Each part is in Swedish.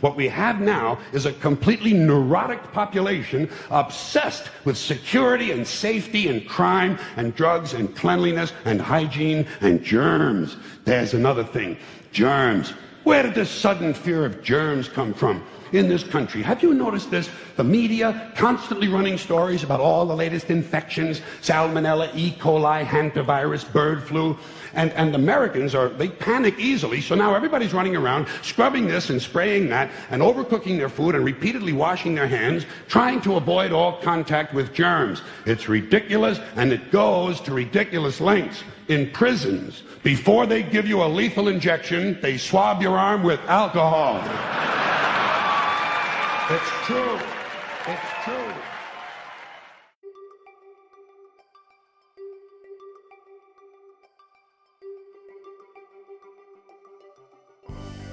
What we have now is a completely neurotic population obsessed with security and safety and crime and drugs and cleanliness and hygiene and germs. There's another thing. Germs. Where did this sudden fear of germs come from? In this country. Have you noticed this? The media constantly running stories about all the latest infections, salmonella, E. coli, hantavirus, bird flu. And, and Americans are, they panic easily, so now everybody's running around scrubbing this and spraying that and overcooking their food and repeatedly washing their hands, trying to avoid all contact with germs. It's ridiculous and it goes to ridiculous lengths. In prisons, before they give you a lethal injection, they swab your arm with alcohol. It's true. It's true.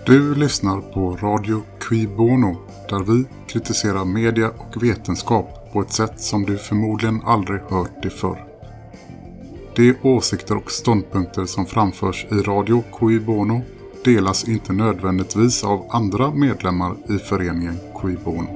Du lyssnar på Radio Qui Bono där vi kritiserar media och vetenskap på ett sätt som du förmodligen aldrig hört det förr. De åsikter och ståndpunkter som framförs i Radio Qui Bono delas inte nödvändigtvis av andra medlemmar i föreningen Quibon.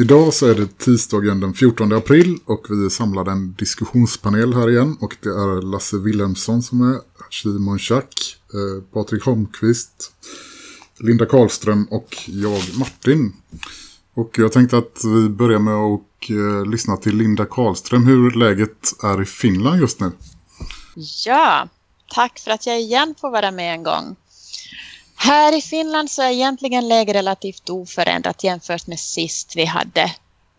Idag så är det tisdagen den 14 april och vi är samlade en diskussionspanel här igen. Och det är Lasse Wilhelmsson som är, Simon Schack, eh, Patrik Holmqvist, Linda Karlström och jag Martin. Och jag tänkte att vi börjar med att eh, lyssna till Linda Karlström hur läget är i Finland just nu. Ja, tack för att jag igen får vara med en gång. Här i Finland så är egentligen läget relativt oförändrat jämfört med sist vi hade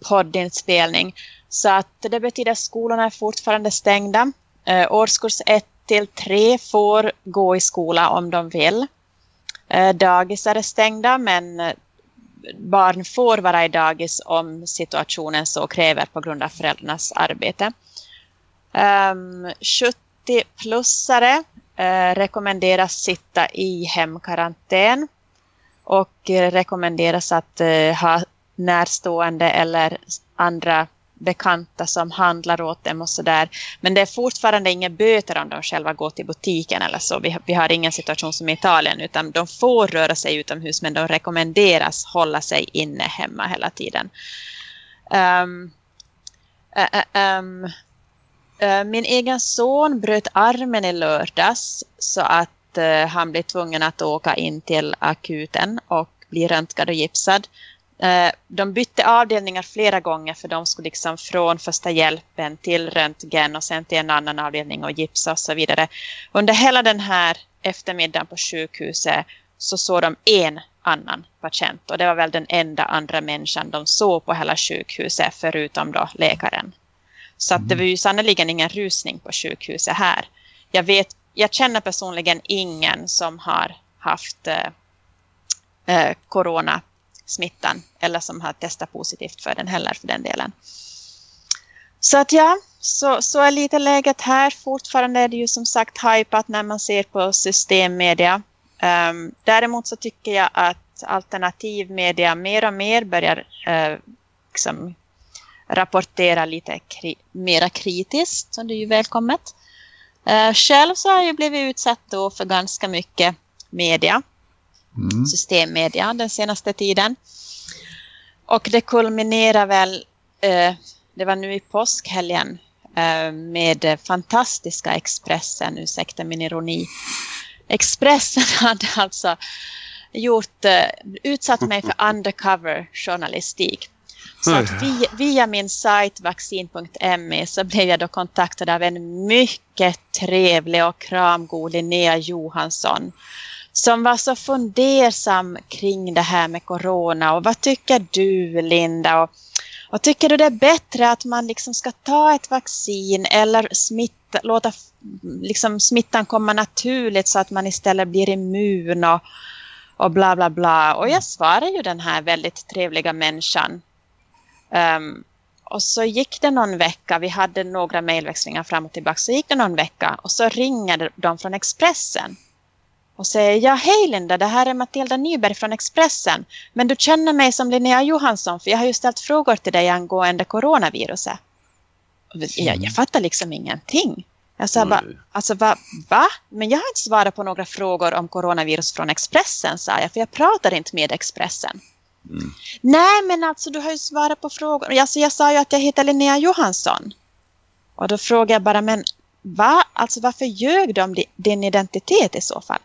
poddinspelning. Så att det betyder att skolorna är fortfarande stängda. Eh, årskurs 1 till 3 får gå i skola om de vill. Eh, dagis är stängda men eh, barn får vara i dagis om situationen så kräver på grund av föräldrarnas arbete. Ehm, um, 70-plussare eh, rekommenderas sitta i hemkarantän och rekommenderas att eh, ha närstående eller andra bekanta som handlar åt dem och sådär. Men det är fortfarande inga böter om de själva går till butiken eller så. Vi, vi har ingen situation som i Italien utan de får röra sig utomhus men de rekommenderas hålla sig inne hemma hela tiden. Um, uh, um, Eh, min egen son bröt armen i lördags så att eh, han blev tvungen att åka in till akuten och bli röntgad och gipsad. Eh, de bytte avdelningar flera gånger för de skulle liksom från första hjälpen till röntgen och sen till en annan avdelning och gipsa och så vidare. Under hela den här eftermiddagen på sjukhuset så såg de en annan patient och det var väl den enda andra människan de såg på hela sjukhuset förutom då läkaren. Så att det var ju sannoliken ingen rusning på sjukhuset här. Jag, vet, jag känner personligen ingen som har haft eh, eh, coronasmittan eller som har testat positivt för den heller för den delen. Så att ja, så, så är lite läget här. Fortfarande är det ju som sagt hypat när man ser på systemmedia. Um, däremot så tycker jag att alternativmedia mer och mer börjar uh, liksom rapportera lite kri mera kritiskt, så det är ju välkommet. Uh, själv så har jag blivit utsatt då för ganska mycket media, mm. systemmedia den senaste tiden. Och det kulminerar väl, uh, det var nu i påskhelgen, uh, med fantastiska Expressen, ursäkta min ironi. Expressen hade alltså gjort, utsatt mig för undercover journalistik. Så att via, via min sajt vaccin.me så blev jag då kontaktad av en mycket trevlig och kramgod Linnea Johansson som var så fundersam kring det här med corona. Och vad tycker du Linda? Och, och tycker du det är bättre att man liksom ska ta ett vaccin eller smitta, låta liksom smittan komma naturligt så att man istället blir immun och, och bla bla bla. Och jag svarar ju den här väldigt trevliga människan Um, och så gick det någon vecka, vi hade några mejlväxlingar fram och tillbaka, så gick det någon vecka och så ringer de från Expressen och säger ja hej Linda, det här är Matilda Nyberg från Expressen men du känner mig som Linnea Johansson för jag har ju ställt frågor till dig angående coronaviruset. Jag, jag fattar liksom ingenting. Jag sa bara, alltså va, va? Men jag har inte svarat på några frågor om coronavirus från Expressen, sa jag, för jag pratar inte med Expressen. Mm. Nej, men alltså du har ju svarat på frågor. Alltså, jag sa ju att jag heter Linnea Johansson. Och då frågade jag bara, men va? Alltså varför ljög de din identitet i så fall?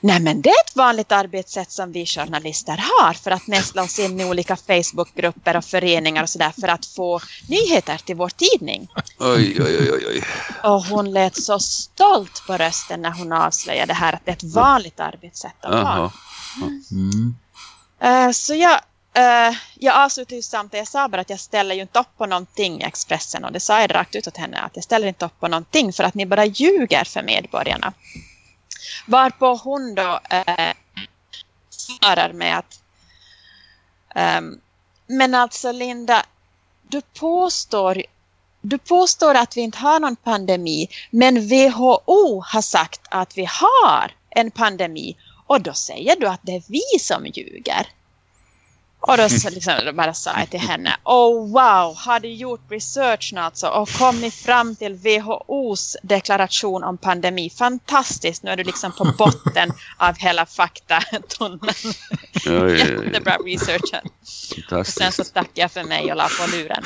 Nej men det är ett vanligt arbetssätt som vi journalister har för att nästla oss in i olika Facebookgrupper och föreningar och sådär för att få nyheter till vår tidning. Oj, oj, oj, oj. Och hon lät så stolt på rösten när hon avslöjade det här att det är ett vanligt arbetssätt de har. Mm. Uh, så jag, uh, jag avslutade ju samtidigt, jag sa bara att jag ställer ju inte upp på någonting i Expressen och det sa jag rakt ut åt henne att jag ställer inte upp på någonting för att ni bara ljuger för medborgarna. Varpå hon då uh, svarar med att um, men alltså Linda, du påstår, du påstår att vi inte har någon pandemi men WHO har sagt att vi har en pandemi och då säger du att det är vi som ljuger. Och då så liksom, bara sa jag till henne, oh wow, har du gjort research alltså och kommit fram till WHOs deklaration om pandemi? Fantastiskt, nu är du liksom på botten av hela faktatunneln. Jättebra research. Och sen så tackade jag för mig och la på luren.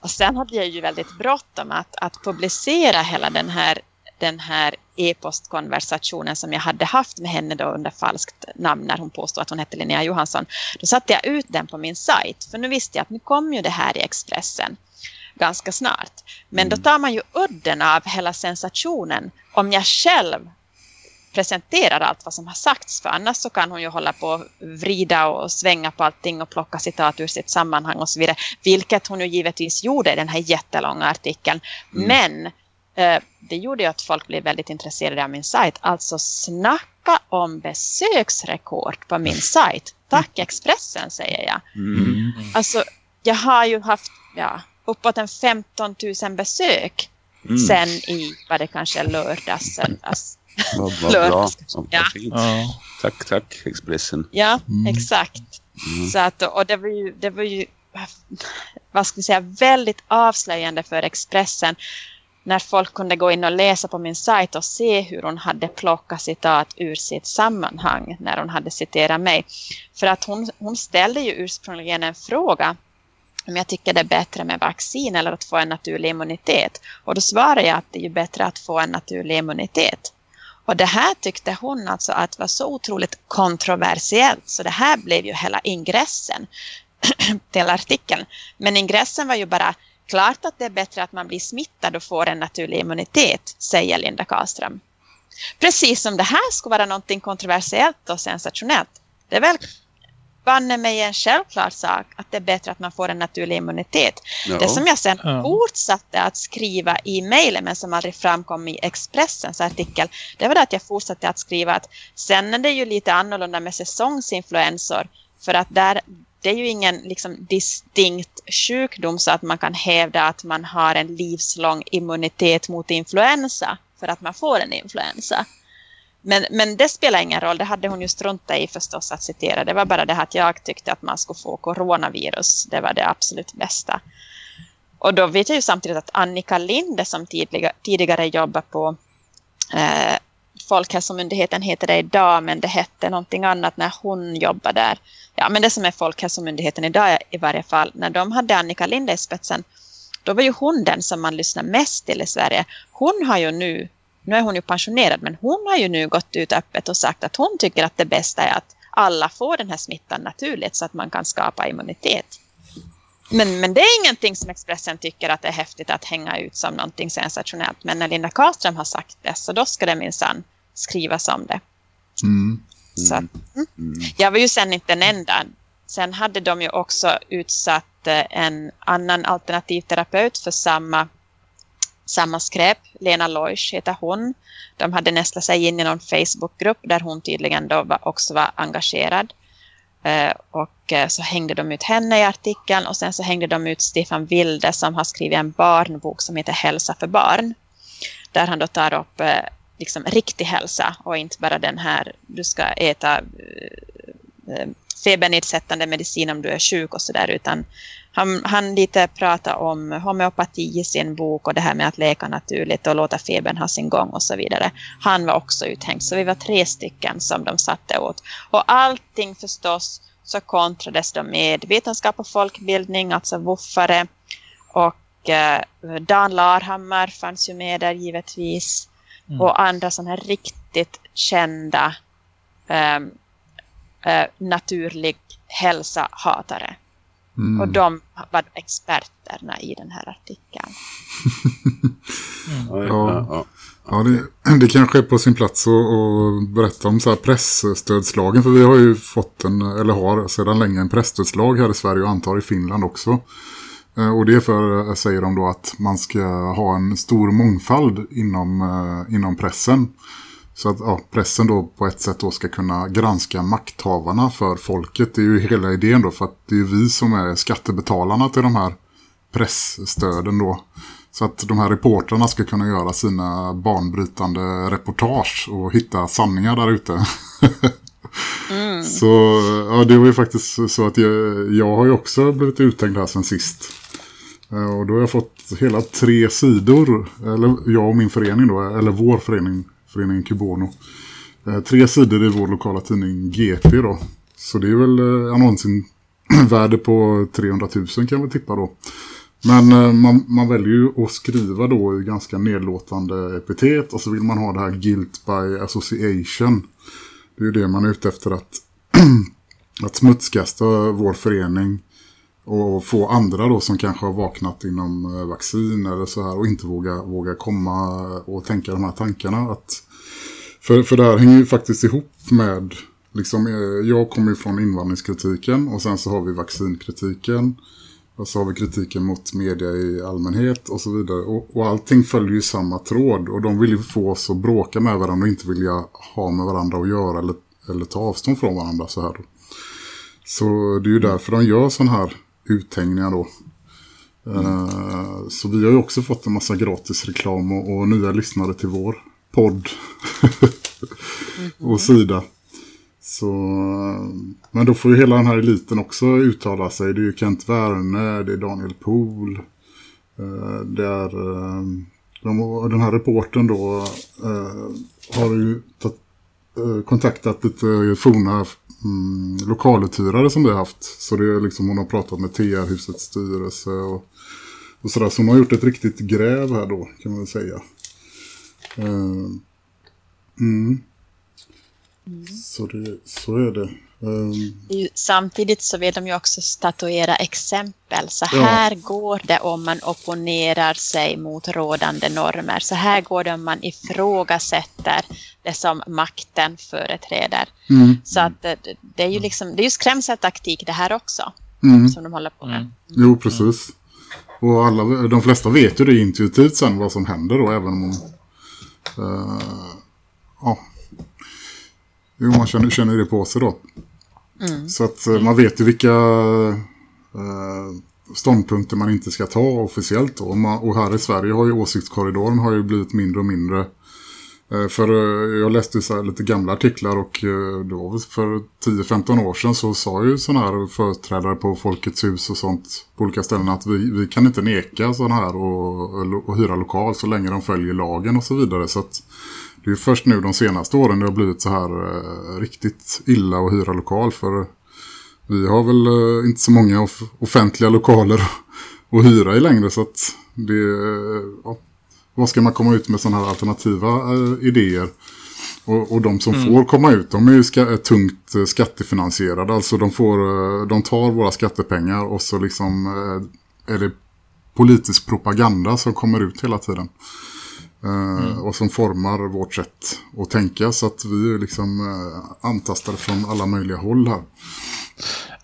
Och sen hade jag ju väldigt bråttom att, att publicera hela den här den här e-postkonversationen som jag hade haft med henne då under falskt namn när hon påstod att hon hette Linnea Johansson. Då satte jag ut den på min sajt för nu visste jag att nu kommer ju det här i Expressen ganska snart. Men då mm. tar man ju udden av hela sensationen om jag själv presenterar allt vad som har sagts för annars så kan hon ju hålla på och vrida och svänga på allting och plocka citat ur sitt sammanhang och så vidare. Vilket hon ju givetvis gjorde i den här jättelånga artikeln. Mm. Men det gjorde ju att folk blev väldigt intresserade av min sajt. Alltså snacka om besöksrekord på min sajt. Tack Expressen säger jag. Mm. Alltså jag har ju haft ja, uppåt en 15 000 besök mm. sen i vad det kanske är lördags, söndags. Vad, vad lördags, bra. Ja. ja. Tack, tack Expressen. Ja, mm. exakt. Mm. Så att, och det var ju, det var ju vad ska vi säga, väldigt avslöjande för Expressen när folk kunde gå in och läsa på min sajt och se hur hon hade plockat citat ur sitt sammanhang när hon hade citerat mig. För att hon, hon ställde ju ursprungligen en fråga om jag tycker det är bättre med vaccin eller att få en naturlig immunitet. Och då svarade jag att det är ju bättre att få en naturlig immunitet. Och det här tyckte hon alltså att var så otroligt kontroversiellt så det här blev ju hela ingressen till artikeln. Men ingressen var ju bara Klart att det är bättre att man blir smittad och får en naturlig immunitet, säger Linda Karlström. Precis som det här skulle vara någonting kontroversiellt och sensationellt. Det är väl banne mig en självklar sak att det är bättre att man får en naturlig immunitet. Ja. Det som jag sen ja. fortsatte att skriva i mejlen men som aldrig framkom i Expressens artikel det var det att jag fortsatte att skriva att sen är det ju lite annorlunda med säsongsinfluensor för att där, det är ju ingen liksom, distinkt sjukdom så att man kan hävda att man har en livslång immunitet mot influensa för att man får en influensa. Men, men det spelar ingen roll, det hade hon ju struntat i förstås att citera. Det var bara det att jag tyckte att man skulle få coronavirus. Det var det absolut bästa. Och då vet jag ju samtidigt att Annika Linde som tidigare, tidigare jobbade på eh, Folkhälsomyndigheten heter det idag men det hette någonting annat när hon jobbade där. Ja men det som är Folkhälsomyndigheten idag i varje fall. När de hade Annika Linde i spetsen då var ju hon den som man lyssnar mest till i Sverige. Hon har ju nu, nu är hon ju pensionerad men hon har ju nu gått ut öppet och sagt att hon tycker att det bästa är att alla får den här smittan naturligt så att man kan skapa immunitet. Men, men det är ingenting som Expressen tycker att det är häftigt att hänga ut som någonting sensationellt. Men när Linda Karlström har sagt det så då ska det minsann skrivas om det. Mm. Så, mm. mm. Jag var ju sen inte den enda. Sen hade de ju också utsatt eh, en annan alternativ terapeut för samma, samma skräp. Lena Loisch heter hon. De hade nästlat sig in i någon Facebookgrupp där hon tydligen då var, också var engagerad. Eh, och eh, så hängde de ut henne i artikeln och sen så hängde de ut Stefan Wilde som har skrivit en barnbok som heter Hälsa för barn. Där han då tar upp eh, liksom riktig hälsa och inte bara den här du ska äta febernedsättande medicin om du är sjuk och sådär utan han, han lite pratar om homeopati i sin bok och det här med att läka naturligt och låta febern ha sin gång och så vidare. Han var också uthängd så vi var tre stycken som de satte åt. Och allting förstås så kontrades de med vetenskap och folkbildning, alltså woffare och eh, Dan Larhammar fanns ju med där givetvis mm. och andra sådana här riktigt kända eh, eh, naturlig hälsa-hatare. Mm. Och de var experterna i den här artikeln. mm. ja, ja det, det kanske är på sin plats att, att berätta om så här pressstödslagen. För vi har ju fått en, eller har sedan länge en pressstödslag här i Sverige och antar i Finland också. Eh, och det är för, säger de då, att man ska ha en stor mångfald inom, eh, inom pressen. Så att ja, pressen då på ett sätt då ska kunna granska makthavarna för folket. Det är ju hela idén då för att det är vi som är skattebetalarna till de här pressstöden då. Så att de här reportrarna ska kunna göra sina banbrytande reportage och hitta sanningar där ute. mm. Så ja, det var ju faktiskt så att jag, jag har ju också blivit uttänkt här sen sist. Eh, och då har jag fått hela tre sidor, eller jag och min förening då, eller vår förening föreningen Kubono. Eh, tre sidor i vår lokala tidning GP då. Så det är väl eh, annonsen värde på 300 000 kan vi tippa då. Men eh, man, man väljer ju att skriva då i ganska nedlåtande epitet och så vill man ha det här guilt by association. Det är ju det man är ute efter att, att smutskasta vår förening och få andra då som kanske har vaknat inom eh, vaccin eller så här och inte våga, våga komma och tänka de här tankarna att för, för det här hänger ju faktiskt ihop med, liksom, eh, jag kommer ju från invandringskritiken och sen så har vi vaccinkritiken. Och så har vi kritiken mot media i allmänhet och så vidare. Och, och allting följer ju samma tråd. Och de vill ju få oss att bråka med varandra och inte vilja ha med varandra att göra eller, eller ta avstånd från varandra så här då. Så det är ju därför de gör sådana här uthängningar då. Mm. Uh, så vi har ju också fått en massa gratis reklam och, och nya lyssnare till vår podd och sida. Så, men då får ju hela den här eliten också uttala sig. Det är ju Kent Werner, det är Daniel Pohl. Eh, det är eh, de, den här reporten då eh, har ju tatt, kontaktat lite forna mm, lokaluthyrare som vi har haft. Så det är liksom hon har pratat med TR-husets styrelse och, och sådär. Så hon har gjort ett riktigt gräv här då kan man väl säga. Uh, mm. Så, det, så är det. Um, samtidigt så vill de ju också statuera exempel. Så här ja. går det om man opponerar sig mot rådande normer. Så här går det om man ifrågasätter det som makten företräder. Mm. Så att det, det, är ju liksom, det är ju skrämseltaktik det här också. Mm. Som de håller på med. Mm. Jo, precis. Och alla, de flesta vet ju det intuitivt sen vad som händer då. Även om ja. Jo, man känner, känner det på sig då. Mm. Så att uh, man vet ju vilka uh, ståndpunkter man inte ska ta officiellt. Då. Och, man, och här i Sverige har ju åsiktskorridoren har ju blivit mindre och mindre Eh, Eh, för eh, jag läste så lite gamla artiklar och eh, då för 10-15 år sedan så sa ju sådana här företrädare på Folkets hus och sånt på olika ställen att vi, vi kan inte neka sådana här och, och hyra lokal så länge de följer lagen och så vidare. Så att det är ju först nu de senaste åren det har blivit så här riktigt illa att hyra lokal. För vi har väl inte så många offentliga lokaler att hyra i längre. Så att det, ja, vad ska man komma ut med sådana här alternativa äh, idéer? Och, och de som mm. får komma ut, de är ju ska, är tungt äh, skattefinansierade. Alltså de, får, äh, de tar våra skattepengar och så liksom är det politisk propaganda som kommer ut hela tiden. Mm. Och som formar vårt sätt att tänka så att vi är liksom antastade från alla möjliga håll här.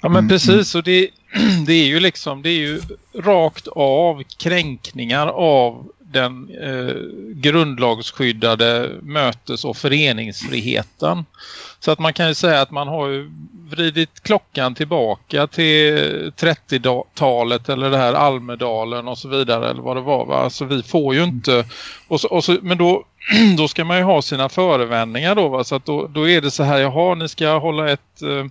Ja men mm. precis och det, det är ju liksom det är ju rakt av kränkningar av den eh, grundlagsskyddade mötes- och föreningsfriheten. Så att man kan ju säga att man har ju vridit klockan tillbaka till 30-talet eller det här Almedalen och så vidare eller vad det var va. Alltså vi får ju inte och så, och så, men då, då ska man ju ha sina förevändningar då va. Så att då, då är det så här, jaha ni ska hålla ett eh,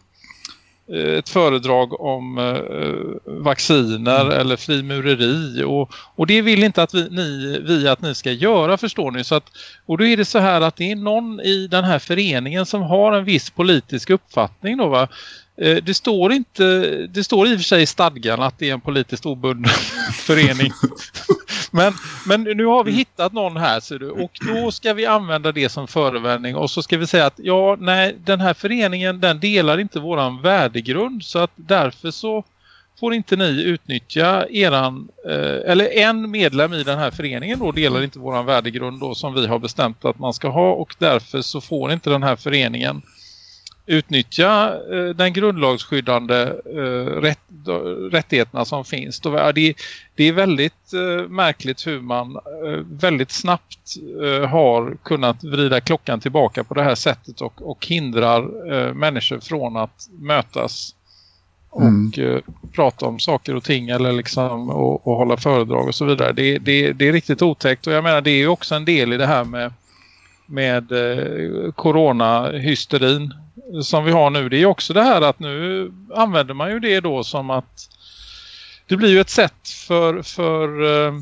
ett föredrag om eh, vacciner mm. eller frimureri. Och, och det vill inte att vi, ni, vi att ni ska göra förstår ni. Så att, och då är det så här att det är någon i den här föreningen som har en viss politisk uppfattning då va. Eh, det står inte, det står i och för sig i stadgan att det är en politiskt obunden förening. men, men nu har vi hittat någon här ser du, och då ska vi använda det som förevändning. Och så ska vi säga att ja, nej, den här föreningen den delar inte våran värdegrund. Så att därför så får inte ni utnyttja eran, eh, eller en medlem i den här föreningen då delar inte våran värdegrund då som vi har bestämt att man ska ha. Och därför så får inte den här föreningen utnyttja eh, den grundlagsskyddande eh, rätt, rättigheterna som finns. Det, är väldigt eh, märkligt hur man väldigt snabbt har kunnat vrida klockan tillbaka på det här sättet och, hindrar människor från att mötas och mm. prata om saker och ting eller liksom och, och hålla föredrag och så vidare. Det, det, det är riktigt otäckt och jag menar det är ju också en del i det här med med eh, coronahysterin som vi har nu. Det är också det här att nu använder man ju det då som att det blir ju ett sätt för, för eh,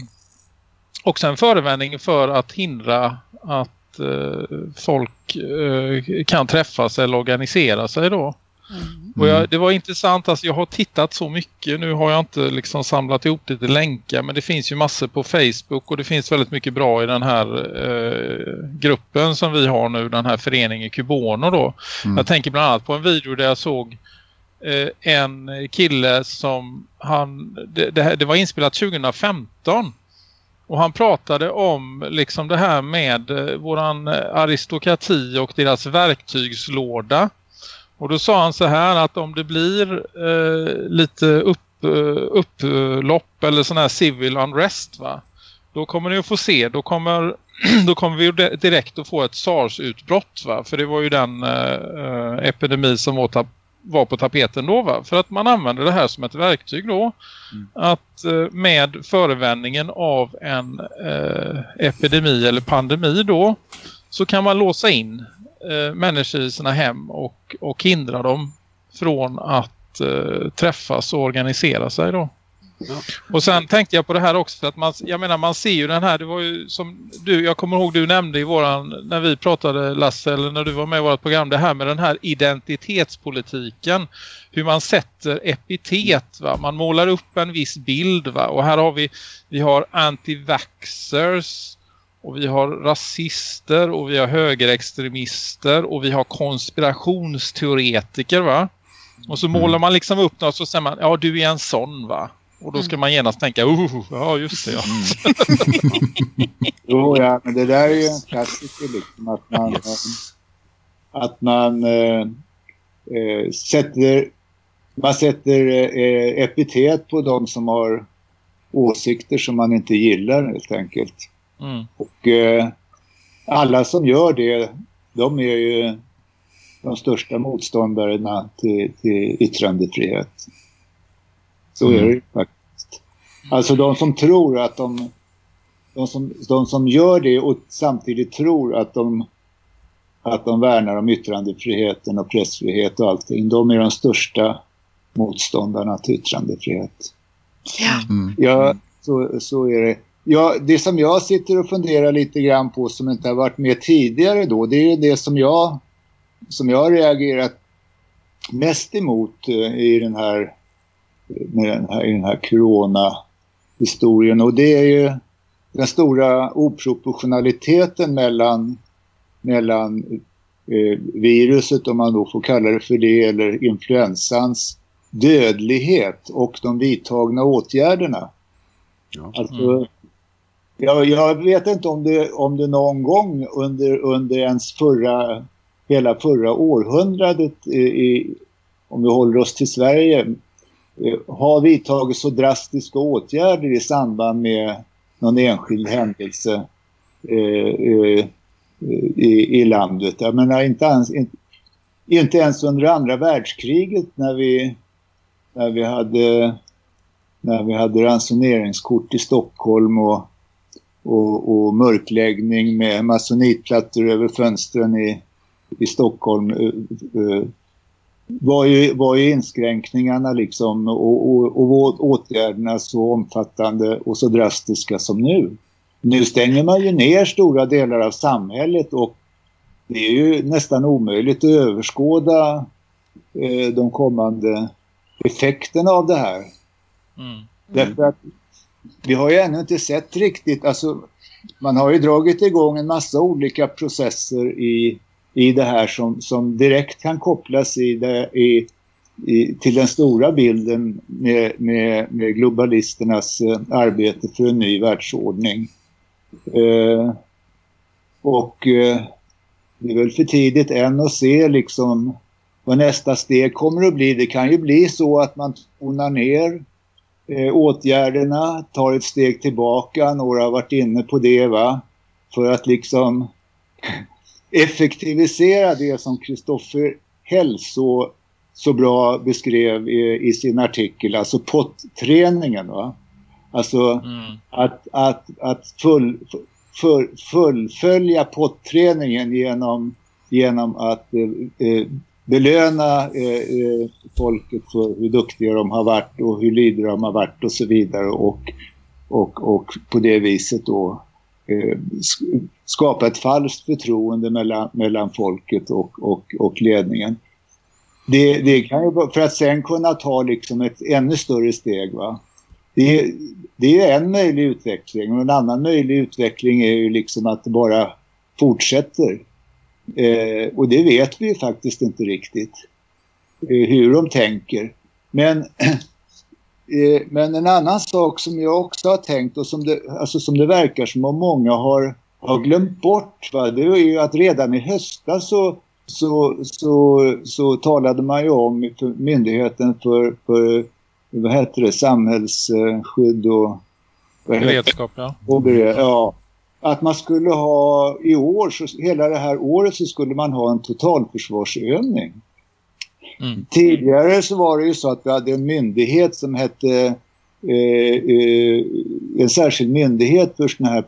också en förevändning för att hindra att eh, folk eh, kan träffas eller organisera sig då. Mm. Och jag, det var intressant, alltså jag har tittat så mycket, nu har jag inte liksom samlat ihop lite länkar men det finns ju massor på Facebook och det finns väldigt mycket bra i den här eh, gruppen som vi har nu, den här föreningen Kubono då. Mm. Jag tänker bland annat på en video där jag såg eh, en kille som han, det, det, det var inspelat 2015 och han pratade om liksom det här med eh, våran aristokrati och deras verktygslåda och då sa han så här att om det blir eh, lite upp, eh, upplopp eller sån här civil unrest va. Då kommer ni att få se, då kommer, då kommer vi direkt att få ett SARS-utbrott va. För det var ju den eh, eh, epidemi som var, var på tapeten då va. För att man använder det här som ett verktyg då. Mm. Att eh, med förevändningen av en eh, epidemi eller pandemi då så kan man låsa in eh, människor i sina hem och, och hindra dem från att eh, träffas och organisera sig då. Ja. Och sen tänkte jag på det här också att man, jag menar man ser ju den här, det var ju som du, jag kommer ihåg du nämnde i våran, när vi pratade Lasse eller när du var med i vårt program, det här med den här identitetspolitiken, hur man sätter epitet va, man målar upp en viss bild va, och här har vi, vi har anti-vaxxers och vi har rasister och vi har högerextremister och vi har konspirationsteoretiker va? Och så mm. målar man liksom upp något och så säger man, ja du är en sån va? Och då ska mm. man genast tänka, oh, ja just det ja. Mm. jo ja, men det där är ju en klassiker liksom att man, yes. att man äh, sätter man sätter äh, epitet på de som har åsikter som man inte gillar helt enkelt. Mm. Och eh, alla som gör det, de är ju de största motståndarna till, till yttrandefrihet. Så mm. är det ju faktiskt. Alltså de som tror att de, de som, de som gör det och samtidigt tror att de, att de värnar om yttrandefriheten och pressfrihet och allting, de är de största motståndarna till yttrandefrihet. Ja, mm. ja så, så är det. Ja, det som jag sitter och funderar lite grann på som inte har varit med tidigare då, det är det som jag, som jag har reagerat mest emot eh, i den här, med den här, i den här corona-historien. Och det är ju den stora oproportionaliteten mellan, mellan eh, viruset, om man då får kalla det för det, eller influensans dödlighet och de vidtagna åtgärderna. Ja. Alltså, mm. Jag, jag vet inte om det, om det någon gång under, under ens förra, hela förra århundradet, i, i, om vi håller oss till Sverige, eh, har vidtagit så drastiska åtgärder i samband med, någon enskild händelse eh, eh, i, i landet. Jag menar inte ens, inte, inte ens under andra världskriget när vi, när vi hade när vi hade ransoneringskort i Stockholm och, och, och mörkläggning med masonitplattor över fönstren i, i Stockholm var ju, var ju inskränkningarna liksom och, och, och åtgärderna så omfattande och så drastiska som nu. Nu stänger man ju ner stora delar av samhället och det är ju nästan omöjligt att överskåda eh, de kommande effekterna av det här. Mm. Därför att vi har ju ännu inte sett riktigt, alltså man har ju dragit igång en massa olika processer i i det här som, som direkt kan kopplas i det, i, i, till den stora bilden med, med, med globalisternas eh, arbete för en ny världsordning. Eh, och eh, det är väl för tidigt än att se liksom vad nästa steg kommer att bli. Det kan ju bli så att man tonar ner eh, åtgärderna, tar ett steg tillbaka. Några har varit inne på det va. För att liksom effektivisera det som Kristoffer Hell så, så bra beskrev i, i sin artikel, alltså potträningen. Va? Alltså mm. att, att, att full, full, fullfölja potträningen genom, genom att eh, eh, belöna eh, eh, folket för hur duktiga de har varit och hur lydiga de har varit och så vidare och, och, och på det viset då eh, skapa ett falskt förtroende mellan, mellan folket och, och, och ledningen. Det, det kan ju, för att sen kunna ta liksom ett ännu större steg. Va? Det, det är en möjlig utveckling och en annan möjlig utveckling är ju liksom att det bara fortsätter. Eh, och det vet vi faktiskt inte riktigt eh, hur de tänker. Men, eh, men en annan sak som jag också har tänkt och som det, alltså som det verkar som om många har har glömt bort. Va? Det var ju att redan i höstas så, så, så, så talade man ju om för myndigheten för, för vad heter det, samhällsskydd och beredskap. Ja. Och ja. Att man skulle ha i år, så, hela det här året så skulle man ha en totalförsvarsövning. Mm. Tidigare så var det ju så att vi hade en myndighet som hette Eh, eh, en särskild myndighet för, här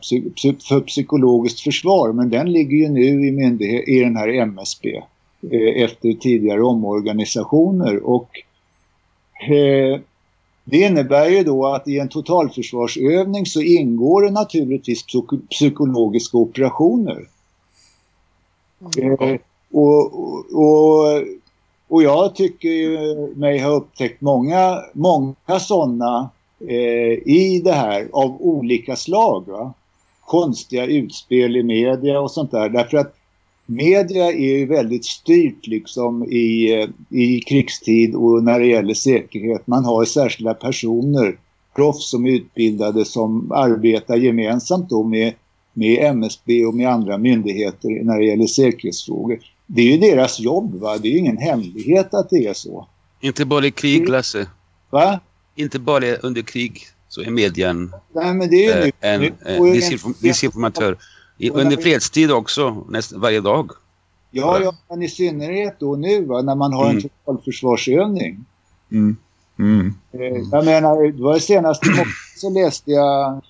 för psykologiskt försvar men den ligger ju nu i, myndighet, i den här MSB eh, efter tidigare omorganisationer och det innebär ju då att i en totalförsvarsövning så ingår det naturligtvis psykologiska operationer. Mm. och, och, och jag tycker mig ha upptäckt många, många sådana eh, i det här av olika slag. Va? Konstiga utspel i media och sånt där. Därför att media är ju väldigt styrt liksom i, i krigstid och när det gäller säkerhet. Man har särskilda personer, proffs som är utbildade som arbetar gemensamt då med, med MSB och med andra myndigheter när det gäller säkerhetsfrågor. Det är ju deras jobb va, det är ju ingen hemlighet att det är så. Inte bara i krig Lasse. Va? inte bara under krig så är medien Nej, men det är ju eh, en, en disinformatör. Under fredstid också, nästan varje dag. Ja, ja, men i synnerhet då nu va, när man har mm. en totalförsvarsövning. Mm. Mm. Eh, jag menar, det var senast i så läste jag,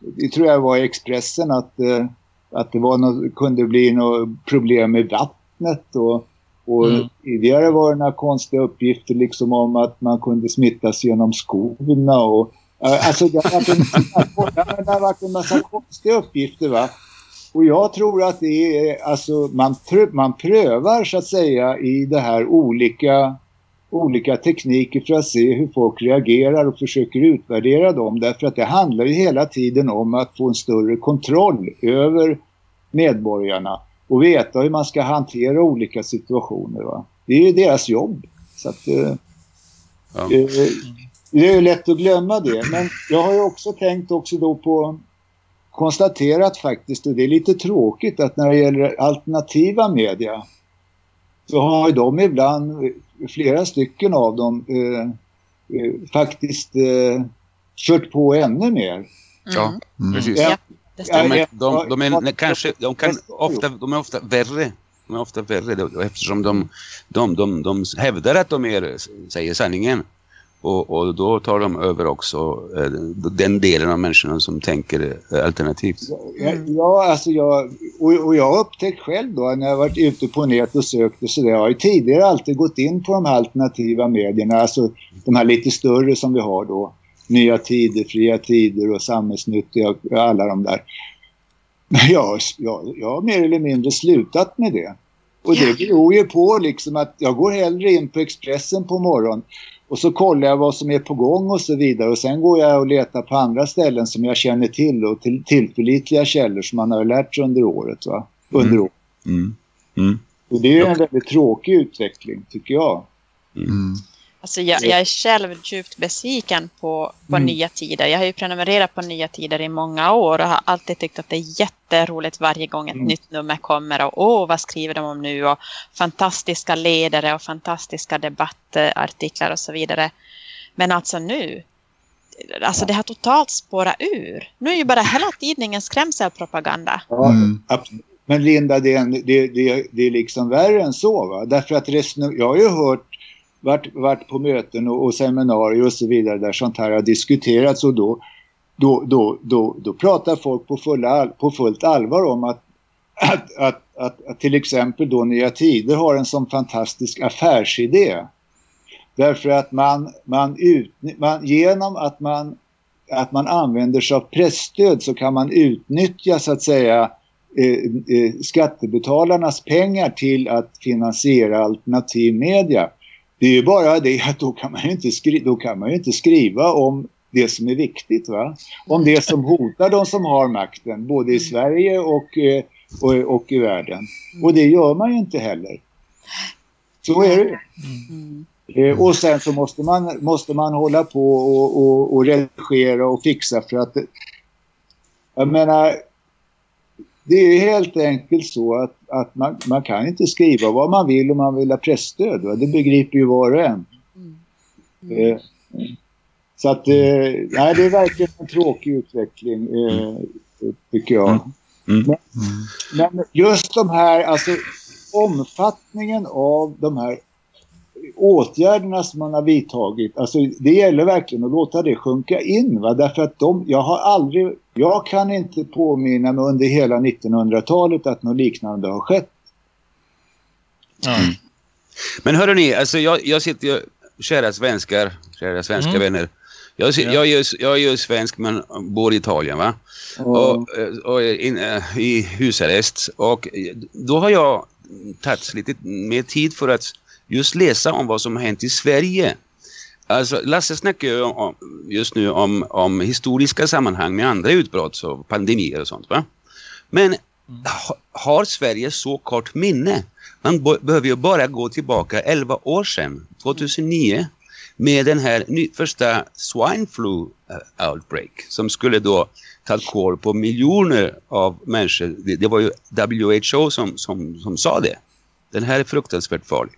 det tror jag var i Expressen, att, eh, att det var något, kunde bli något problem med vattnet och och mm. tidigare var det några konstiga uppgifter liksom om att man kunde smittas genom skorna och alltså det varit en, det har varit en massa konstiga uppgifter va. Och jag tror att det är, alltså man, man prövar så att säga i det här olika, olika tekniker för att se hur folk reagerar och försöker utvärdera dem. Därför att det handlar ju hela tiden om att få en större kontroll över medborgarna och veta hur man ska hantera olika situationer. Va? Det är ju deras jobb. Så att, eh, ja. eh, det är ju lätt att glömma det. Men jag har ju också tänkt också då på konstaterat faktiskt, och det är lite tråkigt att när det gäller alternativa media så har de ibland, flera stycken av dem, eh, eh faktiskt eh, kört på ännu mer. Ja, precis. Ja, det stämmer. De, är, de, de, är, kanske, de, kan ofta, de är ofta värre. De är ofta värre eftersom de, de, de, de hävdar att de är, säger sanningen. Och, och då tar de över också eh, den delen av människorna som tänker eh, alternativt. Ja, ja alltså jag, och, och jag har upptäckt själv då när jag varit ute på nät och sökt och sådär. Jag har ju tidigare alltid gått in på de här alternativa medierna, alltså de här lite större som vi har då. Nya Tider, Fria Tider och Samhällsnyttiga och alla de där. Men jag, jag, jag har mer eller mindre slutat med det. Och det beror ju på liksom att jag går hellre in på Expressen på morgonen och så kollar jag vad som är på gång och så vidare. Och sen går jag och letar på andra ställen som jag känner till och till, tillförlitliga källor som man har lärt sig under året. Va? Under Mm. året. Mm. Mm. Och det är en väldigt tråkig utveckling tycker jag. Mm. Alltså jag, jag är själv djupt besviken på, på Mm. Nya Tider. Jag har ju prenumererat på Nya Tider i många år och har alltid tyckt att det är jätteroligt varje gång ett Mm. nytt nummer kommer. Och åh, vad skriver de om nu? Och fantastiska ledare och fantastiska debattartiklar och så vidare. Men alltså nu, alltså det har totalt spårat ur. Nu är ju bara hela tidningen skrämselpropaganda. Mm. Men Linda, det är, det, det, det är liksom värre än så. Va? Därför att resten, jag har ju hört, varit, varit på möten och, och seminarier och så vidare där sånt här har diskuterats och då, då, då, då, då pratar folk på, fulla, på fullt allvar om att, att, att, att, att till exempel då Nya Tider har en sån fantastisk affärsidé. Därför att man, man, ut, man genom att man, att man använder sig av pressstöd så kan man utnyttja så att säga eh, eh, skattebetalarnas pengar till att finansiera alternativ media. Det är ju bara det att då kan man ju inte, skri- då kan man inte skriva om det som är viktigt. Va? Om det som hotar de som har makten, både i Sverige och, eh, och, och i världen. Och det gör man ju inte heller. Så är det. Mm. Eh, och sen så måste man, måste man hålla på och, och, och redigera och fixa för att jag menar det är helt enkelt så att, att man, man kan inte skriva vad man vill om man vill ha pressstöd. Va? Det begriper ju var och en. Mm. Eh, så att eh, nej, det är verkligen en tråkig utveckling eh, tycker jag. Mm. Men, men just de här, alltså omfattningen av de här åtgärderna som man har vidtagit, alltså det gäller verkligen att låta det sjunka in. Va? Därför att de, jag har aldrig, jag kan inte påminna mig under hela 1900-talet att något liknande har skett. Ja. Men hörrni, alltså jag, jag sitter ju, kära svenskar, kära svenska Mm. vänner. Jag, sit- Ja. jag, är ju, jag är ju svensk men bor i Italien va? Och, eh, och in, eh, i husarrest. Och eh, då har jag tagit lite mer tid för att just läsa om vad som har hänt i Sverige. Alltså Lasse snackar ju om, just nu om, om historiska sammanhang med andra utbrott och pandemier och sånt va? Men ha, har Sverige så kort minne? Man bo- behöver ju bara gå tillbaka 11 år sedan, 2009, med den här ny, första swine flu eh, outbreak som skulle då ta koll på miljoner av människor. Det, det var ju WHO som, som, som sa det. Den här är fruktansvärt farlig.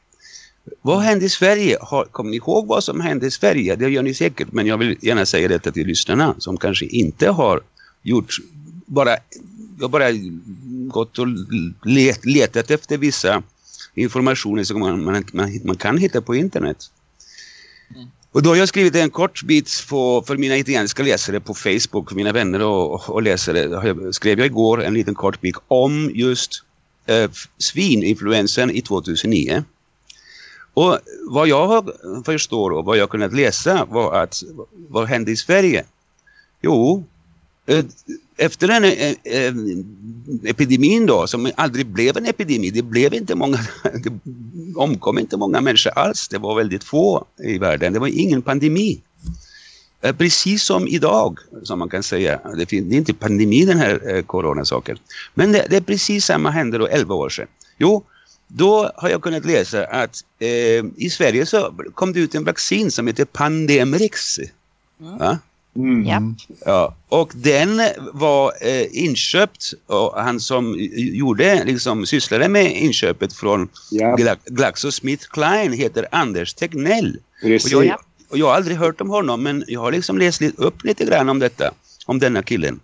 Vad hände i Sverige? Har, kommer ni ihåg vad som hände i Sverige? Det gör ni säkert, men jag vill gärna säga detta till lyssnarna som kanske inte har gjort bara, jag bara gått och let, letat efter vissa informationer som man, man, man, man kan hitta på internet. Och då har jag skrivit en kort bit på, för mina italienska läsare på Facebook, mina vänner och, och läsare. Jag- skrev jag igår en liten kort bit om just eh, svininfluensen i 2009. Och vad jag har- förstår och vad jag kunnat läsa var att vad hände i Sverige? Jo, eh, efter den eh, eh, epidemin då, som aldrig blev en epidemi, det blev inte många, det omkom inte många människor alls, det var väldigt få i världen, det var ingen pandemi. Precis som idag, som man kan säga, det, är inte pandemi den här coronasaken, men det, det är precis samma hände då 11 år sedan. Jo, då har jag kunnat läsa att eh, i Sverige så kom det ut en vaccin som heter Pandemrix. Va? Mm. Ja. Ja, och den var eh, inköpt och han som gjorde, liksom sysslade med inköpet från Ja, Gla GlaxoSmithKline heter Anders Tegnell. Och jag, och jag har aldrig hört om honom men jag har liksom läst upp lite grann om detta. om denna killen.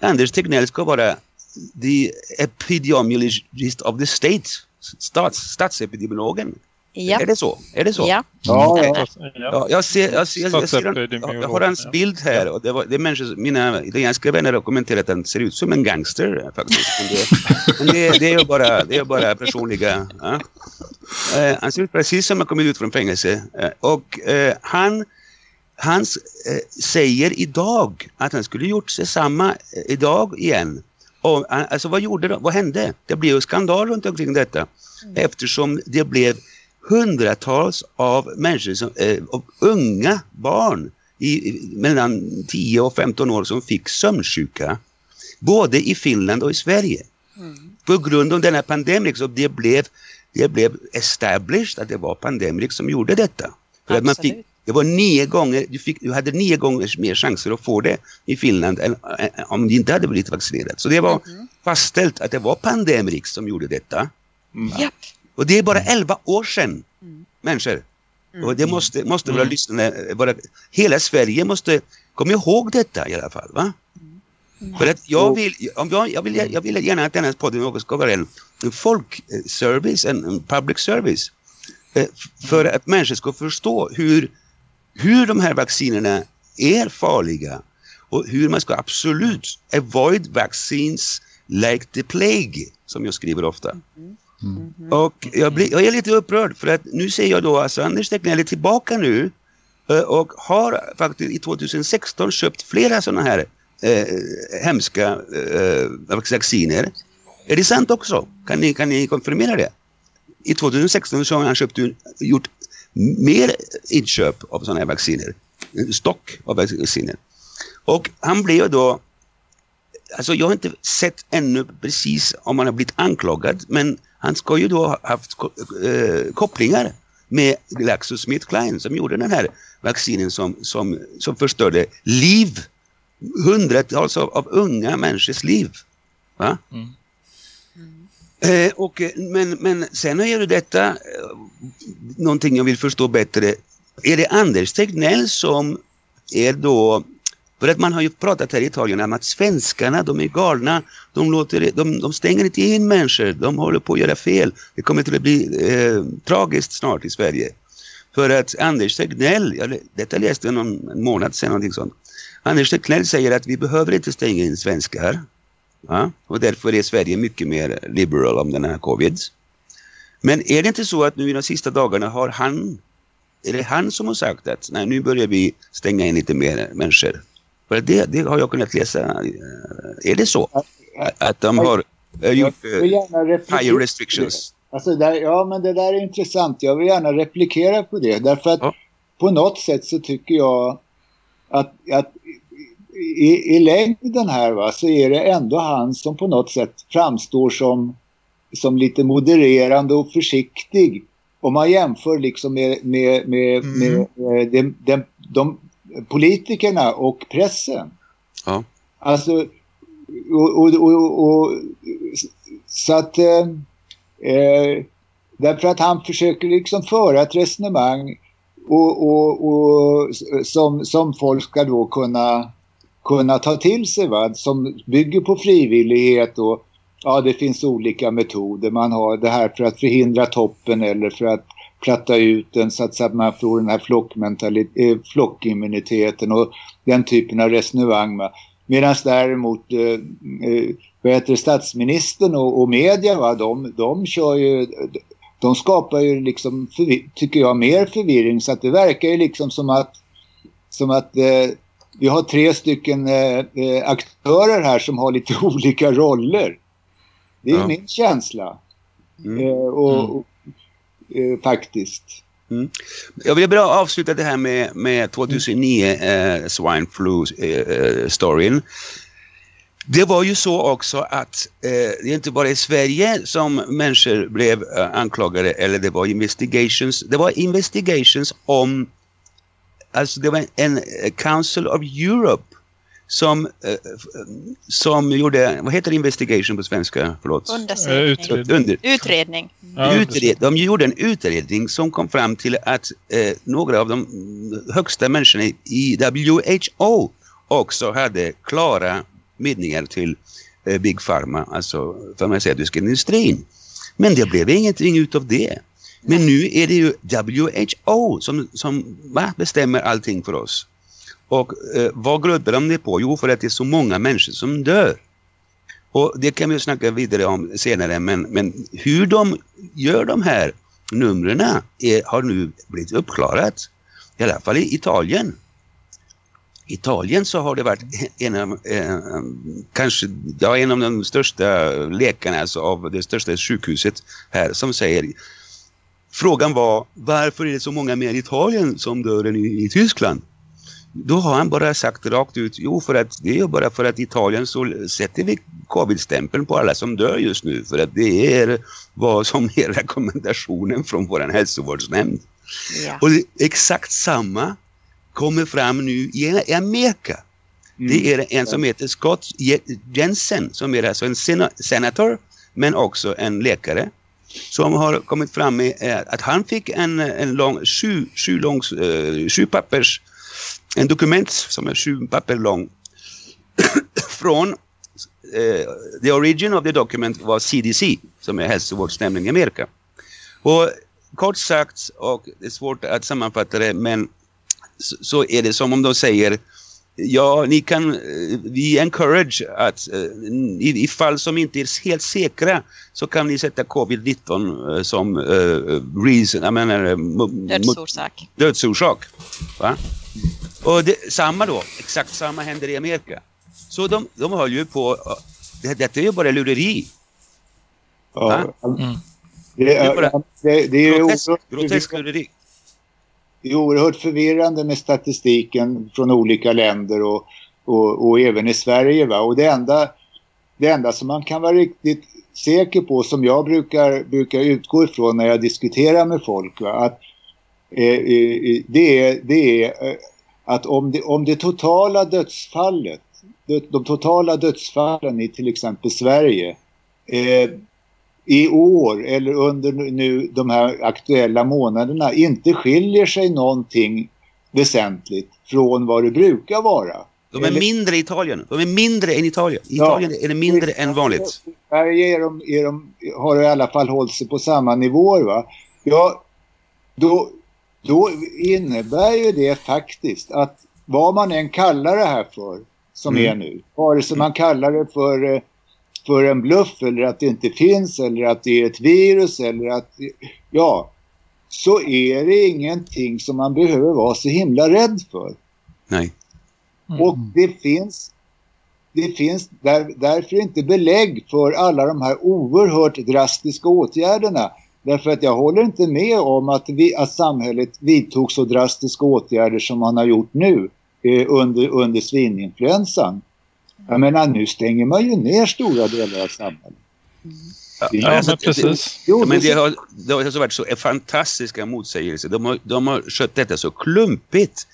Anders Tegnell ska vara the epidemiologist of the state, stats, statsepidemiologen. Ja. Är det så? Är det så? Ja. Ja, ja. Ja, jag, ser, jag, ser, jag, ser, jag har hans bild här och det, var, det är människor, mina italienska vänner har kommenterat att han ser ut som en gangster faktiskt. Men det, men det, det är bara, det är bara personliga... Ja. Eh, han ser ut precis som han kommit ut från fängelse. Eh, och eh, han, han säger idag att han skulle gjort sig samma idag igen. Och, han- alltså vad gjorde det? Vad hände? Det blev ju skandal runt omkring detta. Eftersom det blev hundratals av människor, som, eh, av unga barn i, mellan 10 och 15 år som fick sömnsjuka. Både i Finland och i Sverige. På grund av denna pandemi så det blev, det blev established att det var pandemic som gjorde detta. För att man fick, Absolut. Det var nio gånger, du, fick, du hade nio gånger mer chanser att få det i Finland än, än om du inte hade blivit vaccinerad. Så det var fastställt att det var pandemic som gjorde detta. Japp. Och det är bara 11 år sedan, människor. Och det måste, måste våra lyssnare, våra, hela Sverige måste komma ihåg detta i alla fall. Va? För att jag vill, om jag, jag, vill, jag vill gärna att denna podden också ska vara en, en folkservice, en, en public service. Eh, För att människor ska förstå hur, hur de här vaccinerna är farliga och hur man ska absolut avoid vaccines like the plague, som jag skriver ofta. Och jag, blir, jag är lite upprörd för att nu ser jag då alltså Anders Tegnell är tillbaka nu eh, och har faktiskt i 2016 köpt flera sådana här eh, hemska eh, vacciner. Är det sant också? Kan ni, kan ni konfirmera det? I 2016 så har han köpt, gjort mer inköp av sådana här vacciner. En stock av vacciner. Och han blev då Alltså jag har inte sett ännu precis om han har blivit anklagad men han ska ju då ha haft ko- eh, kopplingar med GlaxoSmithKline som gjorde den här vaccinen som, som, som förstörde liv. Hundratals av, av unga människors liv. Va? Mm. Eh, och, eh, men, men sen är det detta eh, någonting jag vill förstå bättre. Är det Anders Tegnell som är då för att man har ju pratat här i Italien om att svenskarna, de är galna. De, låter, de, de stänger inte in människor. De håller på att göra fel. Det kommer till att bli eh, tragiskt snart i Sverige. För att Anders Tegnell, jag, detta läste jag någon månad sedan, någonting sånt. Anders Tegnell säger att vi behöver inte stänga in svenskar. Ja? Och därför är Sverige mycket mer liberal om den här covid. Men är det inte så att nu i de sista dagarna har han, är det han som har sagt att nej, nu börjar vi stänga in lite mer människor? För det, det har jag kunnat läsa. Eh, Är det så? Att- Att de har eh, gjort replikera- higher restrictions? Alltså där, ja, men det där är intressant. Jag vill gärna replikera på det. Därför att Ja. på något sätt så tycker jag att, att i, i längden här va, så är det ändå han som på något sätt framstår som, som lite modererande och försiktig. Om man jämför liksom med, med, med, med, eh, de, de, de politikerna och pressen. Ja. Alltså, och, och, och, och, så att eh, eh, därför att han försöker liksom föra ett resonemang och, och, och, som, som folk ska då kunna, kunna ta till sig va? som bygger på frivillighet och ja det finns olika metoder. Man har det här för att förhindra toppen eller för att platta ut den så att, så att man får den här eh, flockimmuniteten och den typen av resonemang. va. Medan däremot eh, eh, vad heter statsministern och, och media, va, de, de kör ju, de skapar ju liksom, tycker jag, mer förvirring. Så att det verkar ju liksom som att, som att eh, vi har tre stycken eh, eh, aktörer här som har lite olika roller. Det är Ja. min känsla. Mm. Eh, och, och, eh, faktiskt. Jag vill bara avsluta det här med, med 2009 eh, swine flu eh, storyn. Det var ju så också att eh, det är inte bara i Sverige som människor blev eh, anklagade eller det var investigations. Det var investigations om, alltså det var en eh, Council of Europe som, eh, som gjorde, vad heter investigation på svenska? Förlåt. Undersökning. utredning. Under, Utredning. Utred, de gjorde en utredning som kom fram till att eh, några av de högsta människorna i WHO också hade klara meningar till eh, Big Pharma, alltså farmaceutiska industrin. Men det blev ingenting utav det. Men nu är det ju WHO som, som va, bestämmer allting för oss. Och eh, vad grundar de det på? Jo, för att det är så många människor som dör. Och det kan vi snacka vidare om senare, men, men hur de gör de här numren har nu blivit uppklarat. I alla fall i Italien. I Italien så har det varit en av, eh, kanske, ja, en av de största läkarna alltså av det största sjukhuset här som säger Frågan var varför är det så många mer i Italien som dör än i, i Tyskland? Då har han bara sagt rakt ut, jo för att det är bara för att i Italien så sätter vi covid-stämpeln på alla som dör just nu. För att det är vad som är rekommendationen från vår hälsovårdsnämnd. Ja. Och exakt samma kommer fram nu i Amerika. Mm. Det är en som heter Scott Jensen som är alltså en senator men också en läkare som har kommit fram med att han fick en, en lång, sju, sju, långs, eh, sju pappers en dokument som är sju papper lång från eh, the origin of the document var CDC som är hälsovårdsnämnden i Amerika. Och kort sagt, och det är svårt att sammanfatta det, men så, så är det som om de säger ja, ni kan, eh, vi encourage att i, i, fall som inte är helt säkra så kan ni sätta covid-19 som uh, reason, jag menar, dödsorsak. dödsorsak. Va? Och det, samma då, exakt samma händer i Amerika. Så de, de har ju på, det, detta är ju bara lureri. Ja, mm. det, är, det, det, det är grotesk, grotesk lureri. Det är oerhört förvirrande med statistiken från olika länder och, och, och även i Sverige. Va? Och det enda, det enda som man kan vara riktigt säker på som jag brukar, brukar utgå ifrån när jag diskuterar med folk. Va? Att, eh, eh det, är, det är eh, att om det, om det totala dödsfallet, de totala dödsfallen i till exempel Sverige eh, i år eller under nu de här aktuella månaderna inte skiljer sig någonting väsentligt från vad det brukar vara. De är eller... mindre i Italien. De är mindre än Italien. I Italien ja, är det mindre än vanligt. Sverige är de, är de, har i alla fall hållit sig på samma nivåer va. Ja, då, då innebär ju det faktiskt att vad man än kallar det här för som mm. är nu, vare sig man kallar det för eh, för en bluff eller att det inte finns eller att det är ett virus eller att, ja, så är det ingenting som man behöver vara så himla rädd för. Nej. Mm. Och det finns, det finns där, därför inte belägg för alla de här oerhört drastiska åtgärderna. Därför att jag håller inte med om att, vi, att samhället vidtog så drastiska åtgärder som man har gjort nu eh, under, under svininfluensan. Jag menar nu stänger man ju ner stora delar av samhället. Mm. Ja, alltså, precis. Det, men det har, det har varit så fantastiska motsägelser. De har, de har skött detta så klumpigt.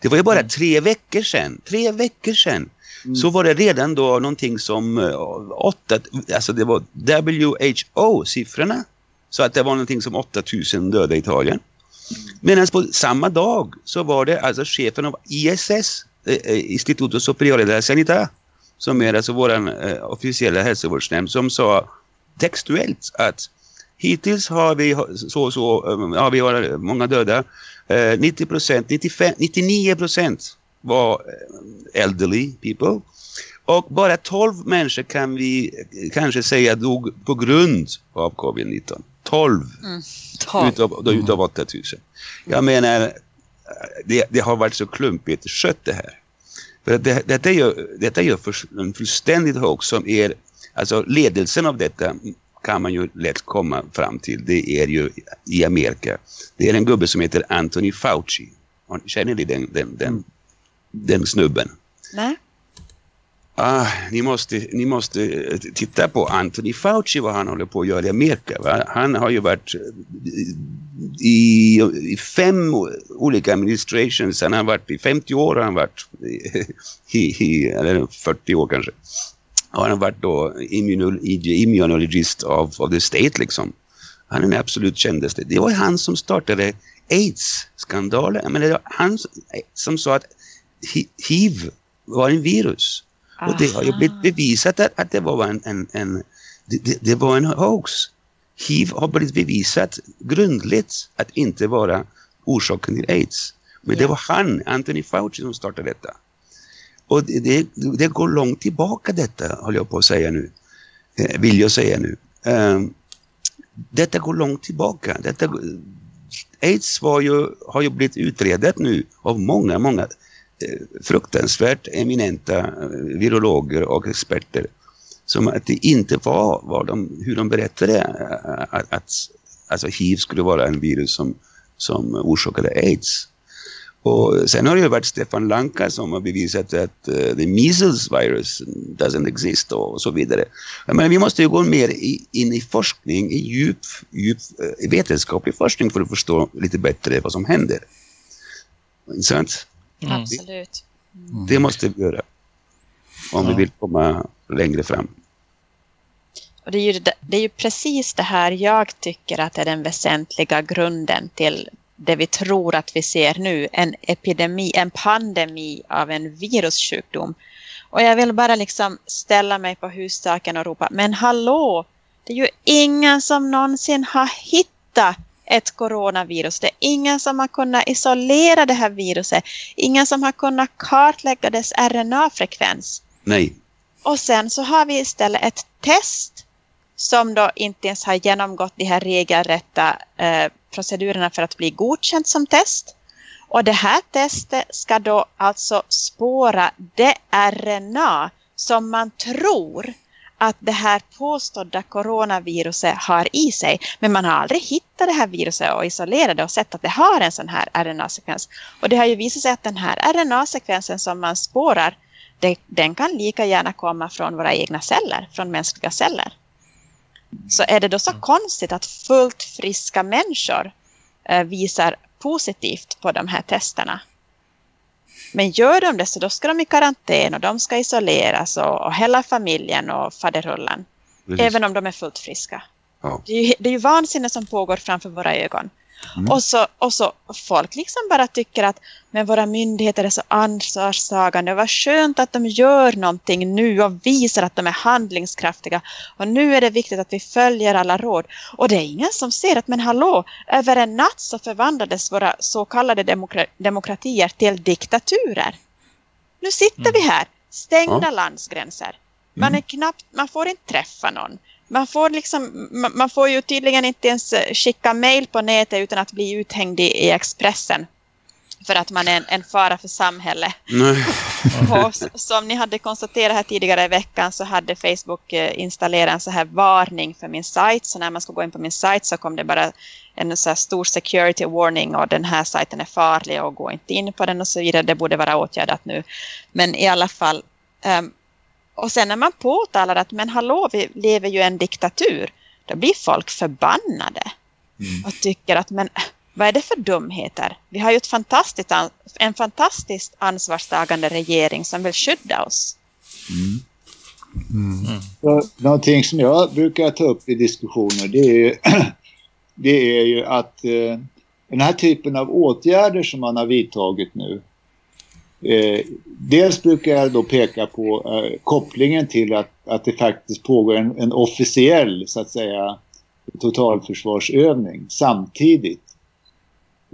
Det var ju bara mm. tre veckor sedan. Tre veckor sedan. Mm. Så var det redan då någonting som uh, åtta, alltså det var WHO-siffrorna. Så att det var någonting som 8000 döda i Italien. Mm. Medan på samma dag så var det alltså chefen av ISS, eh, eh, Instituto Superiore della Sanità, som är alltså vår eh, officiella hälsovårdsnämnd som sa textuellt att hittills har vi så så um, ja, vi har många döda. Eh, 90 procent, 99 procent var eh, elderly people. Och bara 12 människor kan vi kanske säga dog på grund av covid-19. 12, mm. 12. Utav, utav 8000. Jag menar, eh, det, det har varit så klumpigt skött det här. För det, detta, gör, detta gör för, en fullständigt hoax som är, alltså ledelsen av detta kan man ju lätt komma fram till. Det är ju i Amerika. Det är en gubbe som heter Anthony Fauci. Känner ni den, den, den, den snubben? Nej. Ah, ni, måste, ni måste eh, titta på Anthony Fauci vad han håller på att göra i Amerika. Va? Han har ju varit eh, i, i fem olika administrations. Han har varit i 50 år han har varit eh, i, i, eller 40 år kanske. Och han har varit då immunologist av, av the state liksom. Han är den absolut kändaste. Det var han som startade AIDS-skandalen. Det var han som sa att HIV var en virus. Och det har ju blivit bevisat att, att det var en, en, en det, det, var en hoax. HIV har blivit bevisat grundligt att inte vara orsaken till aids. Men det var han, Anthony Fauci, som startade detta. Och det, det, det, går långt tillbaka detta, håller jag på att säga nu. Eh, vill jag säga nu. Um, detta går långt tillbaka. Detta, aids var ju, har ju blivit utredet nu av många, många eh, fruktansvärt eminenta eh, virologer och experter som att det inte var, vad de, hur de berättade eh, att, att alltså hiv skulle vara en virus som, som orsakade aids. Och sen har det ju varit Stefan Lanka som har bevisat att uh, the measles virus doesn't exist och så vidare. Men vi måste ju gå mer i, in i forskning, i djup, djup vetenskaplig forskning för att förstå lite bättre vad som händer. Sant? Mm. Absolut. Mm. Det måste vi göra om ja. vi vill komma längre fram. Och det, är ju, det är ju precis det här jag tycker att är den väsentliga grunden till det vi tror att vi ser nu, en epidemi, en pandemi av en virussjukdom. Och jag vill bara liksom ställa mig på husstaken och ropa, men hallå, det är ju ingen som någonsin har hittat ett coronavirus. Det är ingen som har kunnat isolera det här viruset. Ingen som har kunnat kartlägga dess RNA-frekvens. Nej. Och sen så har vi istället ett test som då inte ens har genomgått de här regelrätta eh, procedurerna för att bli godkänt som test. Och det här testet ska då alltså spåra det RNA som man tror att det här påstådda coronaviruset har i sig. Men man har aldrig hittat det här viruset och isolerat det och sett att det har en sån här RNA-sekvens. Och det har ju visat sig att den här RNA-sekvensen som man spårar, det, den kan lika gärna komma från våra egna celler, från mänskliga celler. Så är det då så konstigt att fullt friska människor eh, visar positivt på de här testerna? Men gör de det så då ska de i karantän och de ska isoleras och, och hela familjen och faderullen. Även om de är fullt friska. Ja. Det, är ju, det är ju vansinne som pågår framför våra ögon. Mm. Och, så, och så folk liksom bara tycker att men våra myndigheter är så ansvarstagande. Vad skönt att de gör någonting nu och visar att de är handlingskraftiga. Och nu är det viktigt att vi följer alla råd. Och det är ingen som ser att men hallå, över en natt så förvandlades våra så kallade demokra demokratier till diktaturer. Nu sitter mm. vi här, stängda ja. landsgränser. Man, är mm. knappt, man får inte träffa någon man får, liksom, man får ju tydligen inte ens eh, skicka mail på nätet utan att bli uthängd i, Expressen. För att man är en, en fara för samhället. och som ni hade konstaterat här tidigare i veckan så hade Facebook eh, installerat en så här varning för min sajt. Så när man ska gå in på min sajt så kom det bara en så stor security warning och den här sajten är farlig och gå inte in på den och så vidare. Det borde vara åtgärdat nu. Men i alla fall, um, och sen när man påtalar att men hallå, vi lever ju i en diktatur, då blir folk förbannade. Mm. Och tycker att men vad är det för dumheter? Vi har ju ett fantastiskt, en fantastiskt ansvarstagande regering som vill skydda oss. Mm. Mm. Så, någonting som jag brukar ta upp i diskussioner det är ju, det är ju att eh, den här typen av åtgärder som man har vidtagit nu Eh, dels brukar jag då peka på eh, kopplingen till att, att det faktiskt pågår en, en officiell så att säga totalförsvarsövning samtidigt.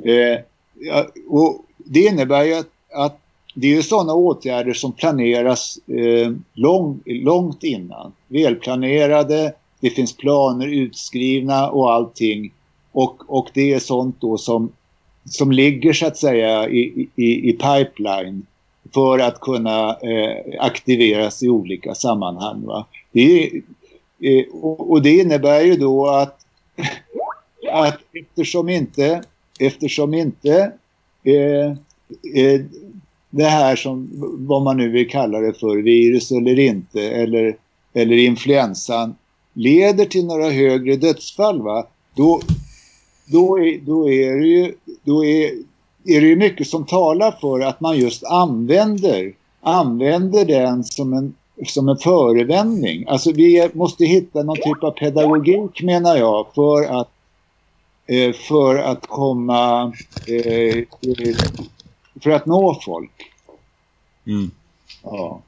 Eh, ja, och det innebär ju att, att det är sådana åtgärder som planeras eh, lång, långt innan. Välplanerade, det finns planer utskrivna och allting. Och, och det är sånt då som som ligger så att säga i, i, i pipeline för att kunna eh, aktiveras i olika sammanhang. Va? Det eh, och, och, det innebär ju då att, att eftersom inte, eftersom inte eh, eh, det här som vad man nu vill kalla det för, virus eller inte, eller, eller influensan, leder till några högre dödsfall, va? Då, då är, då är det ju då är, är det ju mycket som talar för att man just använder, använder den som en, som en förevändning. Alltså vi måste hitta någon typ av pedagogik menar jag för att, eh, för att komma, eh, för att nå folk. Mm. Ja.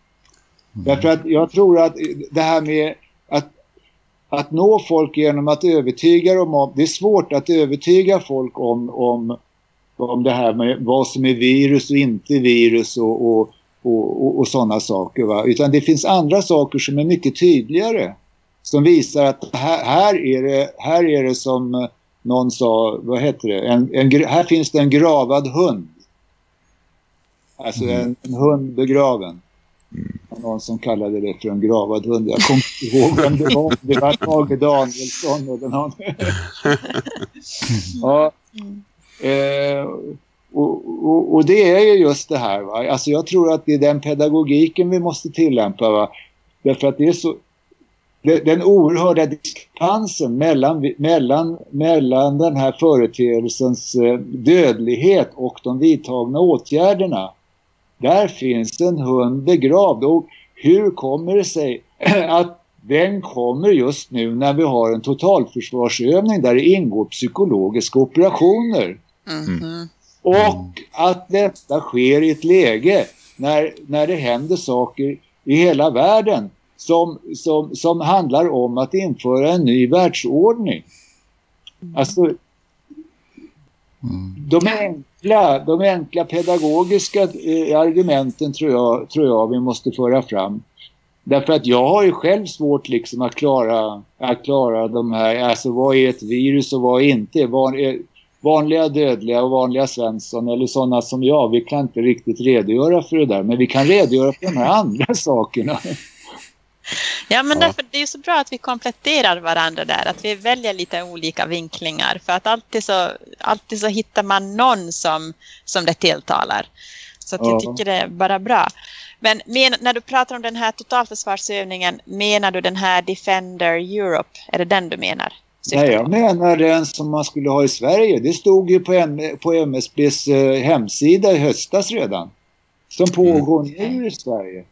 Därför att jag tror att det här med att, nå folk genom att övertyga dem om, det är svårt att övertyga folk om, om, om det här med vad som är virus och inte virus och, och, och, och, och sådana saker. Va? Utan det finns andra saker som är mycket tydligare. Som visar att här, här, är, det, här är det som någon sa, vad heter det, en, en, här finns det en gravad hund. Alltså mm. en, en hund begraven. Mm. Någon som kallade det för en gravad hund. Jag kommer inte ihåg vem det var. Det var Tage Danielsson eller någon. ja. Eh, och, och, och, det är ju just det här. Va? Alltså jag tror att det är den pedagogiken vi måste tillämpa. Va? Därför att det är så den oerhörda diskrepansen mellan, mellan, mellan den här företeelsens eh, dödlighet och de vidtagna åtgärderna. Där finns en hund begravd och hur kommer det sig att den kommer just nu när vi har en totalförsvarsövning där det ingår psykologiska operationer. Mm. Och att detta sker i ett läge när, när det händer saker i hela världen som, som, som handlar om att införa en ny världsordning. Alltså, mm. de, enkla, de enkla pedagogiska eh, argumenten tror jag, tror jag vi måste föra fram. Därför att jag har ju själv svårt liksom att klara, att klara de här, alltså vad är ett virus och vad är inte? Van, eh, vanliga dödliga och vanliga Svensson eller sådana som jag, vi kan inte riktigt redogöra för det där. Men vi kan redogöra för de här andra sakerna. Ja, men ja. Därför, det är så bra att vi kompletterar varandra där, att vi väljer lite olika vinklingar. För att alltid så, alltid så hittar man någon som, som det tilltalar. Så att ja. jag tycker det är bara bra. Men men när du pratar om den här totalförsvarsövningen, menar du den här Defender Europe? Är det den du menar? Nej, jag menar den som man skulle ha i Sverige. Det stod ju på, M på MSBs eh, hemsida i höstas redan. Som pågår mm. nu i Sverige.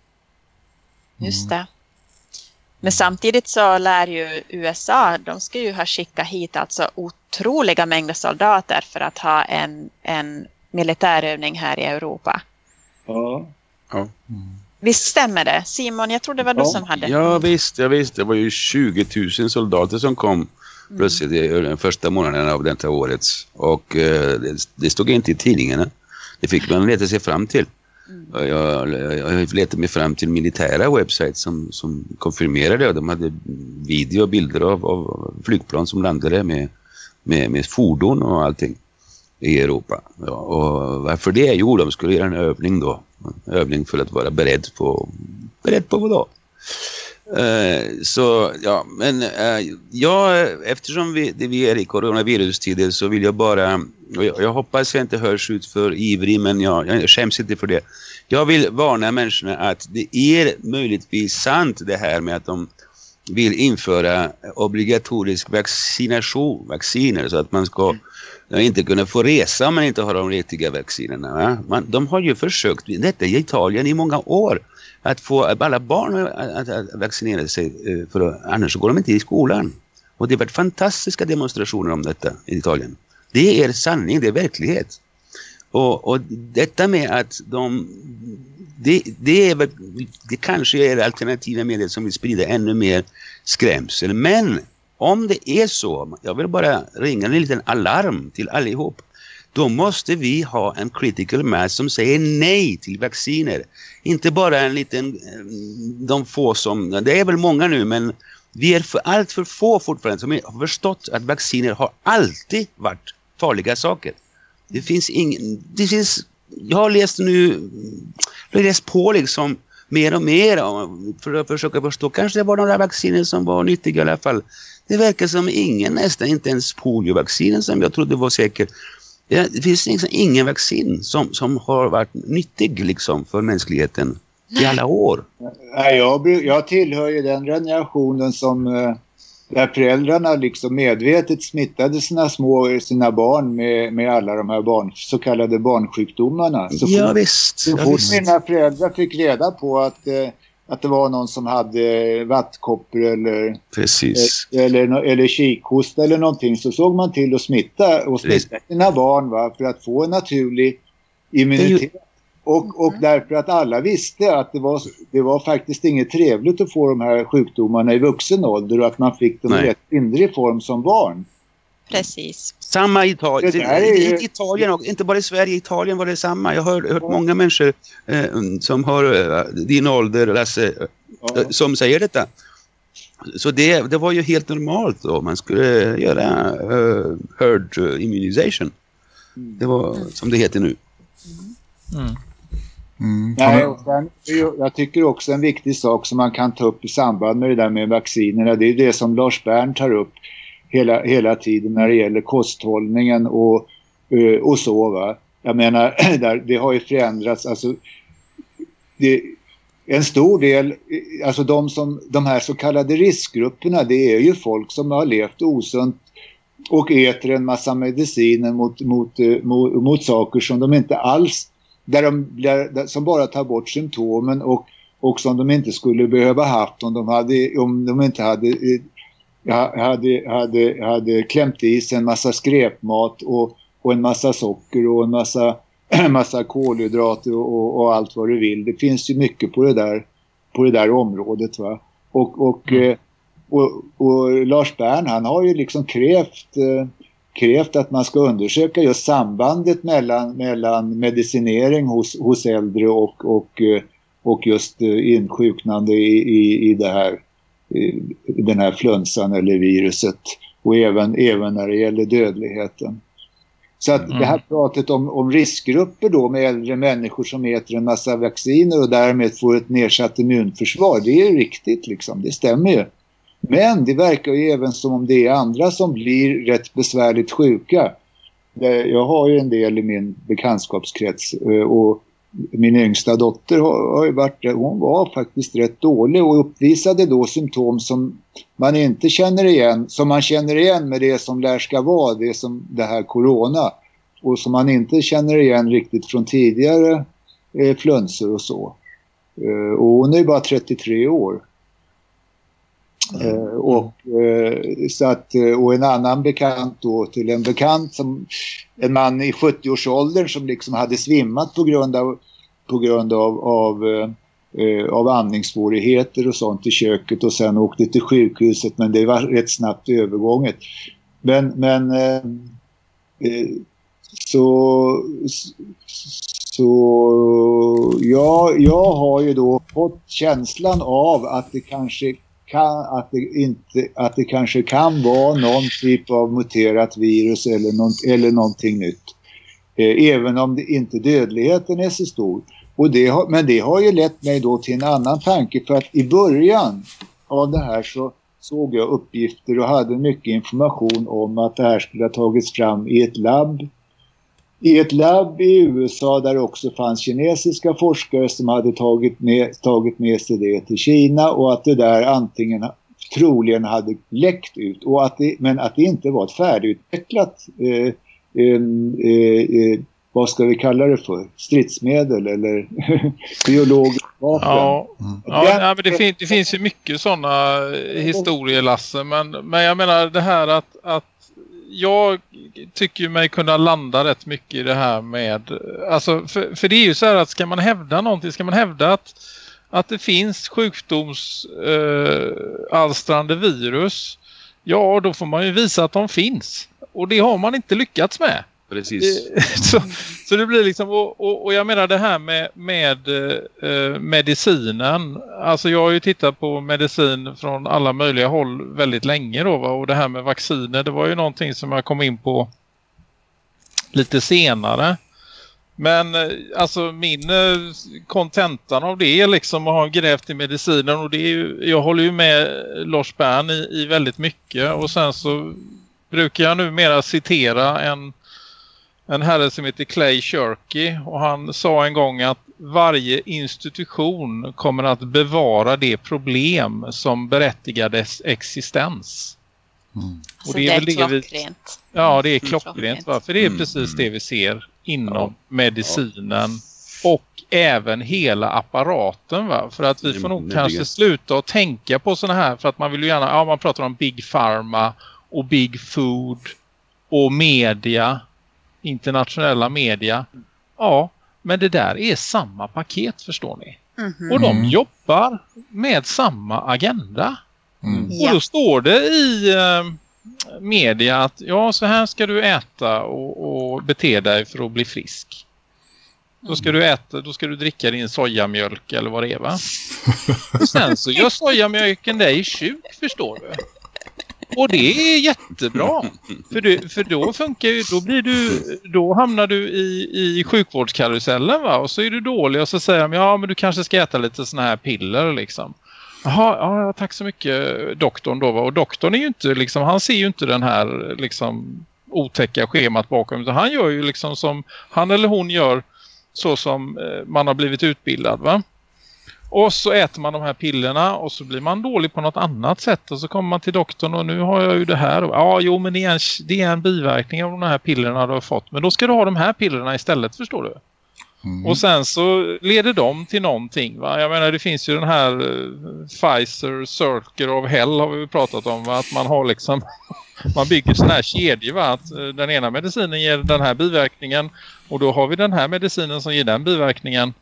Just det. Men samtidigt så lär ju USA, de ska ju ha skickat hit alltså otroliga mängder soldater för att ha en, en militärövning här i Europa. Ja. ja. Mm. Visst stämmer det? Simon, jag tror det var ja. du som hade. Ja visst, ja, visst. Det var ju 20 000 soldater som kom mm. plötsligt i den första månaden av detta året. Och eh, det, det stod inte i tidningarna. Det fick man leta sig fram till. Mm. Jag, jag letade mig fram till militära webbsites som, som konfirmerade det. De hade video och bilder av, av flygplan som landade med, med, med fordon och allting i Europa. Ja, och varför det? Jo, de skulle göra en övning då. En övning för att vara beredd på, beredd på vad då? Eh, så ja, men eh, jag, eftersom vi, vi är i coronavirustider så vill jag bara jag, jag, hoppas jag inte hörs ut för ivrig men jag, jag skäms inte för det. Jag vill varna människorna att det är möjligtvis sant det här med att de vill införa obligatorisk vaccination, vacciner så att man ska eh, inte kunna få resa om man inte har de riktiga vaccinerna. Man, de har ju försökt, detta i Italien i många år, att få alla barn att, att vaccinera sig eh, för annars går de inte i skolan. Och det har varit fantastiska demonstrationer om detta i Italien. Det är sanning, det är verklighet. Och, och detta med att de... Det, det, är, det kanske är alternativa medel som vill sprida ännu mer skrämsel. Men om det är så, jag vill bara ringa en liten alarm till allihop. Då måste vi ha en critical mass som säger nej till vacciner. Inte bara en liten, eh, de få som, det är väl många nu men vi är för, allt för få fortfarande som har förstått att vacciner har alltid varit farliga saker. Det finns ingen, det finns, jag har läst nu, jag har läst på liksom mer och mer för att försöka förstå. Kanske det var några vacciner som var nyttiga i alla fall. Det verkar som ingen, nästan inte ens poliovaccinen som jag trodde var säker. Det finns liksom ingen vaccin som, som har varit nyttig liksom för mänskligheten i alla år. Jag, jag tillhör ju den generationen som eh, där föräldrarna liksom medvetet smittade sina små, sina barn med, med alla de här barn, så kallade barnsjukdomarna. Så ja, fort, visst. Så ja, fort visst. mina föräldrar fick reda på att, eh, att det var någon som hade vattkoppor eller, Precis. Eh, eller, eller kikhosta eller någonting så såg man till att smitta och smitta sina barn va, för att få en naturlig immunitet. Och, och mm. därför att alla visste att det var, det var faktiskt inget trevligt att få de här sjukdomarna i vuxen ålder och att man fick dem i rätt lindrig form som barn. Precis. Samma i Italien. Ju... Italien och, inte bara i Sverige, i Italien var det samma. Jag har hört många människor eh, som har eh, din ålder, Lasse, eh, ja. som säger detta. Så det, det var ju helt normalt då. Man skulle göra uh, herd immunization. Mm. Det var som det heter nu. Mm. Mm. Nej, sen, jag tycker också en viktig sak som man kan ta upp i samband med det där med vaccinerna. Det är det som Lars Bern tar upp hela, hela tiden när det gäller kosthållningen och, eh, och så. Va? Jag menar, där, det har ju förändrats. Alltså, det, en stor del, alltså de, som, de här så kallade riskgrupperna, det är ju folk som har levt osunt och äter en massa mediciner mot, mot, eh, mot, mot saker som de inte alls, där de, där, som bara tar bort symptomen och, och som de inte skulle behöva haft om de, hade, om de inte hade, eh, hade, hade, hade klämt i sig en massa skräpmat och, och en massa socker och en massa massa kolhydrater och, och, allt vad du vill. Det finns ju mycket på det där, på det där området. Va? Och, och, mm. Eh, och, och, Lars Bern han har ju liksom krävt, eh, krävt att man ska undersöka just sambandet mellan, mellan medicinering hos, hos äldre och, och, eh, och just insjuknande i, i, i, det här, i den här flunsan eller viruset. Och även, även när det gäller dödligheten. Så att mm. det här pratet om, om riskgrupper då med äldre människor som äter en massa vacciner och därmed får ett nedsatt immunförsvar, det är riktigt liksom, det stämmer ju. Men det verkar ju även som om det är andra som blir rätt besvärligt sjuka. Eh, jag har ju en del i min bekantskapskrets eh, och min yngsta dotter har, ju varit hon var faktiskt rätt dålig och uppvisade då symptom som man inte känner igen, som man känner igen med det som lär ska vara, det som det här corona och som man inte känner igen riktigt från tidigare eh, flunsor och så. Eh, och hon är bara 33 år. Mm. Eh, och, eh, så att, eh, och en annan bekant då till en bekant som en man i 70-årsåldern som liksom hade svimmat på grund av, på grund av, av, eh, eh, av andningssvårigheter och sånt i köket och sen åkte till sjukhuset men det var rätt snabbt övergånget. Men, men så, så ja, jag har ju då fått känslan av att det kanske kan, att, det inte, att det kanske kan vara någon typ av muterat virus eller, någon, eller någonting nytt. Eh, även om det inte dödligheten är så stor. Och det har, men det har ju lett mig då till en annan tanke för att i början av det här så såg jag uppgifter och hade mycket information om att det här skulle ha tagits fram i ett labb i ett labb i USA där också fanns kinesiska forskare som hade tagit med, tagit med sig det till Kina och att det där antingen troligen hade läckt ut och att det, men att det inte var ett färdigutvecklat eh, eh, eh, vad ska vi kalla det för? Stridsmedel eller biologiskt vapen? Ja, mm. ja men det, fin det finns ju mycket sådana historier Lasse men, men jag menar det här att, att jag tycker mig kunna landa rätt mycket i det här med, alltså för, för det är ju så här att ska man hävda någonting, ska man hävda att, att det finns sjukdomsalstrande eh, virus, ja då får man ju visa att de finns. Och det har man inte lyckats med. Precis. så, så det blir liksom, och, och, och, jag menar det här med, med eh, medicinen. Alltså jag har ju tittat på medicin från alla möjliga håll väldigt länge då va? Och det här med vacciner, det var ju någonting som jag kom in på lite senare. Men eh, alltså min eh, kontentan av det är liksom att ha grävt i medicinen och det är ju, jag håller ju med Lars Bern i, i väldigt mycket och sen så brukar jag numera citera en en herre som heter Clay Shirky och han sa en gång att varje institution kommer att bevara det problem som berättigar dess existens. Mm. Och det är, det är klockrent. Vi, ja, det är klockrent. Va? För det är mm. precis det vi ser inom ja. medicinen och även hela apparaten. Va? För att vi får nog kanske sluta att tänka på sådana här för att man vill ju gärna, ja man pratar om Big Pharma och Big Food och media internationella media. Ja, Men det där är samma paket förstår ni. Mhm. Och de Mm. jobbar med samma agenda. Mm. Och då står det i eh, media att ja så här ska du äta och, och bete dig för att bli frisk. Då ska du äta, då ska du dricka din sojamjölk eller vad det är va? Och sen så gör sojamjölken dig sjuk förstår du. Och det är jättebra. För, du, för då funkar ju, då blir du, då hamnar du i, i sjukvårdskarusellen va? Och så är du dålig och så säger de, ja men du kanske ska äta lite såna här piller liksom. Jaha, ja, tack så mycket doktorn då va? Och doktorn är ju inte liksom, han ser ju inte den här liksom otäcka schemat bakom. Utan han gör ju liksom som, han eller hon gör så som eh, man har blivit utbildad va? Och så äter man de här pillerna och så blir man dålig på något annat sätt. Och så kommer man till doktorn och nu har jag ju det här. Och, ja, jo men det är, en, det är en biverkning av de här pillerna du har fått. Men då ska du ha de här pillerna istället, förstår du? Mm. Och sen så leder de till någonting va. Jag menar det finns ju den här eh, Pfizer Circle of Hell har vi pratat om va. Att man har liksom man bygger sån här kedjor va. Att eh, den ena medicinen ger den här biverkningen och då har vi den här medicinen som ger den biverkningen.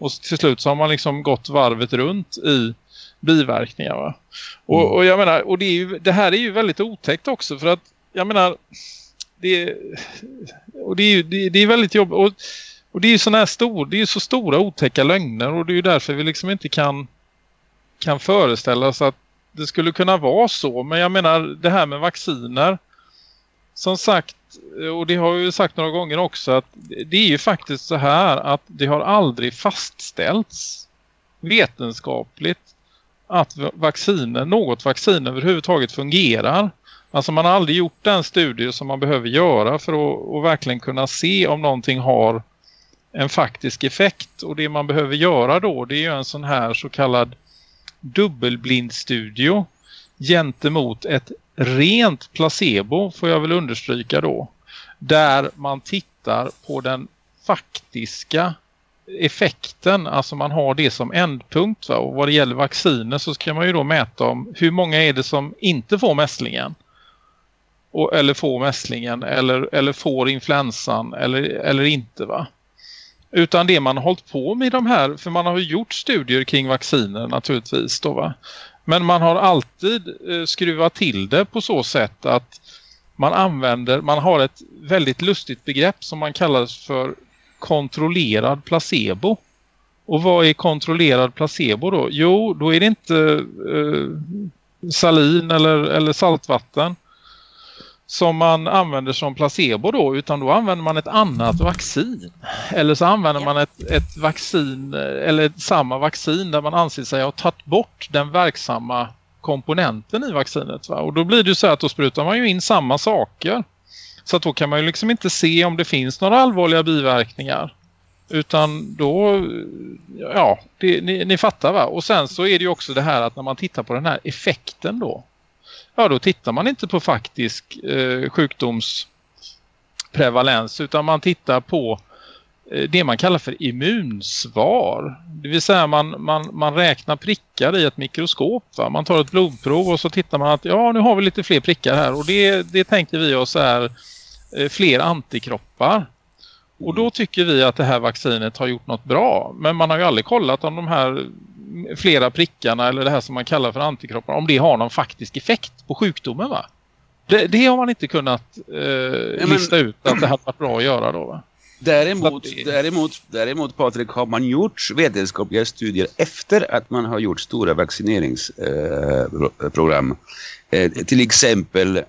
Och till slut så har man liksom gått varvet runt i biverkningar va. Och, och jag menar, och det, ju, det här är ju väldigt otäckt också för att jag menar det, och det är ju det, det är väldigt jobbigt och, och det är ju såna här stor, det är ju så stora otäcka lögner och det är ju därför vi liksom inte kan kan föreställa oss att det skulle kunna vara så. Men jag menar det här med vacciner som sagt, och det har jag ju sagt några gånger också att det är ju faktiskt så här att det har aldrig fastställts vetenskapligt att vacciner, något vaccin överhuvudtaget fungerar. Alltså man har aldrig gjort den studie som man behöver göra för att, att verkligen kunna se om någonting har en faktisk effekt. Och det man behöver göra då det är ju en sån här så kallad dubbelblindstudio gentemot ett rent placebo får jag väl understryka då. Där man tittar på den faktiska effekten, alltså man har det som ändpunkt va? och vad det gäller vacciner så ska man ju då mäta om hur många är det som inte får mässlingen och, eller får mässlingen eller, eller får influensan eller, eller inte va. Utan det man har hållit på med de här, för man har ju gjort studier kring vacciner naturligtvis då va. Men man har alltid eh, skruvat till det på så sätt att man använder, man har ett väldigt lustigt begrepp som man kallar för kontrollerad placebo. Och vad är kontrollerad placebo då? Jo, då är det inte eh, salin eller, eller saltvatten som man använder som placebo då utan då använder man ett annat vaccin. Eller så använder man ett, ett vaccin eller samma vaccin där man anser sig ha tagit bort den verksamma komponenten i vaccinet. Va? Och då blir det ju så att då sprutar man ju in samma saker. Så att då kan man ju liksom inte se om det finns några allvarliga biverkningar. Utan då, ja, det, ni, ni fattar va? Och sen så är det ju också det här att när man tittar på den här effekten då. Ja, då tittar man inte på faktisk eh, sjukdomsprevalens utan man tittar på eh, det man kallar för immunsvar. Det vill säga man, man, man räknar prickar i ett mikroskop. Va? Man tar ett blodprov och så tittar man att ja nu har vi lite fler prickar här och det, det tänker vi oss är eh, fler antikroppar. Och då tycker vi att det här vaccinet har gjort något bra. Men man har ju aldrig kollat om de här flera prickarna eller det här som man kallar för antikroppar, om det har någon faktisk effekt på sjukdomen va? Det, det har man inte kunnat eh, men- lista ut att det hade varit bra att göra då va? Däremot, däremot, däremot Patrik har man gjort vetenskapliga studier efter att man har gjort stora vaccineringsprogram. Eh, till exempel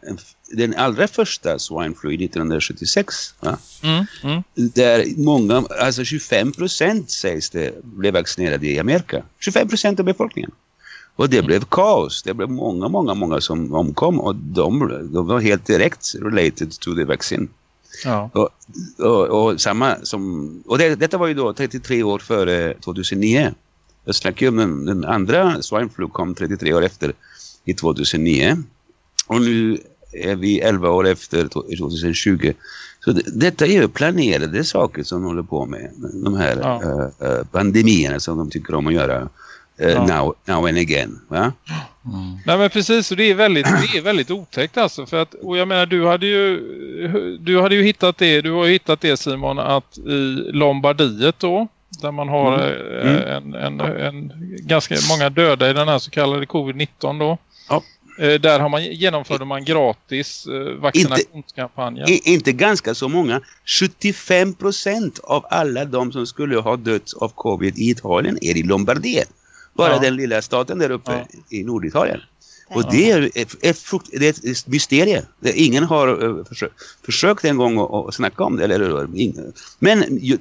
den allra första swine flu 1976. Va? Mm, mm. Där många, alltså 25 procent sägs det, blev vaccinerade i Amerika. 25 procent av befolkningen. Och det blev kaos. Det blev många, många, många som omkom och de, de var helt direkt related to the vaccine. Ja. Och, och, och samma som, och det, detta var ju då 33 år före 2009. Jag snackar ju om den, den andra swine flu kom 33 år efter i 2009. Och nu är vi 11 år efter to- 2020. Så det, detta är ju planerade saker som de håller på med. De här Ja. eh, eh, pandemierna som de tycker om att göra. eh, Ja. now, now and again. Va? Nej men precis det är väldigt, det är väldigt otäckt alltså för att, och jag menar du hade ju du hade ju hittat det, du har ju hittat det Simon att i Lombardiet då där man har Mm. eh, En, en, en ganska många döda i den här så kallade covid-19 då. Eh, Där har man, genomförde man gratis eh, vaccinationskampanjer. I, inte ganska så många. 75 procent av alla de som skulle ha dött av covid i Italien är i Lombardien. Bara Ja. den lilla staten där uppe Ja. i Norditalien. Och det är ett, ett, det är ett mysterium. Det, ingen har uh, försökt, försökt en gång att, att snacka om det. Eller, ingen. Men ju,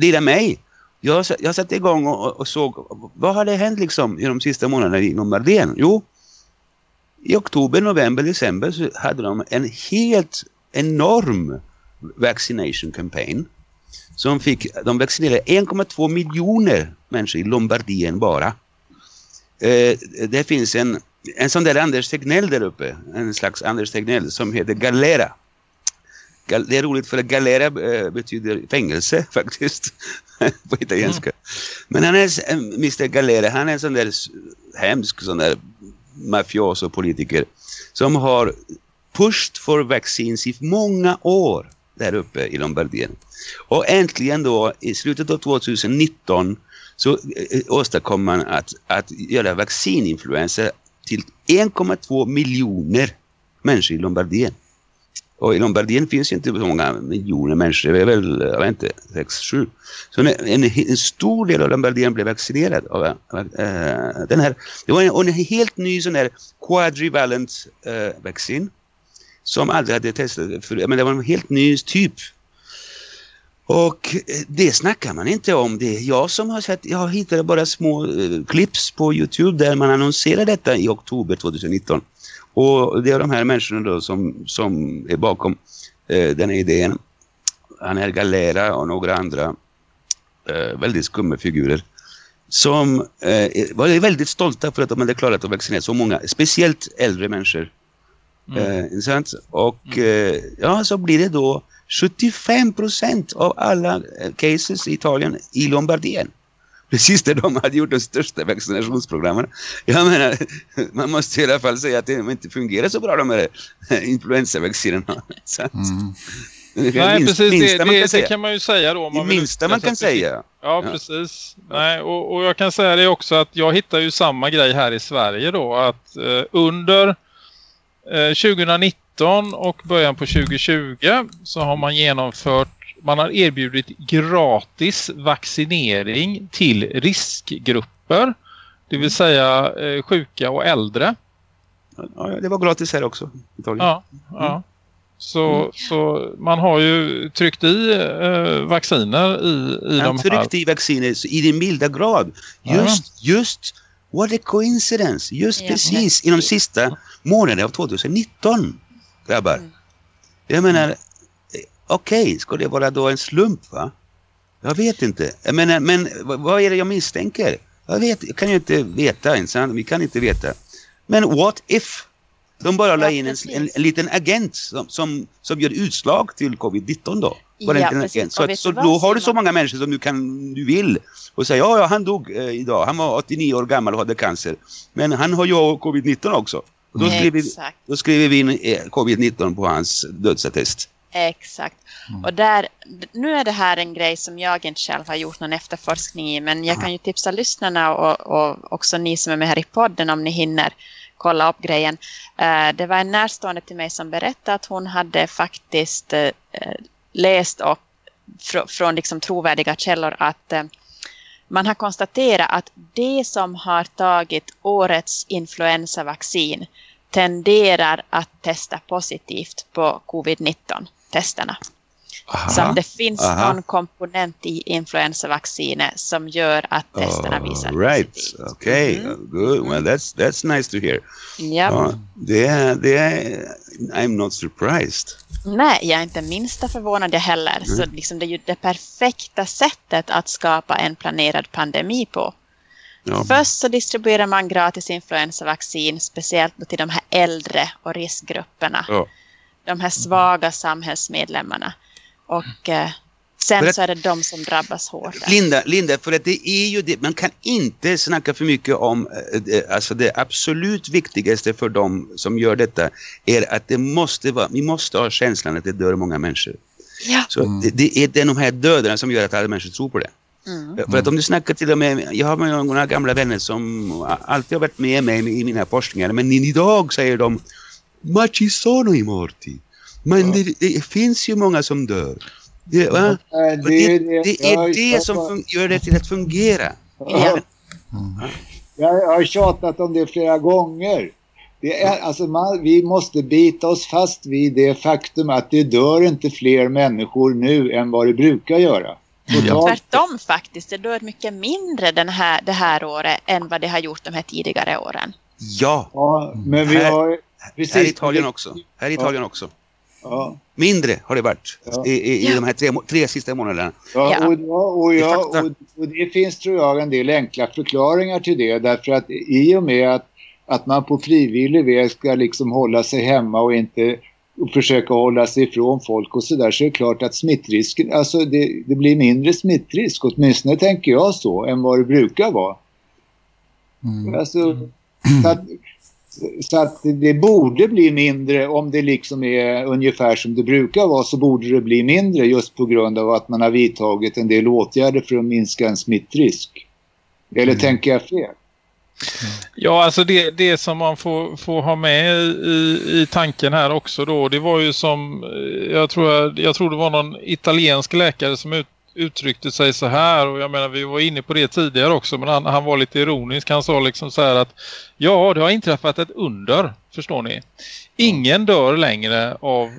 lilla mig, jag, jag satte igång och, och såg vad hade hänt liksom i de sista månaderna i Lombardien? Jo, i oktober, november, december så hade de en helt enorm vaccination campaign. Som fick, de vaccinerade 1,2 miljoner människor i Lombardien bara. Eh, det finns en, en sån där Anders Tegnell där uppe. En slags Anders Tegnell som heter Galera. Gal, det är roligt för att Galera eh, betyder fängelse faktiskt. på italienska. Men han är eh, Mr. Galera, han är en sån där hemsk sån där mafioso politiker som har pushed for vaccins i många år där uppe i Lombardien. Och äntligen då i slutet av 2019 så eh, åstadkom man att, att göra vaccininfluenser till 1,2 miljoner människor i Lombardien. Och i Lombardien finns ju inte så många miljoner människor, det är väl, jag vet inte, 6-7. Så en, en, en stor del av Lombardien blev vaccinerad av äh, den här. Det var en, en helt ny sån här quadrivalent äh, vaccin som aldrig hade testat för, men det var en helt ny typ. Och eh, det snackar man inte om. Det är jag som har sett, jag hittade bara små eh, klipps på Youtube där man annonserar detta i oktober 2019. Och det är de här människorna då som, som är bakom eh, den här idén. Han är Galera och några andra eh, väldigt skumma figurer som eh, var väldigt stolta för att de hade klarat att vaccinera så många, speciellt äldre människor. Eh, sant? Och eh, ja, så blir det då 75 procent av alla eh, cases i Italien i Lombardien. Precis där de hade gjort de största vaccinationsprogrammen. Jag menar, man måste i alla fall säga att det inte fungerar så bra de här influensavaccinerna. Sant? Det är Nej, minst- precis. minsta Det, man det, kan det säga. kan man ju säga då. Om Det man vill minsta man kan säga. Ja, Ja. precis. Nej, och, och jag kan säga det också att jag hittar ju samma grej här i Sverige då. Att eh, under eh, 2019 och början på 2020 så har man genomfört, man har erbjudit gratis vaccinering till riskgrupper. Det vill säga eh, sjuka och äldre. Ja, det var gratis här också. Italien. Ja, ja. Så, så man har ju tryckt i eh, vacciner i, i Han de här. tryckte i vacciner i den milda grad. Just, just, what a coincidence. Just Ja, precis i de sista månaderna av 2019, grabbar. Mm. Jag menar, okej, ska det vara då en slump va? Jag vet inte. Menar, men vad- är det jag misstänker? Jag vet, jag kan ju inte veta ens. Vi kan inte veta. Men what if? De bara la in en, en, en liten agent som, som, som gör utslag till covid-19 då. Bara Ja, en agent. Så, att, så då har du så många människor som du kan, du vill. Och säga, ja, ja, han dog eh, idag. Han var 89 år gammal och hade cancer. Men han har ju covid-19 också. Och då, skriver, då skriver vi in eh, covid-19 på hans dödsattest. Exakt. Och där, nu är det här en grej som jag inte själv har gjort någon efterforskning i, men jag kan ju tipsa lyssnarna och, och också ni som är med här i podden om ni hinner kolla upp grejen. Eh, det var en närstående till mig som berättade att hon hade faktiskt eh, läst fr från liksom trovärdiga källor att eh, man har konstaterat att de som har tagit årets influensavaccin tenderar att testa positivt på covid-19-testerna. Så att det finns aha. någon komponent i influensavaccinet som gör att testerna visar All right, positivt. okay, Mhm. good. Well, that's that's nice to hear. Ja, det är, det är, I'm not surprised. Nej, jag är inte minsta förvånad heller. Så liksom det är ju det perfekta sättet att skapa en planerad pandemi på. Ja. Först så distribuerar man gratis influensavaccin, speciellt till de här äldre och riskgrupperna. Ja. De här svaga samhällsmedlemmarna. Och eh, Sen så är det de som drabbas hårt. Linda, Linda, för att det är ju det, man kan inte snacka för mycket om, eh, alltså det absolut viktigaste för dem som gör detta är att det måste vara, vi måste ha känslan att det dör många människor. Ja. Så det, det är de här dödarna som gör att alla människor tror på det. Mm. För att om du snackar till och med, jag har några gamla vänner som alltid har varit med mig i mina forskningar, men idag säger de, ma ci sono i morti. Men det, det finns ju många som dör. Det, va? Eh, Och det, det är jag- det som fun- gör det till att fungera. Ja. Jag har tjatat om det flera gånger. Det är, alltså man, vi måste bita oss fast vid det faktum att det dör inte fler människor nu än vad det brukar göra. Totalt Tvärtom faktiskt, det dör mycket mindre den här, det här året än vad det har gjort de här tidigare åren. Ja, Ja, men vi har... Precis, här i Italien också. Här i Italien också. Ja, Mindre har det varit Ja. i, i, i Ja. de här tre, tre sista månaderna. ja, Ja. och, ja, och, ja, och, och det finns tror jag en del enkla förklaringar till det. Därför att i och med att, att man på frivillig väg ska liksom hålla sig hemma och inte och försöka hålla sig ifrån folk och sådär så är det klart att smittrisken, alltså det, det blir mindre smittrisk, åtminstone tänker jag så, än vad det brukar vara. Mm. Alltså, så, att, så att det borde bli mindre om det liksom är ungefär som det brukar vara så borde det bli mindre just på grund av att man har vidtagit en del åtgärder för att minska en smittrisk. Eller tänker jag fel? Ja, alltså det, det som man får, får ha med i, i tanken här också då, det var ju som, eh, jag tror, jag, jag tror det var någon italiensk läkare som ut, uttryckte sig så här och jag menar vi var inne på det tidigare också men han, han var lite ironisk, han sa liksom så här att ja det har inträffat ett under, förstår ni. Ingen dör längre av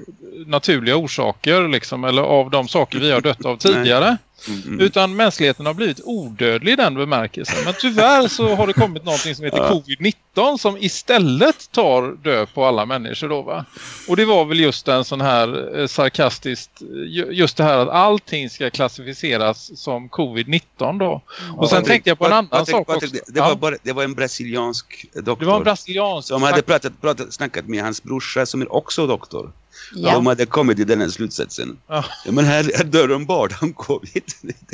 naturliga orsaker liksom, eller av de saker vi har dött av tidigare. Mm. Utan mänskligheten har blivit odödlig i den bemärkelsen. Men tyvärr så har det kommit någonting som heter Ja. covid-19 som istället tar död på alla människor då va. Och det var väl just en sån här eh, sarkastiskt, ju- just det här att allting ska klassificeras som covid-19 då. Och sen Patrik, tänkte jag på en annan Patrik, sak Patrik, också. Det, det, var Ja, bara, det var en brasiliansk doktor. det var en brasiliansk. som hade pratat, pratat, snackat med hans brorsa som är också doktor. Ja. De hade kommit till den här slutsatsen. Ja, men här, här dör de bara om covid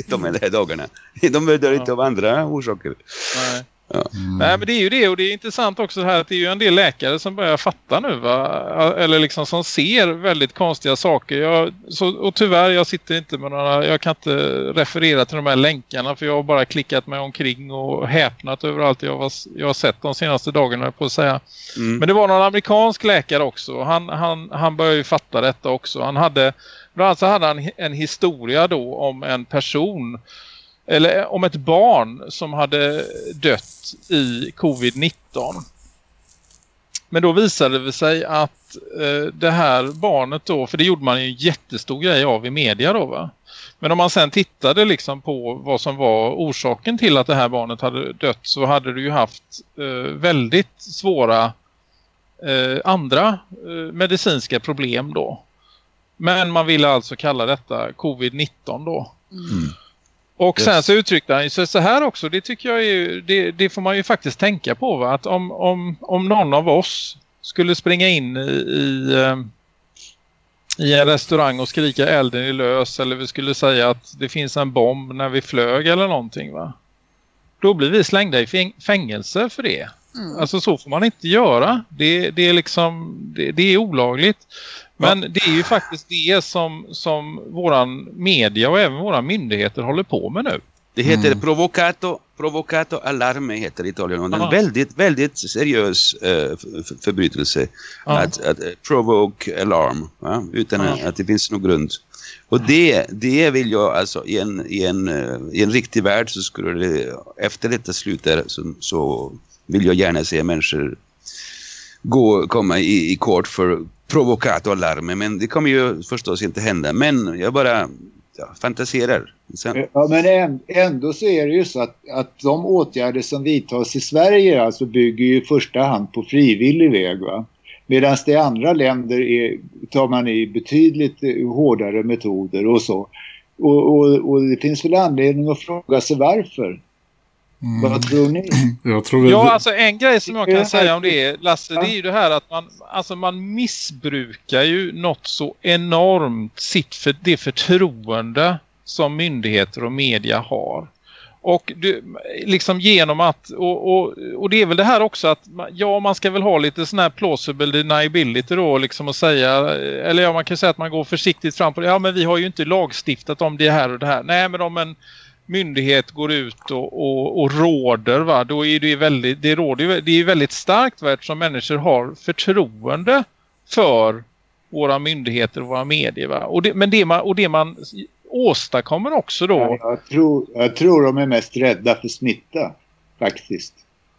de här dagarna. De dör inte av andra orsaker. Nej. Ja. Nej men det är ju det och det är intressant också här att det är ju en del läkare som börjar fatta nu va? Eller liksom som ser väldigt konstiga saker. Jag, så, och tyvärr jag sitter inte med några, jag kan inte referera till de här länkarna för jag har bara klickat mig omkring och häpnat över allt jag har, jag har sett de senaste dagarna på att säga. Mm. Men det var någon amerikansk läkare också. Han, han, han började ju fatta detta också. Han hade, bland annat så hade han en historia då om en person eller eh, om ett barn som hade dött i covid-19. Men då visade det sig att eh, det här barnet då, för det gjorde man ju en jättestor grej av i media då va. Men om man sen tittade liksom på vad som var orsaken till att det här barnet hade dött så hade du ju haft eh, väldigt svåra eh, andra eh, medicinska problem då. Men man ville alltså kalla detta covid-19 då. Mm. Och Yes. sen så uttryckte han sig så här också, det tycker jag är det, det får man ju faktiskt tänka på va? att om, om, om någon av oss skulle springa in i, i, eh, i en restaurang och skrika elden är lös eller vi skulle säga att det finns en bomb när vi flög eller någonting va. Då blir vi slängda i fäng- fängelse för det. Mm. Alltså så får man inte göra. Det, det är liksom det, det är olagligt. Men det är ju faktiskt det som, som våran media och även våra myndigheter håller på med nu. Det heter Mm. provocato, provocato allarme heter i Italien. Och det är en väldigt, väldigt seriös eh, förbrytelse. Att, att eh, provoke alarm. Va? Utan Ja. att det finns någon grund. Och det, det vill jag alltså i en, i, en, eh, i en riktig värld så skulle det, efter detta slutar så, så vill jag gärna se människor gå, komma i, i kort för provocato alarme. Men det kommer ju förstås inte hända. Men jag bara ja, fantaserar. Sen, eh, Ja, men ändå så är det ju så att, att de åtgärder som vidtas i Sverige alltså bygger ju i första hand på frivillig väg. Va? Medan det i andra länder är, tar man i betydligt eh, hårdare metoder och så. Och, och, och det finns väl anledning att fråga sig varför. Mm. Vad tror ni? Jag tror vi... Ja, alltså en grej som jag Ja. kan säga om det, Lasse, Ja. det är ju det här att man, alltså man missbrukar ju något så enormt sitt för det förtroende som myndigheter och media har. Och du, liksom genom att, och, och, och det är väl det här också att ja man ska väl ha lite sån här plausible deniability då liksom att säga, eller ja man kan säga att man går försiktigt fram på det, ja men vi har ju inte lagstiftat om det här och det här. Nej men om en myndighet går ut och, och, och råder va, då är det väldigt, det råder det är väldigt starkt va, eftersom människor har förtroende för våra myndigheter och våra medier va. Och det, men det man, och det man åstadkommer också då. Ja, jag, tror, jag tror de är mest rädda för smitta faktiskt.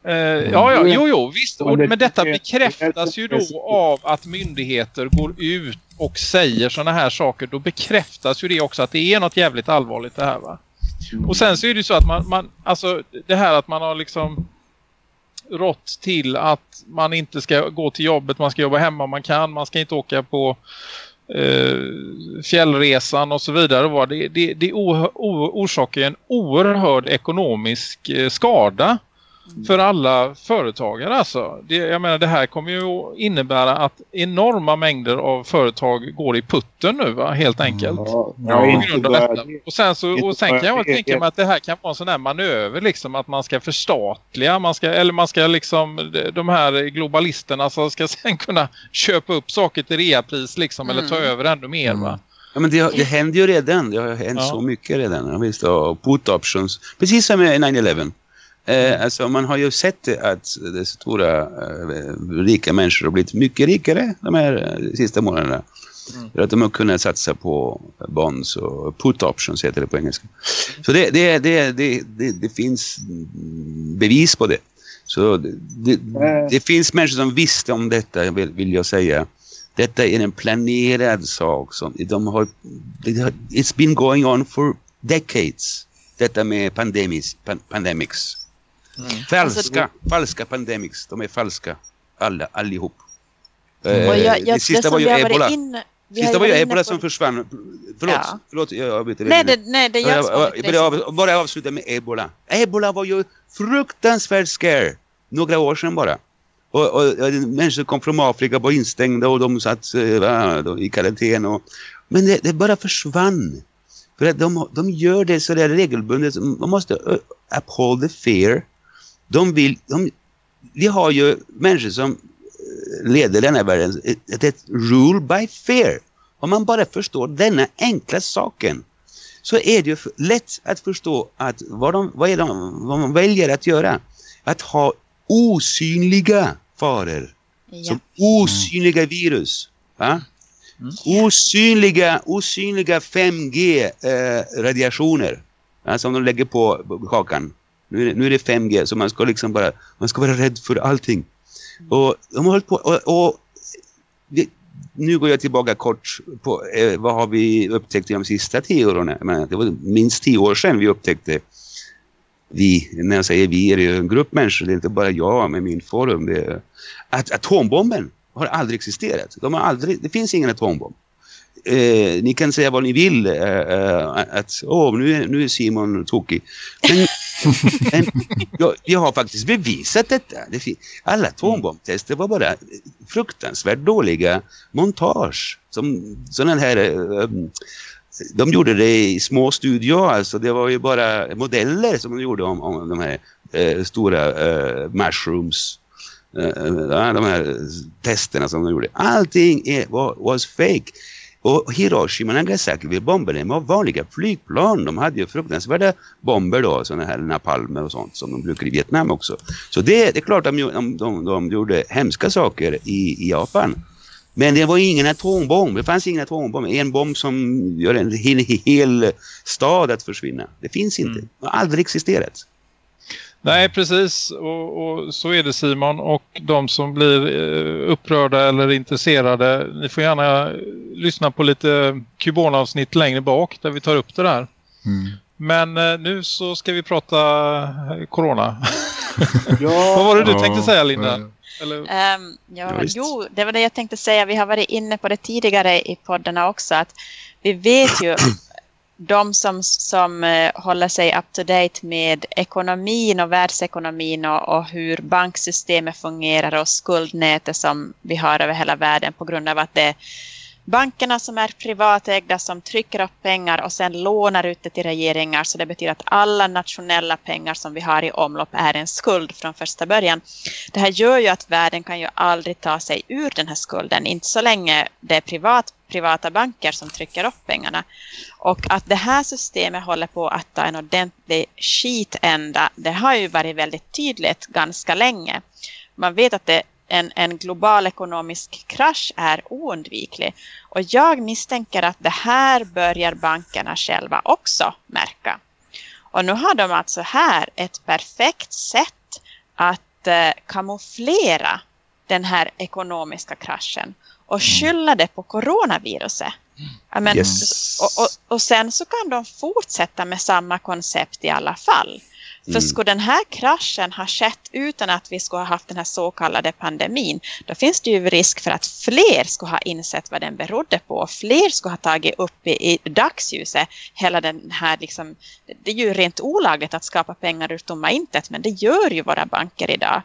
Uh, ja, ja, jo, jo, visst. Och, men detta bekräftas ju då av att myndigheter går ut och säger sådana här saker. Då bekräftas ju det också att det är något jävligt allvarligt det här va. Och sen så är det ju så att man, man, alltså det här att man har liksom rått till att man inte ska gå till jobbet, man ska jobba hemma om man kan, man ska inte åka på eh, fjällresan och så vidare. Det, det, det orsakar en oerhörd ekonomisk eh, skada för alla företagare alltså. Det, jag menar det här kommer ju innebära att enorma mängder av företag går i putten nu va, helt enkelt. Ja, ja, på grund av detta. Och sen, så, och sen kan jag tänka mig att det här kan vara en sån här manöver liksom att man ska förstatliga, man ska, eller man ska liksom de här globalisterna så ska sen kunna köpa upp saker till reapris liksom mm. eller ta mm. över ännu mer va. Ja, men det, det händer ju redan. Det har hänt ja. så mycket redan. Visst, och put options. Precis som med 9-11. Eh, alltså man har ju sett att de stora eh, rika människor har blivit mycket rikare de här eh, sista månaderna. Mm. För att de har kunnat satsa på bonds och put options heter det på engelska. Så det, det, det, det, det, det finns bevis på det. Så det, det, finns människor som visste om detta vill, vill jag säga. Detta är en planerad sak som de har, it's been going on for decades. Detta med pandemis, pan, pandemics. Mm. Falska, alltså, falska pandemics. De är falska. Alla, allihop. Eh, jag, jag, det sista var ju Ebola. In, sista var ju Ebola som försvann. Förlåt, ja. förlåt jag avbryter. Nej, det, nej, det jag jag, jag Bara avsluta med Ebola. Ebola var ju fruktansvärt scare. Några år sedan bara. Och, och, och människor kom från Afrika var instängda och de satt äh, i karantän. Och, men det, det, bara försvann. För att de, de gör det så där regelbundet. Man måste uh, uphold the fear de vill, de, vi har ju människor som eh, leder den här världen, ett, ett rule by fear. Om man bara förstår denna enkla saken så är det ju lätt att förstå att vad, de, vad, är de, vad man väljer att göra. Att ha osynliga faror. Ja. Som osynliga virus. Va? Mm. Osynliga, osynliga 5G-radiationer eh, som de lägger på kakan. Nu är, det, nu är det 5G så man ska liksom bara man ska vara rädd för allting. Och de har hållit på och, och det, nu går jag tillbaka kort på eh, vad har vi upptäckt i de sista tio åren. Men det var minst tio år sedan vi upptäckte vi, när jag säger vi är det en grupp människor, det är inte bara jag med min forum. Det är, att atombomben har aldrig existerat. De har aldrig, det finns ingen atombomb eh, ni kan säga vad ni vill eh, eh, att åh, nu, är, nu är Simon tokig. Men, men jag, jag, har faktiskt bevisat detta. Det alla atombombtester var bara fruktansvärt dåliga montage. Som sådana här... Eh, de gjorde det i små studior, alltså det var ju bara modeller som de gjorde om, om de här eh, stora eh, mushrooms de här testerna som de gjorde. Allting är, was, was fake. Och Hiroshima och Nagasaki vid bomberna var vanliga flygplan. De hade ju fruktansvärda bomber då, sådana här napalmer och sånt som de brukar i Vietnam också. Så det, det är klart de, de, de, de gjorde hemska saker i, i Japan. Men det var ingen atombomb. Det fanns ingen atombomb. En bomb som gör en hel, hel stad att försvinna. Det finns inte. Mm. Det har aldrig existerat. Nej, precis. Och, och, så är det Simon. Och de som blir eh, upprörda eller intresserade, ni får gärna lyssna på lite Kubon-avsnitt längre bak där vi tar upp det där. Mm. Men eh, nu så ska vi prata eh, corona. ja. Vad var det du tänkte säga Linda? Um, ja, ja jo, det var det jag tänkte säga. Vi har varit inne på det tidigare i poddarna också. Att vi vet ju de som, som eh, håller sig up to date med ekonomin och världsekonomin och, och, hur banksystemet fungerar och skuldnätet som vi har över hela världen på grund av att det är bankerna som är privatägda som trycker upp pengar och sen lånar ut det till regeringar så det betyder att alla nationella pengar som vi har i omlopp är en skuld från första början. Det här gör ju att världen kan ju aldrig ta sig ur den här skulden, inte så länge det är privat, privata banker som trycker upp pengarna. Och att det här systemet håller på att ta en ordentlig skitända, det har ju varit väldigt tydligt ganska länge. Man vet att det en, en global ekonomisk krasch är oundviklig. Och jag misstänker att det här börjar bankerna själva också märka. Och nu har de alltså här ett perfekt sätt att eh, kamouflera den här ekonomiska kraschen och mm. skylla det på coronaviruset. Men, yes. och, och, och sen så kan de fortsätta med samma koncept i alla fall. För mm. skulle den här kraschen ha skett utan att vi skulle ha haft den här så kallade pandemin, då finns det ju risk för att fler skulle ha insett vad den berodde på. Fler skulle ha tagit upp i, i dagsljuset hela den här, liksom, det är ju rent olagligt att skapa pengar ur tomma intet, men det gör ju våra banker idag.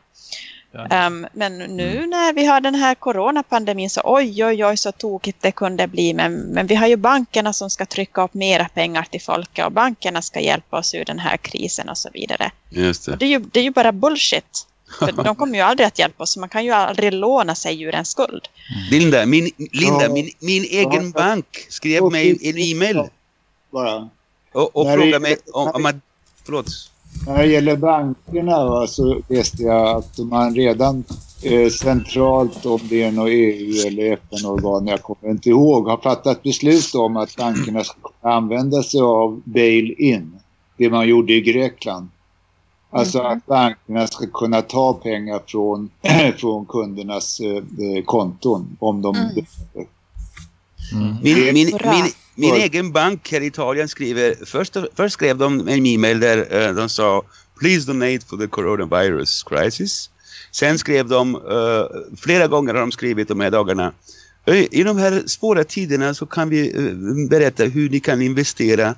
Um, men nu mm. när vi har den här coronapandemin så oj oj oj så tokigt det kunde bli. Men, men vi har ju bankerna som ska trycka upp mera pengar till folket och bankerna ska hjälpa oss ur den här krisen och så vidare. Just det. det, är, ju, det är ju bara bullshit. För de kommer ju aldrig att hjälpa oss. Man kan ju aldrig låna sig ur en skuld. Mm. Linda, min, Linda, min, min egen bank skrev mig en e-mail. Bara. Och, och frågade mig om, om att... Förlåt. När det gäller bankerna va, så läste jag att man redan eh, centralt, om det är något EU eller FN-organ, jag kommer inte ihåg, har fattat beslut om att bankerna ska använda sig av bail-in. Det man gjorde i Grekland. Alltså mm. att bankerna ska kunna ta pengar från, från kundernas eh, konton om de mm. behöver. Mm. Min, min, min, min egen bank här i Italien skriver, först, först skrev de en e-mail där uh, de sa Please donate for the coronavirus crisis. Sen skrev de, uh, flera gånger har de skrivit de här dagarna i de här svåra tiderna så kan vi uh, berätta hur ni kan investera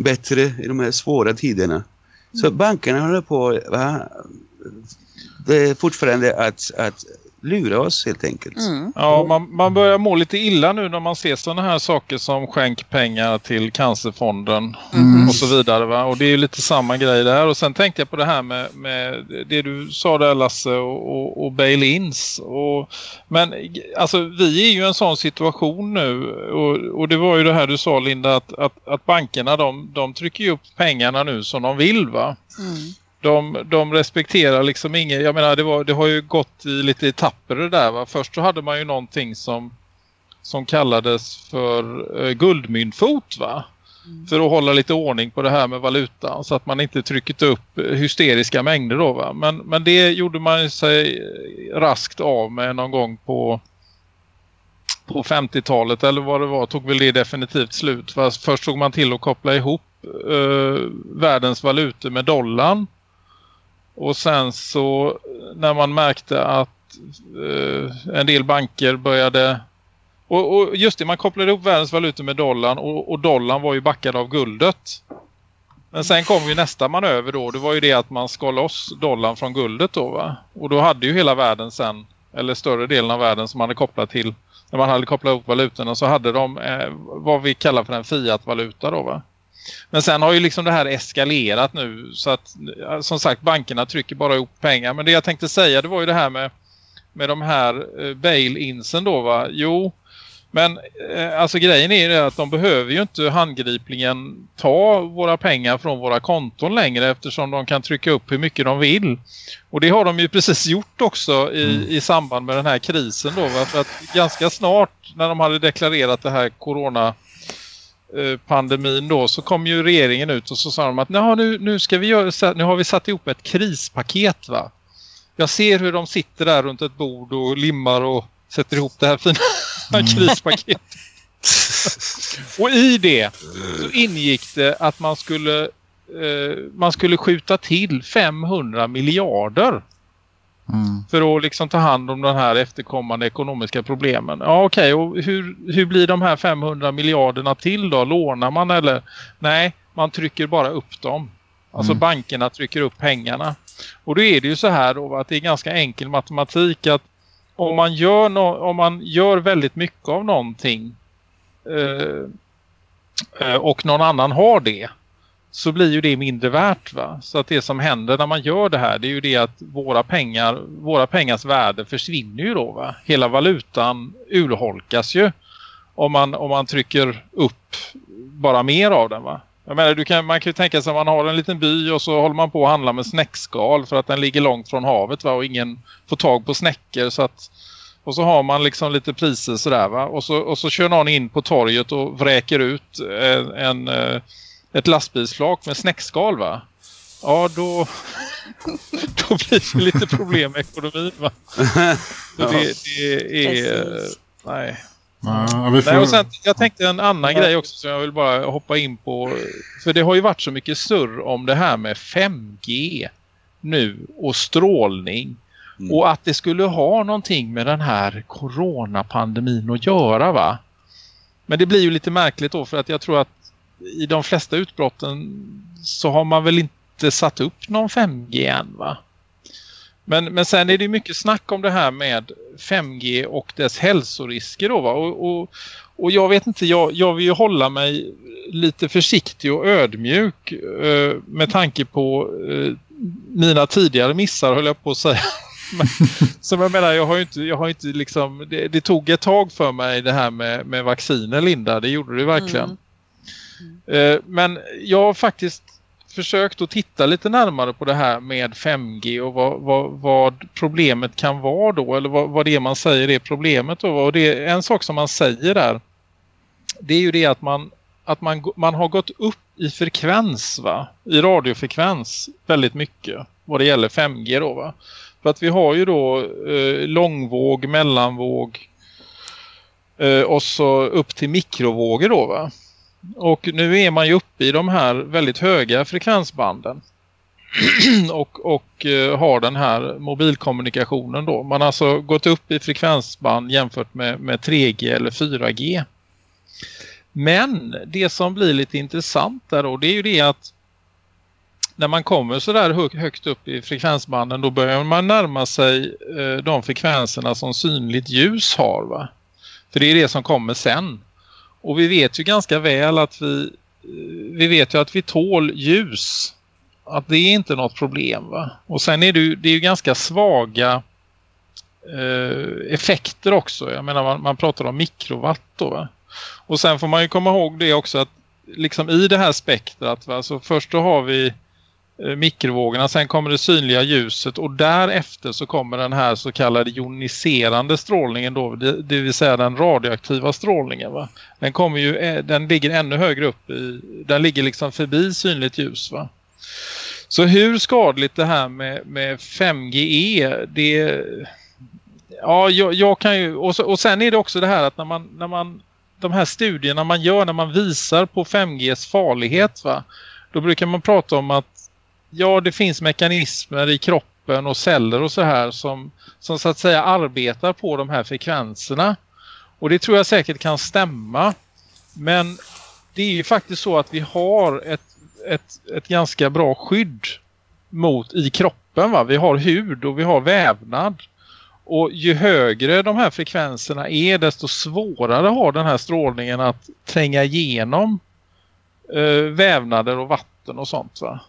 bättre i de här svåra tiderna. Mm. Så bankerna håller på va, det är fortfarande att, att lura oss helt enkelt. Mm. Ja, man, man börjar må lite illa nu när man ser sådana här saker som skänk pengar till cancerfonden mm. och så vidare. Va? Och det är ju lite samma grej där. Och sen tänkte jag på det här med, med det du sa där Lasse och, och, och bail-ins. Och, men alltså vi är ju i en sån situation nu och, och det var ju det här du sa Linda att, att, att bankerna de, de trycker ju upp pengarna nu som de vill va? Mm de, de respekterar liksom ingen, jag menar det, var, det har ju gått i lite etapper det där va. Först så hade man ju någonting som, som kallades för eh, guldmyntfot va. Mm. För att hålla lite ordning på det här med valuta så att man inte trycket upp hysteriska mängder då va. Men, men det gjorde man sig raskt av med någon gång på på 50-talet eller vad det var tog väl det definitivt slut. Fast först tog man till att koppla ihop eh, världens valutor med dollarn och sen så när man märkte att eh, en del banker började... Och, och, just det, man kopplade ihop världens valutor med dollarn och, och dollarn var ju backad av guldet. Men sen kom ju nästa manöver då. Det var ju det att man ska loss dollarn från guldet då va. Och då hade ju hela världen sen, eller större delen av världen som man hade kopplat till, när man hade kopplat ihop valutorna så hade de eh, vad vi kallar för en fiat-valuta då va. Men sen har ju liksom det här eskalerat nu så att som sagt bankerna trycker bara ihop pengar. Men det jag tänkte säga det var ju det här med, med de här eh, bail-insen då va. Jo, men eh, alltså grejen är ju att de behöver ju inte handgripligen ta våra pengar från våra konton längre eftersom de kan trycka upp hur mycket de vill. Och det har de ju precis gjort också i, mm. i samband med den här krisen då. Va? För att ganska snart när de hade deklarerat det här corona pandemin då så kom ju regeringen ut och så sa de att nu, nu, ska vi göra, nu har vi satt ihop ett krispaket va. Jag ser hur de sitter där runt ett bord och limmar och sätter ihop det här fina mm. krispaketet. och i det så ingick det att man skulle eh, man skulle skjuta till 500 miljarder Mm. För att liksom ta hand om de här efterkommande ekonomiska problemen. Ja okej, okay. och hur, hur blir de här 500 miljarderna till då? Lånar man eller? Nej, man trycker bara upp dem. Alltså mm. bankerna trycker upp pengarna. Och då är det ju så här då att det är ganska enkel matematik att om man gör, no om man gör väldigt mycket av någonting eh, eh, och någon annan har det så blir ju det mindre värt va. Så att det som händer när man gör det här det är ju det att våra pengar, våra pengars värde försvinner ju då va. Hela valutan urholkas ju om man, om man trycker upp bara mer av den va. Jag menar, du kan, man kan ju tänka sig att man har en liten by och så håller man på att handla med snäckskal för att den ligger långt från havet va? och ingen får tag på snäckor så att och så har man liksom lite priser sådär va. Och så, och så kör någon in på torget och vräker ut en, en eh, ett lastbilsflak med snäckskal va? Ja, då, då blir det lite problem med ekonomin va? Så det, det är... Nej. Ja, får... Nej, och sen, jag tänkte en annan grej också som jag vill bara hoppa in på. För det har ju varit så mycket surr om det här med 5G nu och strålning. Mm. Och att det skulle ha någonting med den här coronapandemin att göra va? Men det blir ju lite märkligt då för att jag tror att i de flesta utbrotten så har man väl inte satt upp någon 5G än va? Men, men sen är det mycket snack om det här med 5G och dess hälsorisker då va? Och, och, och jag vet inte, jag, jag vill ju hålla mig lite försiktig och ödmjuk eh, med tanke på eh, mina tidigare missar höll jag på att säga. Men, som jag menar, jag har ju inte, jag har inte liksom, det, det, tog ett tag för mig det här med, med vacciner Linda, det gjorde det verkligen. Mm. Mm. Eh, men jag har faktiskt försökt att titta lite närmare på det här med 5G och vad, vad, vad problemet kan vara då eller vad, vad, det är man säger är problemet då. Och det är en sak som man säger där det är ju det att man, att man, man har gått upp i frekvens va? I radiofrekvens väldigt mycket vad det gäller 5G då va? För att vi har ju då eh, långvåg, mellanvåg eh, och så upp till mikrovågor då va? Och nu är man ju uppe i de här väldigt höga frekvensbanden. och, och uh, har den här mobilkommunikationen då. Man har alltså gått upp i frekvensband jämfört med, med 3G eller 4G. Men det som blir lite intressant där då det är ju det att när man kommer så där högt upp i frekvensbanden då börjar man närma sig eh, de frekvenserna som synligt ljus har va. För det är det som kommer sen. Och vi vet ju ganska väl att vi, eh, vi vet ju att vi tål ljus. Att det är inte något problem va. Och sen är det ju, det är ju ganska svaga eh, effekter också. Jag menar man, man pratar om mikrowatt då va. Och sen får man ju komma ihåg det också att liksom i det här spektrat va. Så först då har vi Eh, mikrovågorna. Sen kommer det synliga ljuset och därefter så kommer den här så kallade joniserande strålningen då, det, det vill säga den radioaktiva strålningen va. Den kommer ju, eh, den ligger ännu högre upp i, den ligger liksom förbi synligt ljus va. Så hur skadligt det här med, med 5G är, e, det ja jag, jag kan ju, och, så, och sen är det också det här att när man, när man de här studierna man gör när man visar på 5Gs farlighet va, då brukar man prata om att ja det finns mekanismer i kroppen och celler och så här som, som så att säga arbetar på de här frekvenserna. Och det tror jag säkert kan stämma. Men det är ju faktiskt så att vi har ett, ett, ett ganska bra skydd mot i kroppen. Va? Vi har hud och vi har vävnad. Och ju högre de här frekvenserna är desto svårare har den här strålningen att tränga igenom eh, vävnader och vatten och sånt va.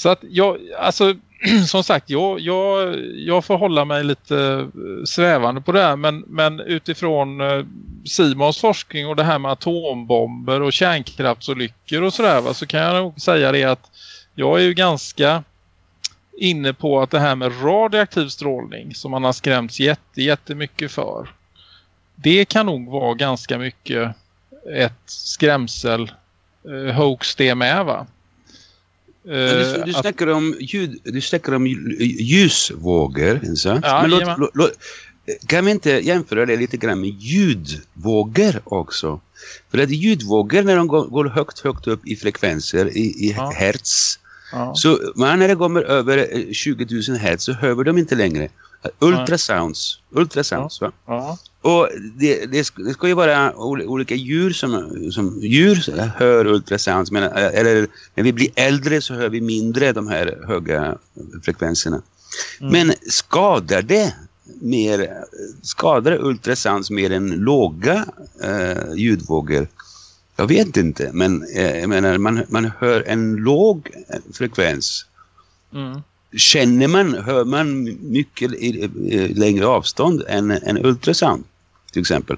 Så att jag, alltså som sagt, jag, jag, jag får hålla mig lite eh, svävande på det här. Men, men utifrån eh, Simons forskning och det här med atombomber och kärnkraftsolyckor och sådär så kan jag nog säga det att jag är ju ganska inne på att det här med radioaktiv strålning som man har skrämts jätte, jättemycket för. Det kan nog vara ganska mycket ett skrämsel eh, hoax det med va? Du, eh, du, snackar om ljud, du snackar om ljusvågor. Så? Ja, Men låt, låt, låt, kan vi inte jämföra det lite grann med ljudvågor också? För att ljudvågor när de går, går högt, högt upp i frekvenser, i, i ja. hertz. Ja. Så när det kommer över 20 000 hertz så hör de inte längre. Ultrasounds. Ultrasounds va? Ja. Och det, det, ska, det ska ju vara olika djur som, som djur hör ultrasounds. Men, eller när vi blir äldre så hör vi mindre de här höga frekvenserna. Mm. Men skadar det mer skadar ultrasons mer än låga eh, ljudvågor? Jag vet inte, men eh, jag menar, man, man hör en låg frekvens. Mm. Känner man, hör man mycket i, i, längre avstånd än än ultrasound till exempel?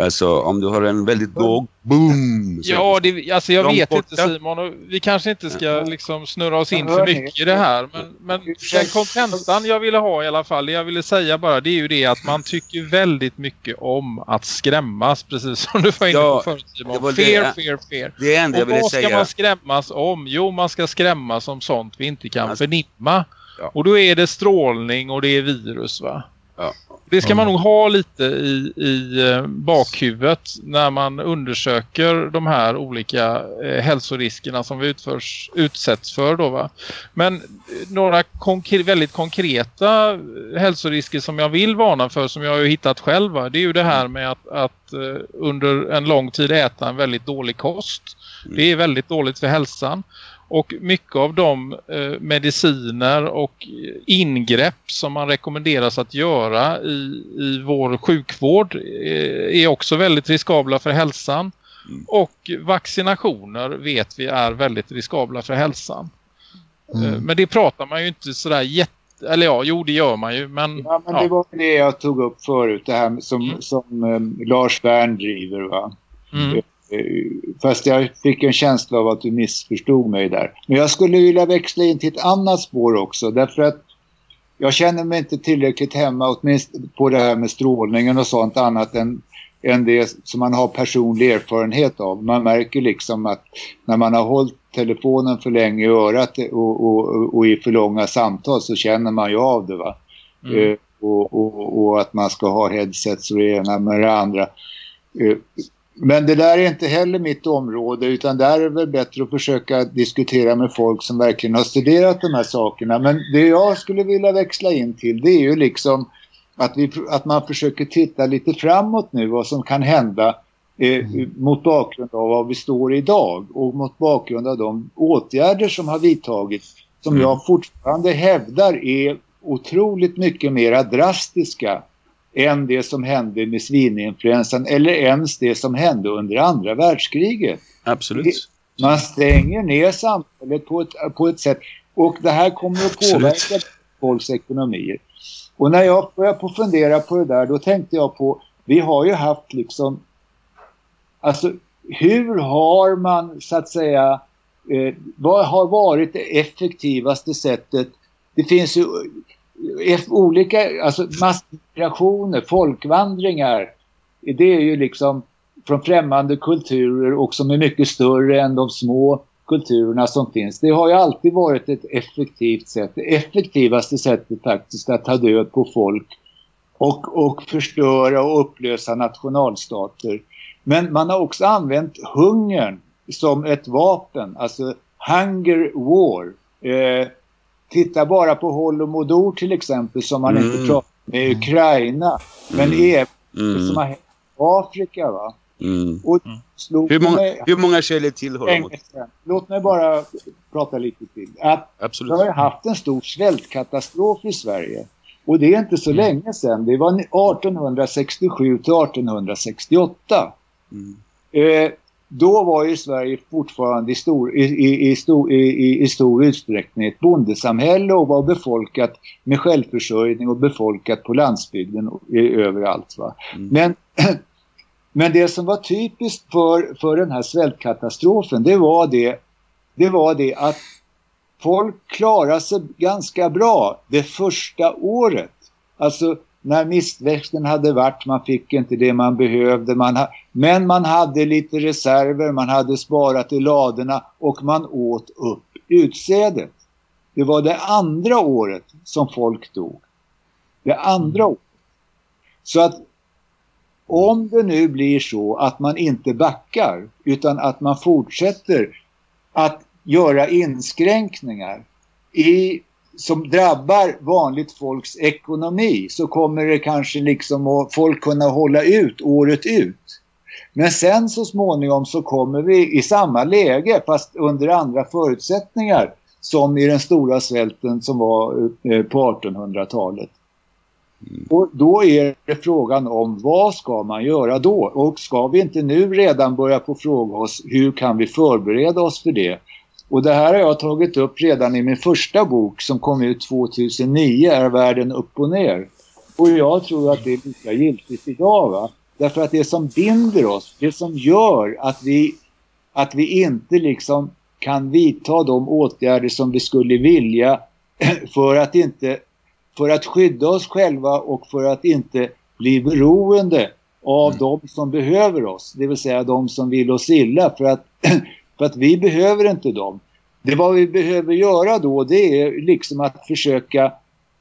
Alltså om du har en väldigt låg boom. Ja, det, alltså jag vet borta. inte Simon. Och vi kanske inte ska liksom snurra oss in för mycket i det här. Men, men den kontentan jag ville ha i alla fall, det jag ville säga bara, det är ju det att man tycker väldigt mycket om att skrämmas. Precis som du var inne Ja, på förut Simon. det Fear, det- fear, fear. Det är enda jag Och ville vad ska säga. man skrämmas om? Jo, man ska skrämmas om sånt vi inte kan Alltså- förnimma. Ja. Och då är det strålning och det är virus va? Ja. Det ska man nog ha lite i, i eh, bakhuvudet när man undersöker de här olika eh, hälsoriskerna som vi utförs, utsätts för då va. Men eh, några konkre- väldigt konkreta eh, hälsorisker som jag vill varna för som jag har hittat själv va? det är ju det här med att, att under en lång tid äta en väldigt dålig kost. Det är väldigt dåligt för hälsan. Och mycket av de eh, mediciner och ingrepp som man rekommenderas att göra i, i vår sjukvård eh, är också väldigt riskabla för hälsan. Och vaccinationer vet vi är väldigt riskabla för hälsan. Mm. Eh, men det pratar man ju inte sådär jätte... Eller ja, jo det gör man ju. Men, Ja, men ja. det var det jag tog upp förut, det här som, Mm. som eh, Lars Wern driver va. Eh, Fast jag fick en känsla av att du missförstod mig där. Men jag skulle vilja växla in till ett annat spår också. Därför att jag känner mig inte tillräckligt hemma åtminstone på det här med strålningen och sånt annat än, än det som man har personlig erfarenhet av. Man märker liksom att när man har hållit telefonen för länge i örat och, och, och i för långa samtal så känner man ju av det va. Mm. Eh, och, och, och att man ska ha headsets och det ena med det andra. Men det där är inte heller mitt område utan där är det väl bättre att försöka diskutera med folk som verkligen har studerat de här sakerna. Men det jag skulle vilja växla in till det är ju liksom att, vi, att man försöker titta lite framåt nu vad som kan hända eh, mot bakgrund av vad vi står idag och mot bakgrund av de åtgärder som har vidtagits som Mm. jag fortfarande hävdar är otroligt mycket mer drastiska än det som hände med svininfluensan eller ens det som hände under andra världskriget. Absolut. Man stänger ner samhället på ett, på ett sätt och det här kommer att Absolut. påverka folks ekonomier. Och när jag började på fundera på det där då tänkte jag på, vi har ju haft liksom, alltså hur har man så att säga, eh, vad har varit det effektivaste sättet? Det finns ju olika, alltså massmigrationer, folkvandringar. Det är ju liksom från främmande kulturer och som är mycket större än de små kulturerna som finns. Det har ju alltid varit ett effektivt sätt. Det effektivaste sättet faktiskt att ta död på folk och, och förstöra och upplösa nationalstater. Men man har också använt hungern som ett vapen, alltså hunger war. Eh, titta bara på Holodomor till exempel som man Mm. inte pratar med Ukraina. Men även det som Mm. har hänt i Afrika va. Mm. Och slog Hur, många, mig hur många känner till sedan. Låt mig bara prata lite till. Att vi Absolut. har ju haft en stor svältkatastrof i Sverige. Och det är inte så länge sedan. Det var 1867 till 1868. Mm. Eh, då var ju Sverige fortfarande i stor, i, i, i, stor, i, i, stor utsträckning ett bondesamhälle och var befolkat med självförsörjning och befolkat på landsbygden och, i, överallt. Va? Mm. Men, men det som var typiskt för, för den här svältkatastrofen det var det, det var det att folk klarade sig ganska bra det första året. Alltså när mistväxten hade varit, man fick inte det man behövde. Man ha, men man hade lite reserver, man hade sparat i ladorna och man åt upp utsädet. Det var det andra året som folk dog. Det andra året. Så att om det nu blir så att man inte backar utan att man fortsätter att göra inskränkningar i, som drabbar vanligt folks ekonomi så kommer det kanske liksom att folk kunna hålla ut året ut. Men sen så småningom så kommer vi i samma läge fast under andra förutsättningar som i den stora svälten som var eh, på 1800-talet. Och då är det frågan om vad ska man göra då? Och ska vi inte nu redan börja på fråga oss hur kan vi förbereda oss för det? Och det här har jag tagit upp redan i min första bok som kom ut 2009, Är världen upp och ner? Och jag tror att det är lika giltigt idag. Va? Därför att det som binder oss, det som gör att vi, att vi inte liksom kan vidta de åtgärder som vi skulle vilja för att inte för att skydda oss själva och för att inte bli beroende av mm. de som behöver oss. Det vill säga de som vill oss illa för att, för att vi behöver inte dem. Det vad vi behöver göra då det är liksom att försöka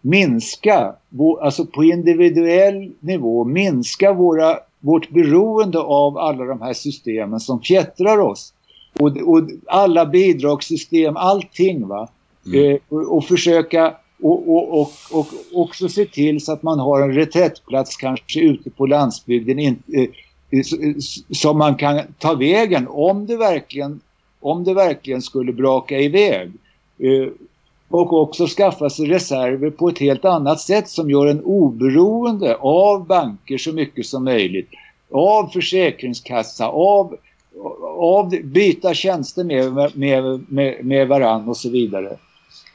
minska, alltså på individuell nivå, minska våra, vårt beroende av alla de här systemen som fjättrar oss. Och, och alla bidragssystem, allting va. Mm. Eh, och, och, försöka och, och, och, och också se till så att man har en reträttplats kanske ute på landsbygden in, eh, som man kan ta vägen om det verkligen, om det verkligen skulle braka iväg. Eh, och också skaffa sig reserver på ett helt annat sätt som gör en oberoende av banker så mycket som möjligt. Av försäkringskassa, av, av byta tjänster med, med, med, med varann och så vidare.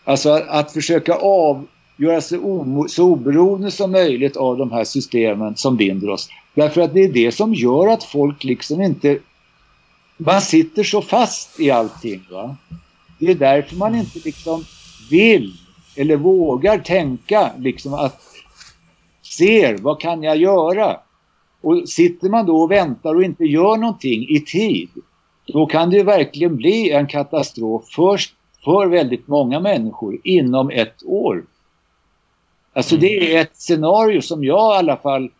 Alltså att, att försöka av, göra sig o, så oberoende som möjligt av de här systemen som binder oss. Därför att det är det som gör att folk liksom inte... Man sitter så fast i allting. Va? Det är därför man inte liksom vill eller vågar tänka liksom att ser vad kan jag göra? Och sitter man då och väntar och inte gör någonting i tid då kan det verkligen bli en katastrof först för väldigt många människor inom ett år. Alltså det är ett scenario som jag i alla fall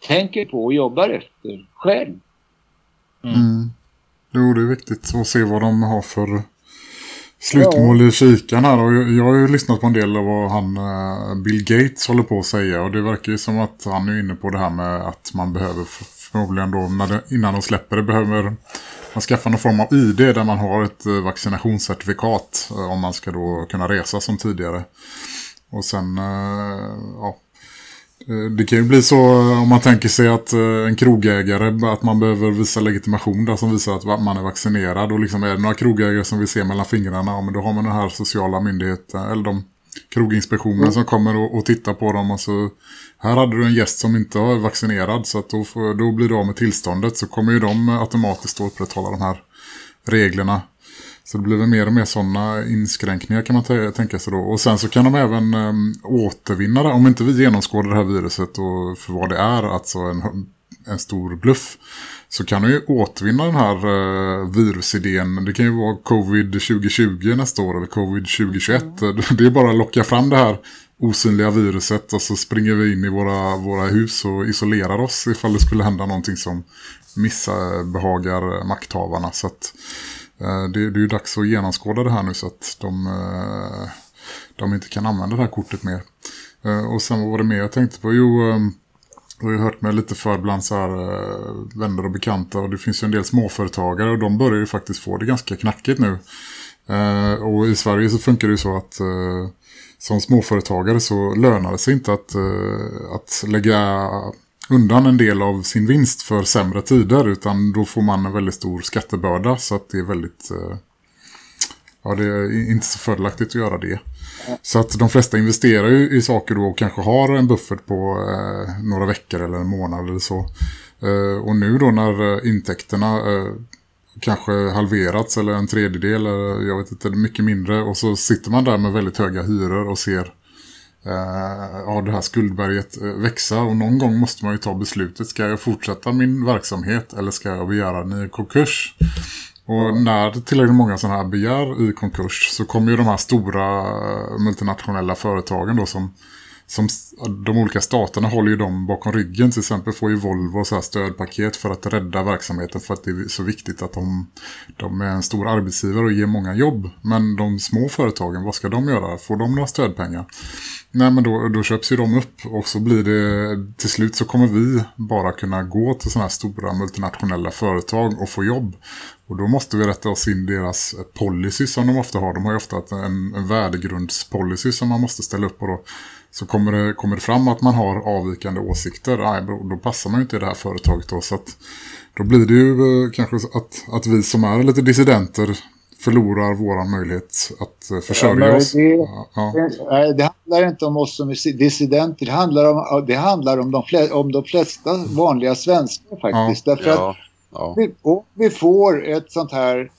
tänker på och jobbar efter själv. Mm. mm. Jo, det är viktigt att se vad de har för slutmål i kikan här. Och jag har ju lyssnat på en del av vad han eh, Bill Gates håller på att säga. Och det verkar ju som att han är inne på det här med att man behöver förmodligen då när det, innan de släpper det behöver man skaffa någon form av ID där man har ett eh, vaccinationscertifikat eh, om man ska då kunna resa som tidigare. Och sen, ja, det kan ju bli så om man tänker sig att en krogägare, att man behöver visa legitimation där som visar att man är vaccinerad. Och liksom är det några krogägare som vill se mellan fingrarna, ja, men då har man den här sociala myndigheten, eller de kroginspektionen mm. som kommer och, och tittar på dem och så här hade du en gäst som inte var vaccinerad så att då, får, då blir du av med tillståndet så kommer ju de automatiskt att upprätthålla de här reglerna. Så det blir väl mer och mer sådana inskränkningar kan man tänka sig då. Och sen så kan de även um, återvinna det. Om inte vi genomskådar det här viruset och för vad det är, alltså en, en stor bluff. Så kan de ju återvinna den här uh, virusidén. Det kan ju vara covid 2020 nästa år eller covid 2021. Mm. Det är bara att locka fram det här osynliga viruset och så springer vi in i våra, våra hus och isolerar oss ifall det skulle hända någonting som missbehagar makthavarna. Så att eh, Eh, det, det är ju dags att genomskåda det här nu så att de, eh, de inte kan använda det här kortet mer. Eh, och sen vad var det mer jag tänkte på? Jo, ehm, jag har ju hört mig lite för bland så här vänner och bekanta och det finns ju en del småföretagare och de börjar ju faktiskt få det ganska knackigt nu. Och i Sverige så funkar det ju så att som småföretagare så lönar det sig inte att, att lägga undan en del av sin vinst för sämre tider utan då får man en väldigt stor skattebörda så att det är väldigt eh, ja det är inte så fördelaktigt att göra det. Så att de flesta investerar ju i saker då och kanske har en buffert på eh, några veckor eller en månad eller så. Eh, och nu då när eh, intäkterna kanske halverats eller en tredjedel eller jag vet inte, mycket mindre och så sitter man där med väldigt höga hyror och ser eh, ja, det här skuldberget eh, växa. Och någon gång måste man ju ta beslutet. Ska jag fortsätta min verksamhet eller ska jag begära en ny konkurs? Och när tillräckligt många sådana här begär i konkurs så kommer ju de här stora eh, multinationella företagen då som som de olika staterna håller ju dem bakom ryggen. Till exempel får ju Volvo så här stödpaket för att rädda verksamheten för att det är så viktigt att de, de är en stor arbetsgivare och ger många jobb. Men de små företagen, vad ska de göra? Får de några stödpengar? Nej men då, då köps ju de upp och så blir det till slut så kommer vi bara kunna gå till sådana här stora multinationella företag och få jobb. Och då måste vi rätta oss in deras policy som de ofta har. De har ju ofta en, en värdegrundspolicy som man måste ställa upp på då så kommer det, kommer det fram att man har avvikande åsikter, nej, då, då passar man ju inte i det här företaget då. Så att då blir det ju eh, kanske att, att vi som är lite dissidenter förlorar våran möjlighet att eh, försörja Ja, oss. det- Ja. Nej, det handlar inte om oss som är dissidenter. Det handlar om, det handlar om, de, flesta, om de flesta vanliga svenskar faktiskt. Därför att Ja, ja. vi, om vi får ett sånt här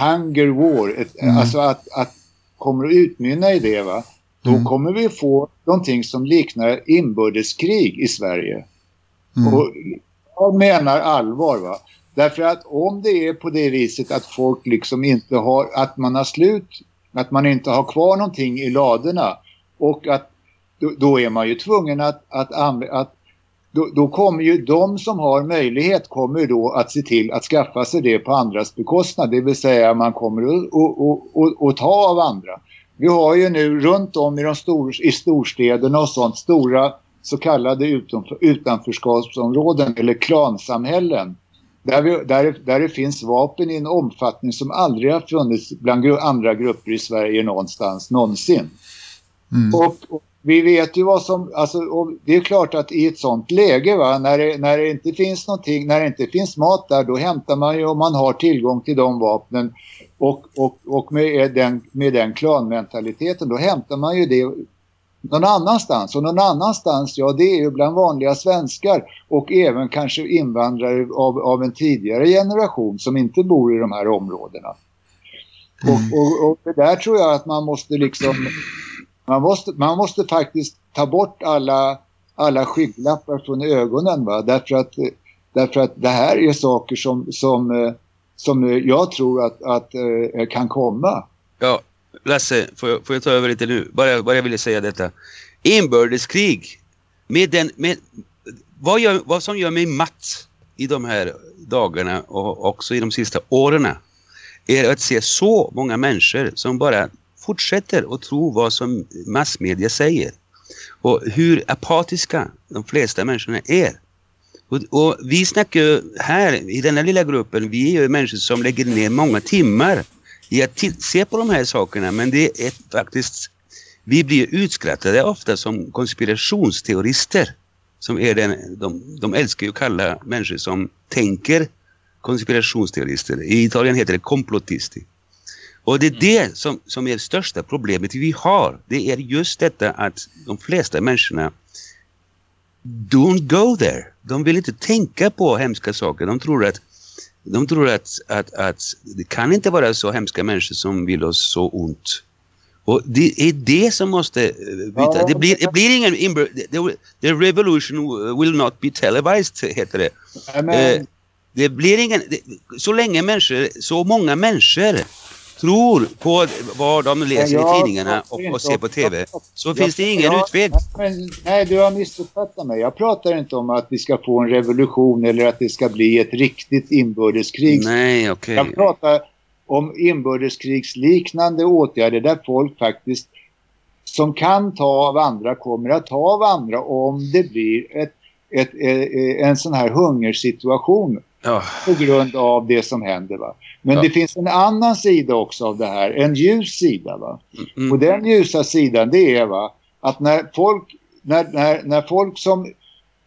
hunger war, ett, Mm. alltså att, att kommer att utmynna i det va, då Mm. kommer vi få någonting som liknar inbördeskrig i Sverige. Mm. Och jag menar allvar va. Därför att om det är på det viset att folk liksom inte har, att man har slut, att man inte har kvar någonting i ladorna och att då, då är man ju tvungen att, att, anv- att då, då kommer ju de som har möjlighet kommer då att se till att skaffa sig det på andras bekostnad. Det vill säga man kommer att ta av andra. Vi har ju nu runt om i, de stor, i storstäderna och sånt stora så kallade utanför, utanförskapsområden eller klansamhällen. Där, vi, där, där det finns vapen i en omfattning som aldrig har funnits bland gru, andra grupper i Sverige någonstans någonsin. Mm. Och, och vi vet ju vad som, alltså, och det är klart att i ett sånt läge va, när det, när det inte finns någonting, när det inte finns mat där, då hämtar man ju om man har tillgång till de vapnen och, och, och med, den, med den klanmentaliteten, då hämtar man ju det någon annanstans. Och någon annanstans, ja det är ju bland vanliga svenskar och även kanske invandrare av, av en tidigare generation som inte bor i de här områdena. Och, och, och det där tror jag att man måste liksom man måste, man måste faktiskt ta bort alla, alla skygglappar från ögonen. Va? Därför, att, därför att det här är saker som, som, eh, som eh, jag tror att, att eh, kan komma. Ja, Lasse, får jag, får jag ta över lite nu? Bara, bara jag ville säga detta. Inbördeskrig. Med den, med, vad, gör, vad som gör mig matt i de här dagarna och också i de sista åren är att se så många människor som bara fortsätter att tro vad som massmedia säger. Och hur apatiska de flesta människorna är. Och, och vi snackar ju här i denna lilla gruppen, vi är ju människor som lägger ner många timmar i att se på de här sakerna men det är faktiskt vi blir utskrattade ofta som konspirationsteorister som är den, de, de älskar ju att kalla människor som tänker konspirationsteorister. I Italien heter det complottisti. Och det är det som, som är det största problemet vi har. Det är just detta att de flesta människorna don't go there. De vill inte tänka på hemska saker. De tror att de tror att, att, att det kan inte vara så hemska människor som vill oss så ont. Och det är det som måste eh, byta. Ja. Det, blir, det blir ingen... inbör- The, revolution will not be televised, heter det. Nej, Men, Eh, det blir ingen... Så länge människor, så många människor tror på vad de läser i tidningarna och, och ser på tv så finns det ingen utväg. Nej, du har missuppfattat mig. Jag pratar inte om att vi ska få en revolution eller att det ska bli ett riktigt inbördeskrig. Nej, okej. Jag pratar om inbördeskrigsliknande åtgärder där folk faktiskt som kan ta av andra kommer att ta av andra om det blir ett, ett, eh, en sån här hungersituation På grund av det som händer. Va? Men Ja. det finns en annan sida också av det här, en ljus sida. Va? mm, Och den ljusa sidan det är va, att när folk, när, när, när folk som,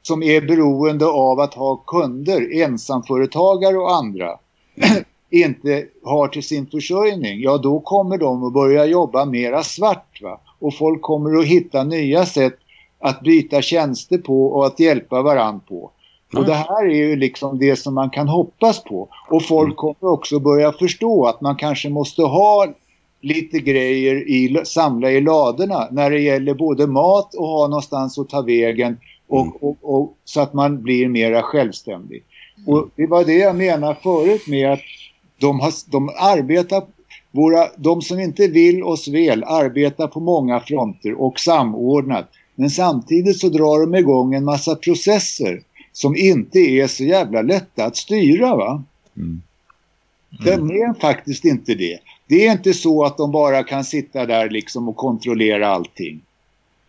som är beroende av att ha kunder, ensamföretagare och andra, inte har till sin försörjning, ja då kommer de att börja jobba mera svart. Va? Och folk kommer att hitta nya sätt att byta tjänster på och att hjälpa varann på. Och det här är ju liksom det som man kan hoppas på. Och folk kommer också börja förstå att man kanske måste ha lite grejer i, samla i ladorna när det gäller både mat och ha någonstans att ta vägen och, Mm. och, och, så att man blir mera självständig. Och det var det jag menar förut med att de, har, de arbetar, våra, de som inte vill oss väl arbetar på många fronter och samordnat. Men samtidigt så drar de igång en massa processer som inte är så jävla lätta att styra va. De är faktiskt inte det. Det är inte så att de bara kan sitta där liksom och kontrollera allting.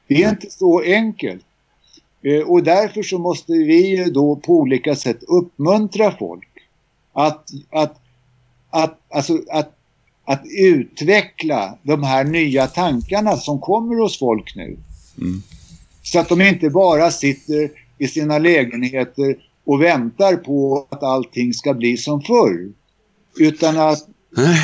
Det är inte så enkelt. Eh, Och därför så måste vi då på olika sätt uppmuntra folk att, att, att, alltså att, att utveckla de här nya tankarna som kommer hos folk nu. Mm. Så att de inte bara sitter i sina lägenheter och väntar på att allting ska bli som förr. Utan att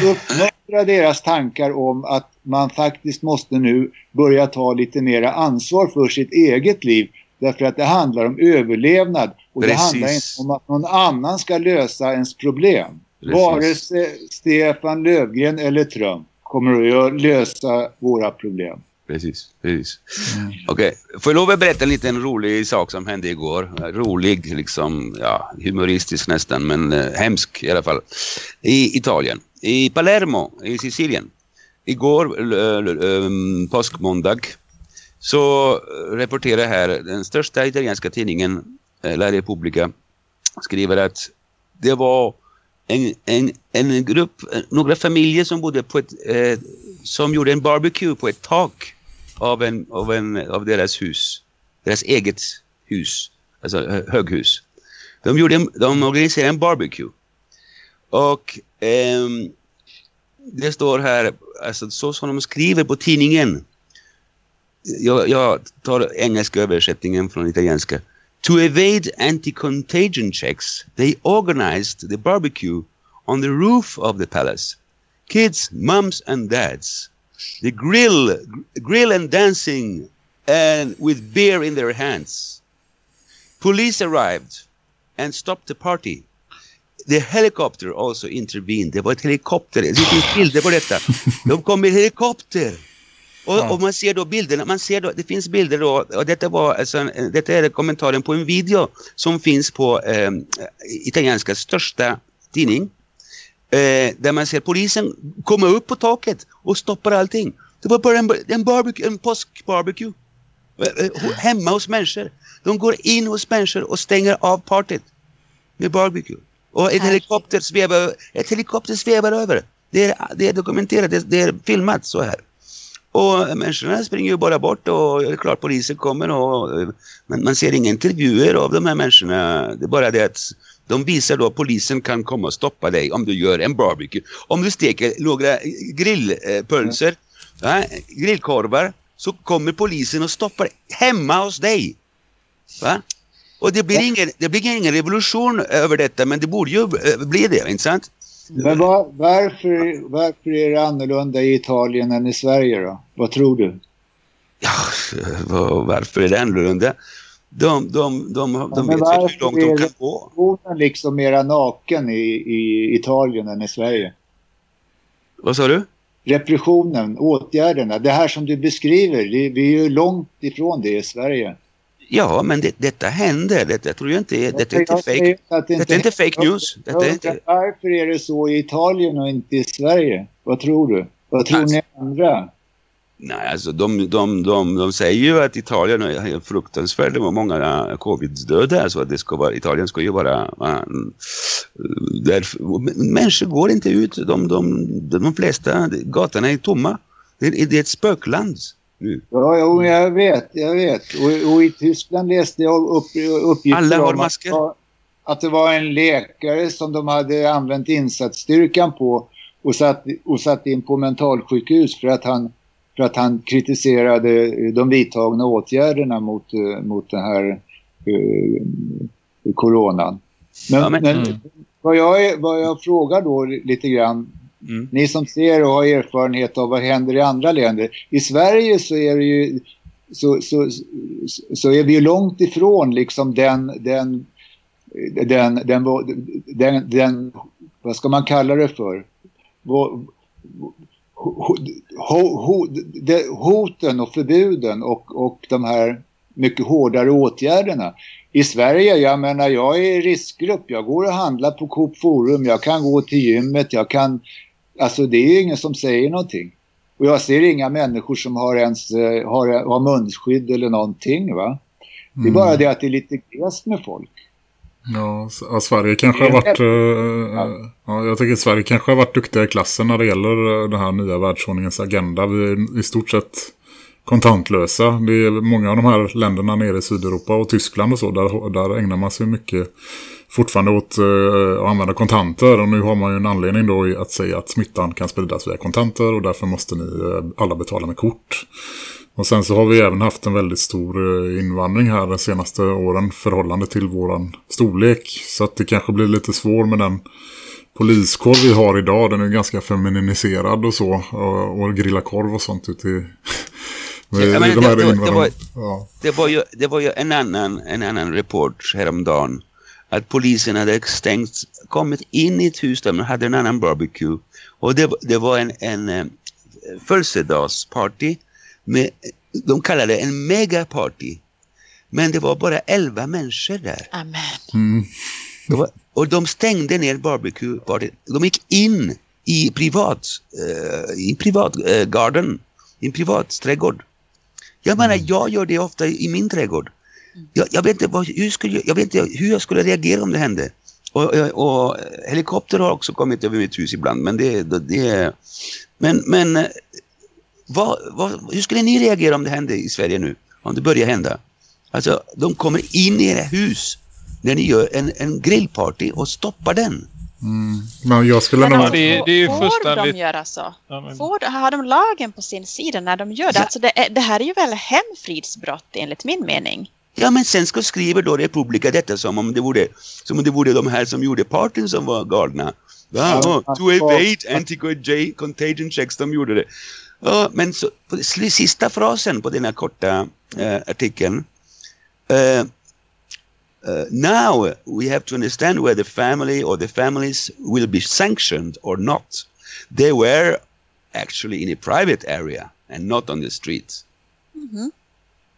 uppmuntra deras tankar om att man faktiskt måste nu börja ta lite mera ansvar för sitt eget liv. Därför att det handlar om överlevnad och Precis. det handlar inte om att någon annan ska lösa ens problem. Precis. Vare sig Stefan Löfgren eller Trump kommer att lösa våra problem. Precis, precis. Okej, får jag lov att berätta en liten rolig sak som hände igår. Rolig, liksom, ja, humoristisk nästan, men eh, hemsk i alla fall. I Italien, i Palermo, i Sicilien. Igår, um, påskmåndag, så rapporterar här den största italienska tidningen, eh, La Repubblica, skriver att det var en, en, en grupp, eh, några familjer som bodde på ett, eh, som gjorde en barbecue på ett tak av, en, av, en, av deras hus. Deras eget hus, alltså höghus. De, gjorde en, de organiserade en barbecue. Och ehm, det står här, alltså så som de skriver på tidningen. Jag, jag tar engelska översättningen från italienska. To evade anti-contagion checks, they organized the barbecue on the roof of the palace. Kids, mums and dads. The grill, grill and dancing and with beer in their hands. Police arrived and stopped the party. The helicopter also intervened. Det var ett helikopter. Det finns bilder på detta. De kom med helikopter. Och, och man ser då bilderna, man ser då, det finns bilder då, och detta var alltså, en- detta är kommentaren på en video som finns på eh, italienska största tidning. Eh, där man ser polisen komma upp på taket och stoppar allting. Det var bara en, en, barbecue, en påskbarbecue. Eh, eh, Hemma hos människor. De går in hos människor och stänger av partyt med barbecue. Och en helikopter svävar, ett helikopter svävar över. Det är, det är dokumenterat, det, det är filmat så här. Och människorna springer ju bara bort och det är klart polisen kommer och men man ser inga intervjuer av de här människorna. Det är bara det att de visar då att polisen kan komma och stoppa dig om du gör en barbecue. Om du steker några grillpölser, ja, grillkorvar, så kommer polisen och stoppar hemma hos dig. Va? Och det blir, ingen, det blir ingen revolution över detta, men det borde ju eh, bli det, inte sant? Men var, varför, varför är det annorlunda i Italien än i Sverige då? Vad tror du? Ja, vad- varför är det annorlunda? De, de, de, de, Ja, vet ju hur varför långt de det- kan gå. Är liksom mera naken i, i Italien än i Sverige? Vad sa du? Repressionen, åtgärderna, det här som du beskriver, det, vi är ju långt ifrån det i Sverige. Ja, men det, detta händer. Detta jag tror jag inte är, detta är inte fake. det Detta är inte fake news. Detta är inte... Varför är det så i Italien och inte i Sverige? Vad tror du? Vad tror Alltså- ni andra? Nej, alltså de, de, de, de säger ju att Italien är fruktansvärt. Det var många uh, covid-döda så att det ska vara, Italien ska ju vara... Uh, där, människor går inte ut. De, de, de flesta gatorna är tomma. Det, är- det är ett spökland nu. Ja, jo, jag vet, jag vet. Och, och i Tyskland läste jag upp, uppgifter Alla har masker. Att, att det var en läkare som de hade använt insatsstyrkan på och satt, och satt in på mentalsjukhus för att han, för att han kritiserade de vidtagna åtgärderna mot, eh, mot den här eh, coronan. Men, Ja, men- men Mm. vad, jag, vad jag frågar då lite grann Mm. ni som ser och har erfarenhet av vad händer i andra länder. I Sverige så är det ju så, så, så är vi ju långt ifrån liksom den, den, den, den vad ska man kalla det för? Vad- ho- ho- ho- de- Hoten och förbuden och, och de här mycket hårdare åtgärderna. I Sverige, jag menar jag är i riskgrupp, jag går och handlar på Coop Forum, jag kan gå till gymmet, jag kan Alltså det är ingen som säger någonting. Och jag ser inga människor som har ens eh, har, har munskydd eller någonting va. Det är Mm. bara det att det är lite glest med folk. Ja, Sverige kanske har varit... eh, ja, jag tycker Sverige kanske har varit duktiga i klassen när det gäller eh, den här nya världsordningens agenda. Vi är i stort sett kontantlösa. Det är många av de här länderna nere i Sydeuropa och Tyskland och så. Där, där ägnar man sig mycket fortfarande åt uh, att använda kontanter och nu har man ju en anledning då att säga att smittan kan spridas via kontanter och därför måste ni uh, alla betala med kort. Och sen så har vi även haft en väldigt stor uh, invandring här de senaste åren förhållande till våran storlek så att det kanske blir lite svår med den poliskår vi har idag, den är ganska feminiserad och så. Och, och grilla korv och sånt ute i... Ja, men de det, det, det, var, ja. det, var ju, det var ju en annan, en annan report häromdagen. Att polisen hade stängt, kommit in i ett hus där man hade en annan barbecue. Och det, det var en, en, en eh, födelsedagsparty. Med, de kallade det en megaparty. Men det var bara elva människor där. Amen. Mm. Var, och de stängde ner barbecue party. De gick in i privat, uh, i privat uh, garden, i en privat trädgård. Jag menar, mm. jag gör det ofta i min trädgård. Jag, jag, vet inte vad, hur skulle, jag vet inte hur jag skulle reagera om det hände. Och, och, och helikopter har också kommit över mitt hus ibland. Men det, det, det men, men vad, vad, hur skulle ni reagera om det hände i Sverige nu? Om det börjar hända. Alltså, de kommer in i era hus när ni gör en, en grillparty och stoppar den. Mm. Men jag skulle men nog... Alltså, det, det är ju får fullständigt... de göra så? Ja, men... får, har de lagen på sin sida när de gör det? Ja. Alltså det, det här är ju väl hemfridsbrott enligt min mening. Ja, men sen ska skriver då Republika detta som om det vore, som om det vore de här som gjorde partyn som var galna. Ja, ja, to evade anti-contagion checks, de gjorde det. Ja, men så, på sista frasen på den här korta äh, artikeln. Äh, Uh, now we have to understand whether family or the families will be sanctioned or not. They were actually in a private area and not on the streets. Mm -hmm.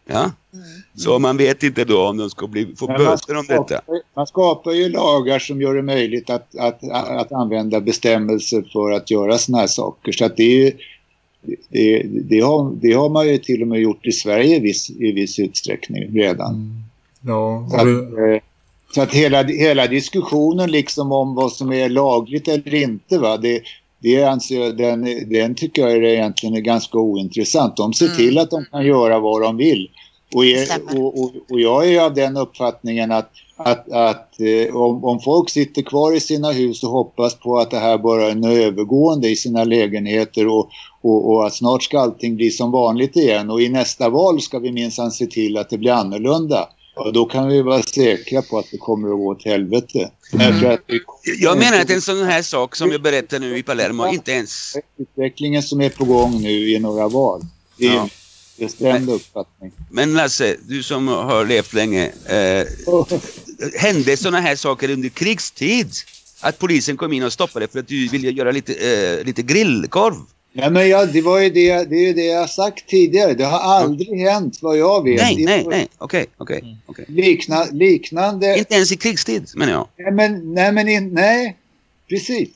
Ja, mm. så man vet inte då om de ska bli, få böter om detta. Man skapar ju lagar som gör det möjligt att, att, att använda bestämmelser för att göra såna här saker. Så att det, är, det, det, har, det har man ju till och med gjort i Sverige i viss, i viss utsträckning redan. Mm. Ja, så, att, eh, så att hela, hela diskussionen liksom om vad som är lagligt eller inte va, det, det anser jag, den, den tycker jag är egentligen är ganska ointressant. De ser mm. till att de kan göra vad de vill. Och, är, och, och, och, jag är av den uppfattningen att, att, att eh, om, om, folk sitter kvar i sina hus och hoppas på att det här bara är övergående i sina lägenheter och, och, och, att snart ska allting bli som vanligt igen och i nästa val ska vi minsann se till att det blir annorlunda. Och då kan vi vara säkra på att det kommer att gå åt helvete. Mm. Jag, jag menar att en sån här sak som jag berättar nu i Palermo inte ens... Utvecklingen som är på gång nu i några val. Det är ja. Bestämd men, uppfattning. Men Lasse, du som har levt länge. Eh, hände såna här saker under krigstid? Att polisen kom in och stoppade för att du ville göra lite, eh, lite grillkorv? Ja, men ja, det, var ju det, det är ju det jag sagt tidigare. Det har aldrig mm. hänt vad jag vet. Nej, nej, nej. Okej, okej. Mm. Okay. Likna, liknande... Inte ens i krigstid, menar jag. Nej, men, nej, men in, nej. Precis.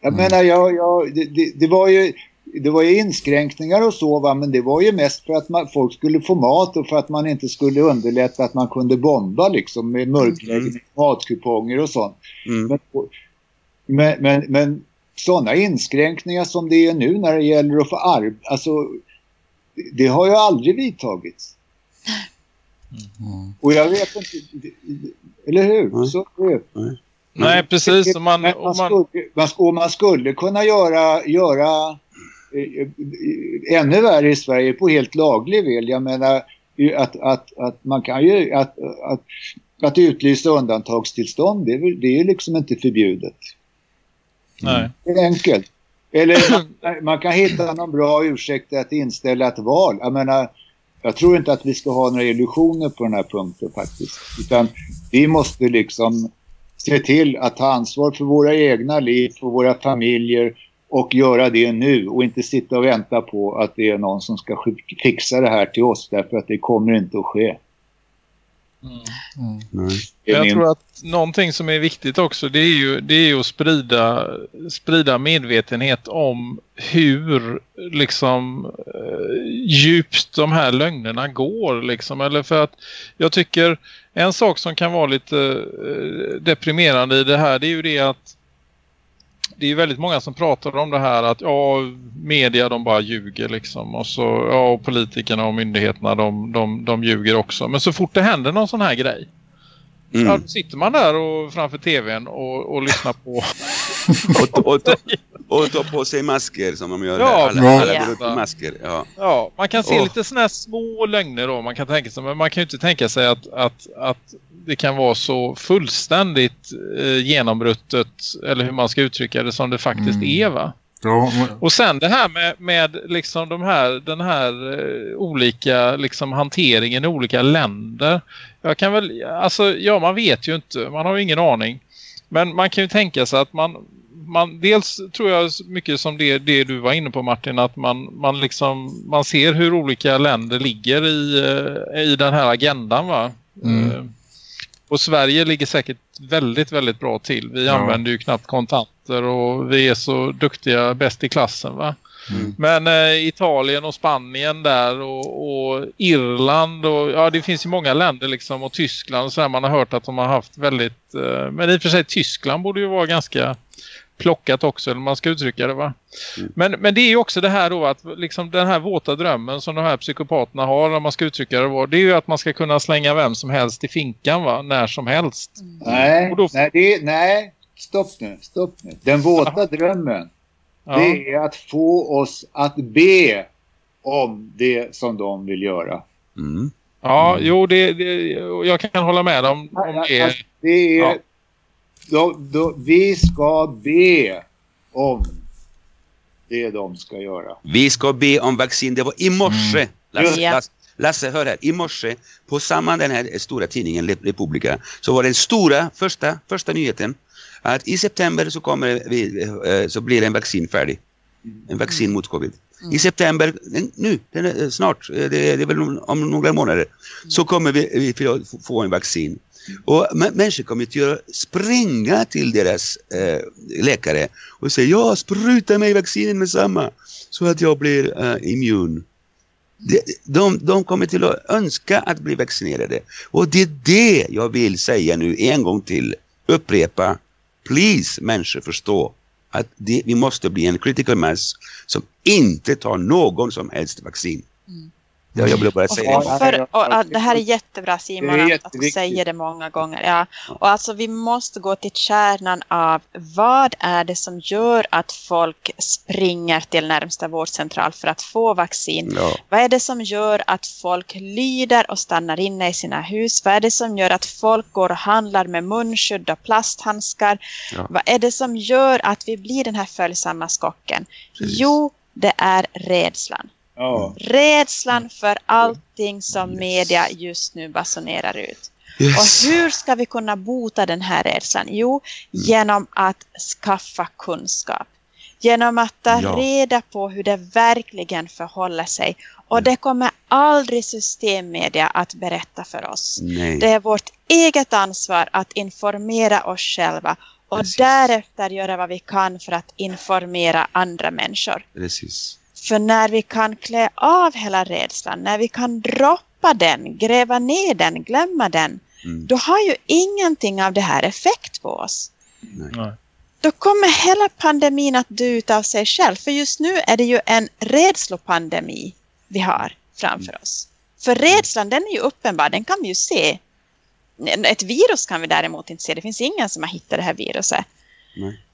Jag mm. menar, jag, jag, det, det, det, var ju, det var ju inskränkningar och så, va? men det var ju mest för att man, folk skulle få mat och för att man inte skulle underlätta att man kunde bomba liksom med mörkläggning, mm. matkuponger och sånt. Mm. Men, men, men, men sådana inskränkningar som det är nu när det gäller att få arbete, alltså det har ju aldrig vidtagits. Mm. Och jag vet inte, eller hur? Mm. Så Mm. Nej, precis. Och man, man, skulle, man, och man skulle kunna göra, göra ännu värre i Sverige på helt laglig väg. Jag menar att, att, att man kan ju att, att, att utlysa undantagstillstånd, det är, det är ju liksom inte förbjudet. Nej. Det är enkelt. Eller man, man, kan hitta någon bra ursäkt att inställa ett val. Jag menar, jag tror inte att vi ska ha några illusioner på den här punkten faktiskt. Utan vi måste liksom se till att ta ansvar för våra egna liv, för våra familjer och göra det nu och inte sitta och vänta på att det är någon som ska fixa det här till oss därför att det kommer inte att ske. Mm. Mm. Jag tror att någonting som är viktigt också det är ju, det är ju att sprida, sprida medvetenhet om hur liksom eh, djupt de här lögnerna går liksom. Eller för att jag tycker en sak som kan vara lite eh, deprimerande i det här det är ju det att det är väldigt många som pratar om det här att ja, media de bara ljuger liksom. Och så, ja, och politikerna och myndigheterna de, de, de ljuger också. Men så fort det händer någon sån här grej. Mm. Ja, då sitter man där och, framför tvn och, och lyssnar på... och, och, och, och ta på sig masker som de gör ja, alla, alla ja. masker. Ja. ja, man kan se oh. lite sådana här små lögner då. Man kan tänka sig, men man kan ju inte tänka sig att, att, att det kan vara så fullständigt eh, genombruttet eller hur man ska uttrycka det som det faktiskt mm. är va? Ja, Och sen det här med, med liksom de här, den här uh, olika liksom hanteringen i olika länder. Jag kan väl, alltså ja man vet ju inte, man har ju ingen aning. Men man kan ju tänka sig att man, man dels tror jag mycket som det, det du var inne på Martin att man, man liksom man ser hur olika länder ligger i, uh, i den här agendan va. Mm. Uh, och Sverige ligger säkert väldigt, väldigt bra till. Vi ja. använder ju knappt kontanter och vi är så duktiga, bäst i klassen va? Mm. Men eh, Italien och Spanien där och, och, Irland och ja det finns ju många länder liksom och Tyskland och så där man har hört att de har haft väldigt eh, men i och för sig Tyskland borde ju vara ganska plockat också, eller man ska uttrycka det va. Mm. Men, men det är ju också det här då att liksom den här våta drömmen som de här psykopaterna har, om man ska uttrycka det, det är ju att man ska kunna slänga vem som helst i finkan va, när som helst. Mm. Nej, då... nej, det, nej, stopp nu, stopp nu. Den våta ja. drömmen, ja. det är att få oss att be om det som de vill göra. Mm. Ja, mm. jo, det, det, jag kan hålla med om, om det. Alltså, det är, ja då, då, vi ska be om det de ska göra. Vi ska be om vaccin. Det var i morse. Mm. Lasse, Lasse, Lasse, hör här. I morse på samma den här stora tidningen Republika så var den stora första, första nyheten att i september så kommer vi, eh, så blir en vaccin färdig. En vaccin mm. mot covid. Mm. I september, nu, snart, eh, det, det är väl om några månader, så kommer vi, vi få en vaccin. Och människor kommer att springa till deras eh, läkare och säga ja, spruta mig vaccinen med samma så att jag blir eh, immun. De, de, de kommer till att önska att bli vaccinerade. Och det är det jag vill säga nu en gång till. Upprepa. Please, människor förstå att det, vi måste bli en critical mass som inte tar någon som helst vaccin. Mm. Ja, jag vill bara säga och, för, och, det här är jättebra Simon är att du säger det många gånger. Ja. Och alltså vi måste gå till kärnan av vad är det som gör att folk springer till närmsta vårdcentral för att få vaccin? Ja. Vad är det som gör att folk lyder och stannar inne i sina hus? Vad är det som gör att folk går och handlar med munskydd och plasthandskar? Ja. Vad är det som gör att vi blir den här följsamma skocken? Precis. Jo, det är rädslan. Rädslan för allting som media just nu basunerar ut. Yes. Och hur ska vi kunna bota den här rädslan? Jo, mm. genom att skaffa kunskap. Genom att ta ja. reda på hur det verkligen förhåller sig. Och det kommer aldrig systemmedia att berätta för oss. Nej. Det är vårt eget ansvar att informera oss själva och Precis. därefter göra vad vi kan för att informera andra människor. Precis. För när vi kan klä av hela rädslan, när vi kan droppa den, gräva ner den, glömma den, mm. då har ju ingenting av det här effekt på oss. Nej. Då kommer hela pandemin att dö ut av sig själv. För just nu är det ju en rädslopandemi vi har framför mm. oss. För rädslan den är ju uppenbar, den kan vi ju se. Ett virus kan vi däremot inte se. Det finns ingen som har hittat det här viruset.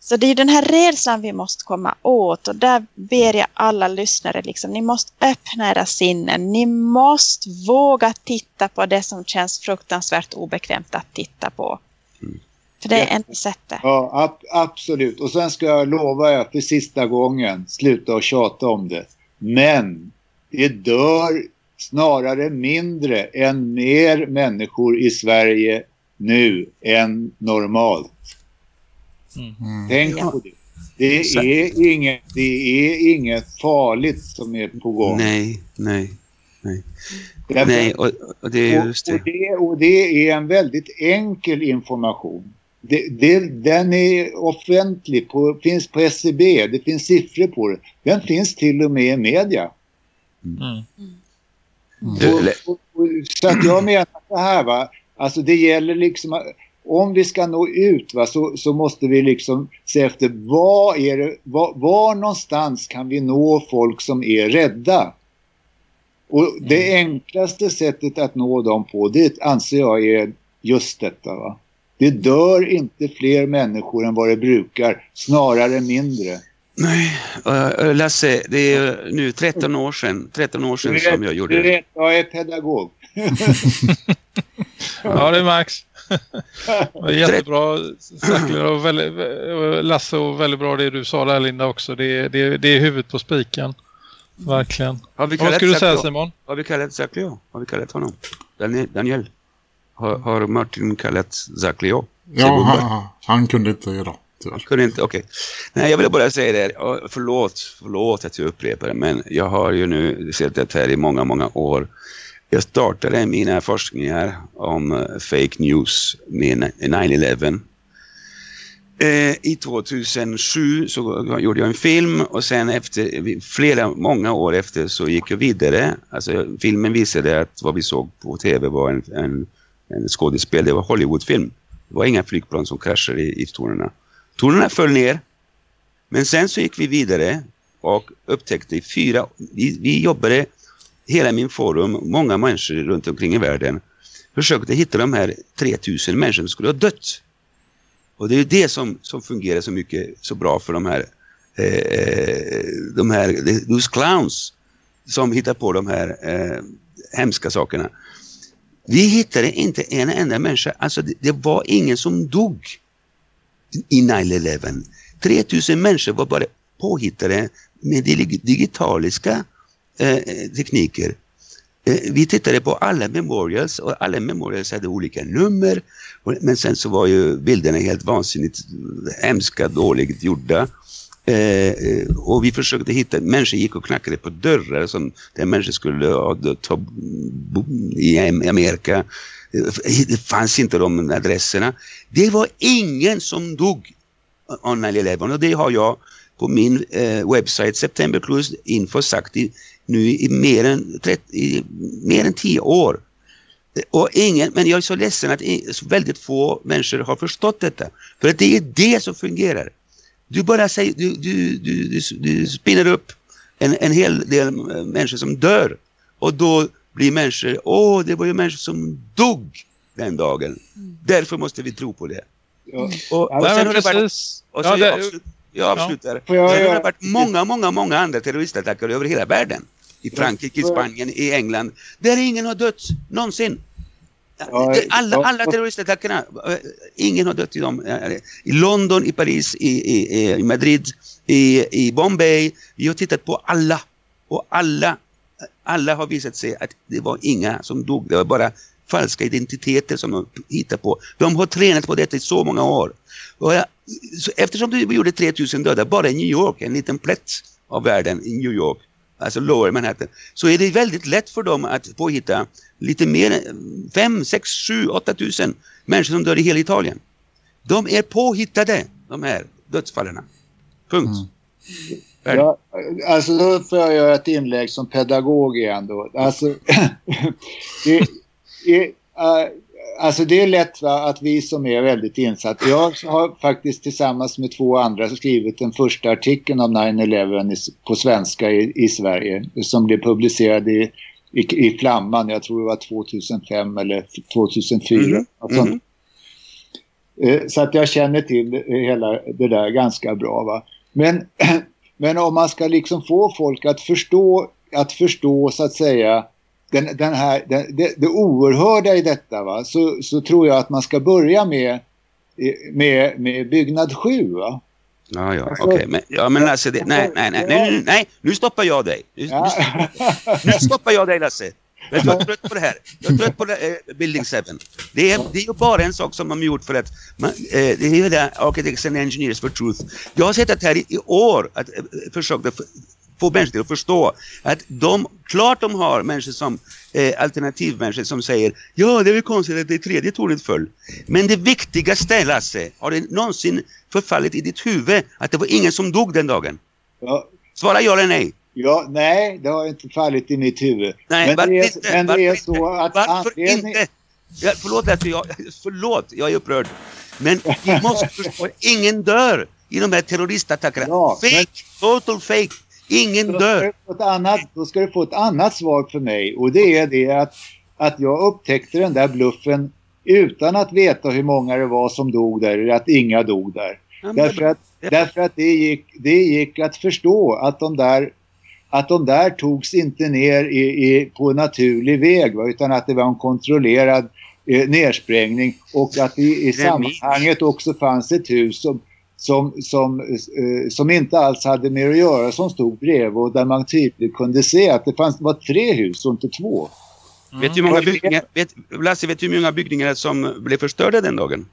Så det är den här rädslan vi måste komma åt och där ber jag alla lyssnare, liksom, ni måste öppna era sinnen. Ni måste våga titta på det som känns fruktansvärt obekvämt att titta på. Mm. För det är enda sättet. Ja, ab absolut. Och sen ska jag lova er för sista gången sluta och tjata om det. Men det dör snarare mindre än mer människor i Sverige nu än normalt. Mm. Tänk ja. på det. Det är, inget, det är inget farligt som är på gång. Nej, nej, nej. Därför, nej, och, och, det är just det. Och, och, det. och det är en väldigt enkel information. Det, det, den är offentlig, på, finns på SCB, e det finns siffror på det. Den finns till och med i media. Mm. Mm. Och, så att jag menar så här va, alltså det gäller liksom om vi ska nå ut va, så, så måste vi liksom se efter var, är det, var, var någonstans kan vi nå folk som är rädda. Och det mm. enklaste sättet att nå dem på det anser jag är just detta. Va? Det dör inte fler människor än vad det brukar, snarare mindre. Nej, uh, Lasse, det är nu 13 år sedan, 13 år sedan som jag gjorde det. Jag är pedagog. ja, det är Max. Jättebra Sackler och väldigt, Lasse och väldigt bra det du sa där Linda också. Det, det, det är huvudet på spiken. Verkligen. Har vi Vad ska du säga Simon? Har vi kallat Zacklio? Har vi kallat honom? Daniel? Har, har Martin kallat Zacklio? Ja, han, han, kunde inte idag. Han kunde inte, okej. Okay. Nej, jag vill bara säga det. Förlåt, förlåt att jag upprepar det. Men jag har ju nu sett det här i många, många år. Jag startade mina forskningar om eh, fake news med 9-11 eh, I 2007 så gjorde jag en film och sen efter flera, många år efter så gick jag vidare. Alltså filmen visade att vad vi såg på tv var en, en, en skådespel, det var Hollywoodfilm. Det var inga flygplan som kraschade i, i tornen. Tornen föll ner. Men sen så gick vi vidare och upptäckte fyra, vi, vi jobbade hela min forum, många människor runt omkring i världen försökte hitta de här 3000 människor som skulle ha dött och det är det som, som fungerar så mycket så bra för de här eh, de här those clowns som hittar på de här eh, hemska sakerna. Vi hittade inte en enda människa, alltså det, det var ingen som dog i 9-11. 3000 människor var bara påhittade med digitaliska eh, tekniker. Eh, vi tittade på alla memorials och alla memorials hade olika nummer. Men sen så var ju bilderna helt vansinnigt hemska, dåligt gjorda. Eh, eh, och vi försökte hitta, människor gick och knackade på dörrar som där människor skulle ha ta, i Amerika. Eh, det fanns inte de adresserna. Det var ingen som dog on 9-11 och det har jag på min eh, webbsite September Plus Info sagt i nu i mer än, 30, i mer än 10 år. Och ingen, men jag är så ledsen att väldigt få människor har förstått detta. För att det är det som fungerar. Du bara säger, du, du, du, du, du spinner upp en, en hel del människor som dör. Och då blir människor, åh det var ju människor som dog den dagen. Mm. Därför måste vi tro på det. Ja. Och, och sen har det varit, och så ja, det, jag avslutar. Ja. Sen har det varit många, många, många andra terroristattacker över hela världen i Frankrike, i Spanien, i England. Där ingen har dött någonsin. Alla, alla terroristattackerna, eh, ingen har dött i dem. Eh, I London, i Paris, i, i, i Madrid, i, i Bombay. Vi har tittat på alla. Och alla, alla har visat sig att det var inga som dog. Det var bara falska identiteter som de hittade på. De har tränat på detta i så många år. Och jag, eftersom du gjorde 3000 döda bara i New York, en liten plätt av världen i New York, alltså Lower Manhattan, så är det väldigt lätt för dem att påhitta lite mer, 5, 6, 7, 8 tusen människor som dör i hela Italien. De är påhittade, de här dödsfallen. Punkt. Mm. Ja, alltså då får jag göra ett inlägg som pedagog igen då. Alltså, det, det, uh, alltså det är lätt va, att vi som är väldigt insatta. Jag har faktiskt tillsammans med två andra skrivit den första artikeln om 9-11 på svenska i, i, Sverige som blev publicerad i, i, i Flamman, jag tror det var 2005 eller 2004. Mm. Mm. Så att jag känner till hela det där ganska bra. Va? Men, men om man ska liksom få folk att förstå, att förstå så att säga den, den här, den, det, det oerhörda i detta va? Så, så tror jag att man ska börja med, med, med byggnad 7 va? Ja, ja, alltså, okej. Okay. Men, ja, men Lasse, det, nej, nej, nej, nej, nej, nu stoppar jag dig. Nu, ja. nu, stoppar jag dig Lasse. Jag är trött på det här. Jag är trött på det, eh, Building 7. Det är, det är ju bara en sak som de har gjort för att man, eh, det är ju det Architects and Engineers for Truth. Jag har sett det här i, i år, att eh, försöka få människor att förstå att de, klart de har människor som eh, alternativmänniskor som säger ja det är väl konstigt att det tredje tornet föll. Men det viktigaste Lasse, har det någonsin förfallit i ditt huvud att det var ingen som dog den dagen? Ja. Svara ja eller nej. Ja, nej, det har inte fallit i mitt huvud. Nej, men det är, inte? Men det är så att Varför anledning... inte? Ja, förlåt, alltså, jag, förlåt, jag är upprörd. Men vi måste förstå, ingen dör i de här terroristattackerna. Ja, fake, men... total fake. Ingen då dör. Ett annat, då ska du få ett annat svar för mig och det är det att, att jag upptäckte den där bluffen utan att veta hur många det var som dog där eller att inga dog där. Men Därför att, därför att det, gick, det gick att förstå att de där, att de där togs inte ner i, i, på naturlig väg va, utan att det var en kontrollerad eh, nersprängning och att det i sammanhanget också fanns ett hus som, som, som, eh, som inte alls hade mer att göra som stod bredvid och där man tydligt kunde se att det fanns, var tre hus och inte två. Vet du hur många byggningar, vet, Lasse, vet du hur många byggningar som blev förstörda den dagen?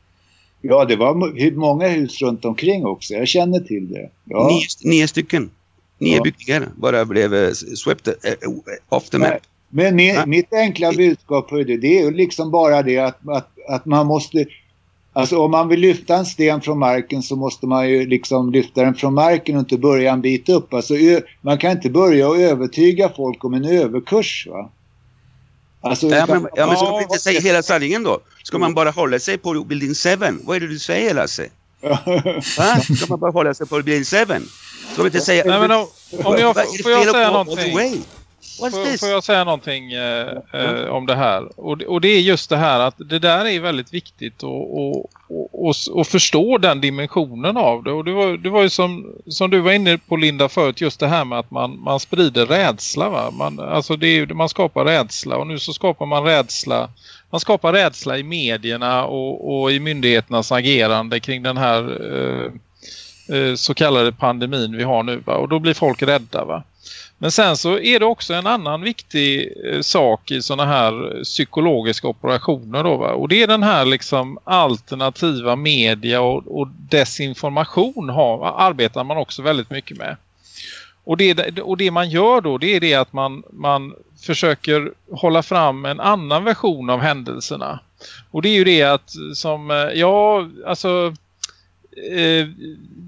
Ja, det var många hus runt omkring också. Jag känner till det. Ja. Nio, nio stycken. Nio Ja. byggningar bara blev eh, swept eh, off the map. Nej. Men min, mitt enkla budskap det, det är ju liksom bara det att, att, att man måste... Alltså om man vill lyfta en sten från marken så måste man ju liksom lyfta den från marken och inte börja en bit upp. Alltså man kan inte börja och övertyga folk om en överkurs va. Alltså, Ja, men, ja, men ska man inte säga hela sanningen då? Ska man bara hålla sig på Building 7? Vad är det du säger Lasse? Va? Ska man bara hålla sig på Building 7? Ska man inte säga... Nej, men om, om jag, får jag säga någonting? Får, får jag säga någonting eh, eh, om det här? Och, det- och det är just det här att det där är väldigt viktigt och, och, och, och, förstå den dimensionen av det. Och det var, det var ju som, som du var inne på Linda förut, just det här med att man, man sprider rädsla. Va? Man, alltså är, man skapar rädsla och nu så skapar man rädsla. Man skapar rädsla i medierna och, och i myndigheternas agerande kring den här eh, eh, så kallade pandemin vi har nu. Va? Och då blir folk rädda va. Men sen så är det också en annan viktig eh, sak i sådana här psykologiska operationer då va? Och det är den här liksom alternativa media och, och desinformation har, arbetar man också väldigt mycket med. Och det, och det man gör då det är det att man, man försöker hålla fram en annan version av händelserna. Och det är ju det att som, eh, ja alltså eh,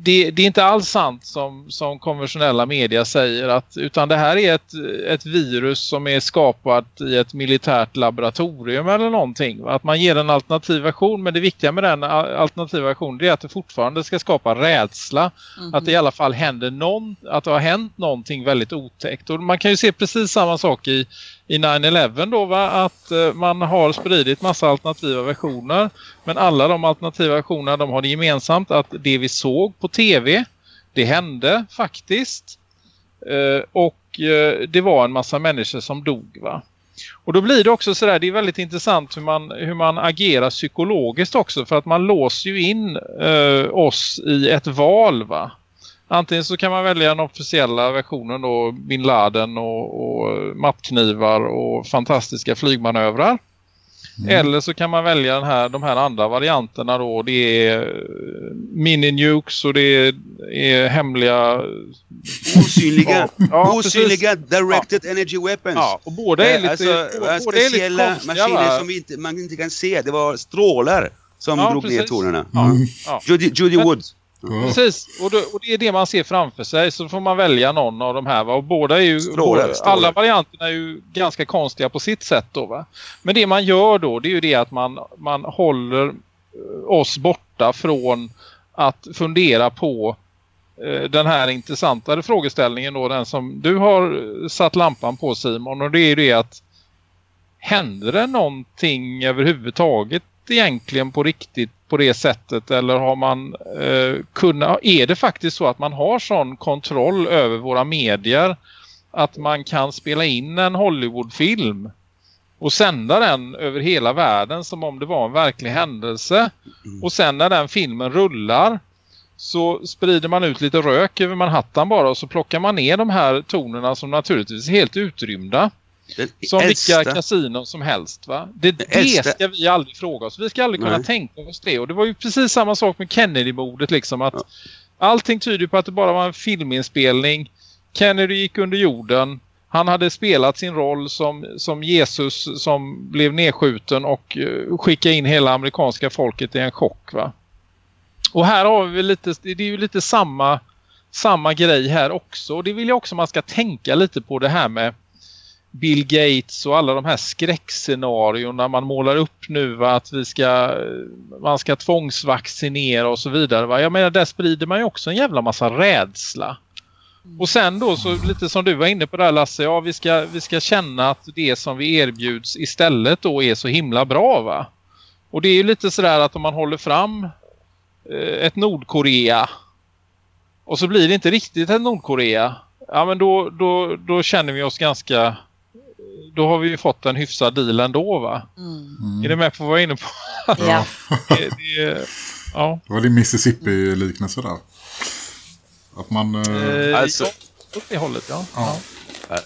det, det är inte alls sant som, som konventionella media säger att, utan det här är ett, ett virus som är skapat i ett militärt laboratorium eller någonting. va? Att man ger en alternativ version men det viktiga med den alternativa versionen är att det fortfarande ska skapa rädsla. Att det i alla fall händer någon, att det har hänt någonting väldigt otäckt. Och man kan ju se precis samma sak i, i 9-11 då va? Att eh, man har spridit massa alternativa versioner. Men alla de alternativa versionerna de har det gemensamt att det vi såg på tv, det hände faktiskt. Eh, och eh, det var en massa människor som dog va. Och då blir det också sådär, det är väldigt intressant hur man, hur man agerar psykologiskt också. För att man låser ju in eh, oss i ett val va. Antingen så kan man välja den officiella versionen då, Bin Laden och, och mattknivar och fantastiska flygmanövrar. Eller så kan man välja den här, de här andra varianterna då. Det är eh, mini-nukes och det är, är hemliga... Osynliga, Ja, osynliga directed energy weapons. Ja, och båda är Eh, lite, alltså, båda eh, är lite speciella konstiga maskiner va? som inte, man inte kan se. Det var strålar som Ja, drog ner precis. tornen. Ja, ja. Judy, Judy Men- Wood. Precis, och, då, och det är det man ser framför sig. Så får man välja någon av de här. Va? Och båda är ju, Strålar, båda, alla varianterna är ju ganska konstiga på sitt sätt då va. Men det man gör då det är ju det att man, man håller eh, oss borta från att fundera på eh, den här intressantare frågeställningen då. Den som du har eh, satt lampan på Simon. Och det är ju det att händer det någonting överhuvudtaget egentligen på riktigt på det sättet? Eller har man eh, kunnat, är det faktiskt så att man har sån kontroll över våra medier att man kan spela in en Hollywoodfilm och sända den över hela världen som om det var en verklig händelse? Och sen när den filmen rullar så sprider man ut lite rök över Manhattan bara och så plockar man ner de här tonerna som naturligtvis är helt utrymda som äldsta- vilka kasinon som helst va? Det, det ska vi aldrig fråga oss. Vi ska aldrig kunna Nej. tänka oss det. Och det var ju precis samma sak med Kennedy-mordet liksom att Ja. allting tyder på att det bara var en filminspelning. Kennedy gick under jorden. Han hade spelat sin roll som, som Jesus som blev nedskjuten och uh, skickade in hela amerikanska folket i en chock va. Och här har vi lite, det är ju lite samma, samma grej här också. Och det vill jag också man ska tänka lite på det här med Bill Gates och alla de här skräckscenariona man målar upp nu va, att vi ska man ska tvångsvaccinera och så vidare va. Jag menar där sprider man ju också en jävla massa rädsla. Och sen då så lite som du var inne på där Lasse, ja vi ska, vi ska känna att det som vi erbjuds istället då är så himla bra va. Och det är ju lite sådär att om man håller fram eh, ett Nordkorea och så blir det inte riktigt ett Nordkorea. Ja men då, då, då känner vi oss ganska då har vi ju fått en hyfsad deal ändå va? Mm. Är du med på vad jag är inne på? Ja. det, det, ja. Det var din Mississippi-liknelse där. Att man... Eh, Eh, Alltså- ja, åt det hållet, ja. Ja.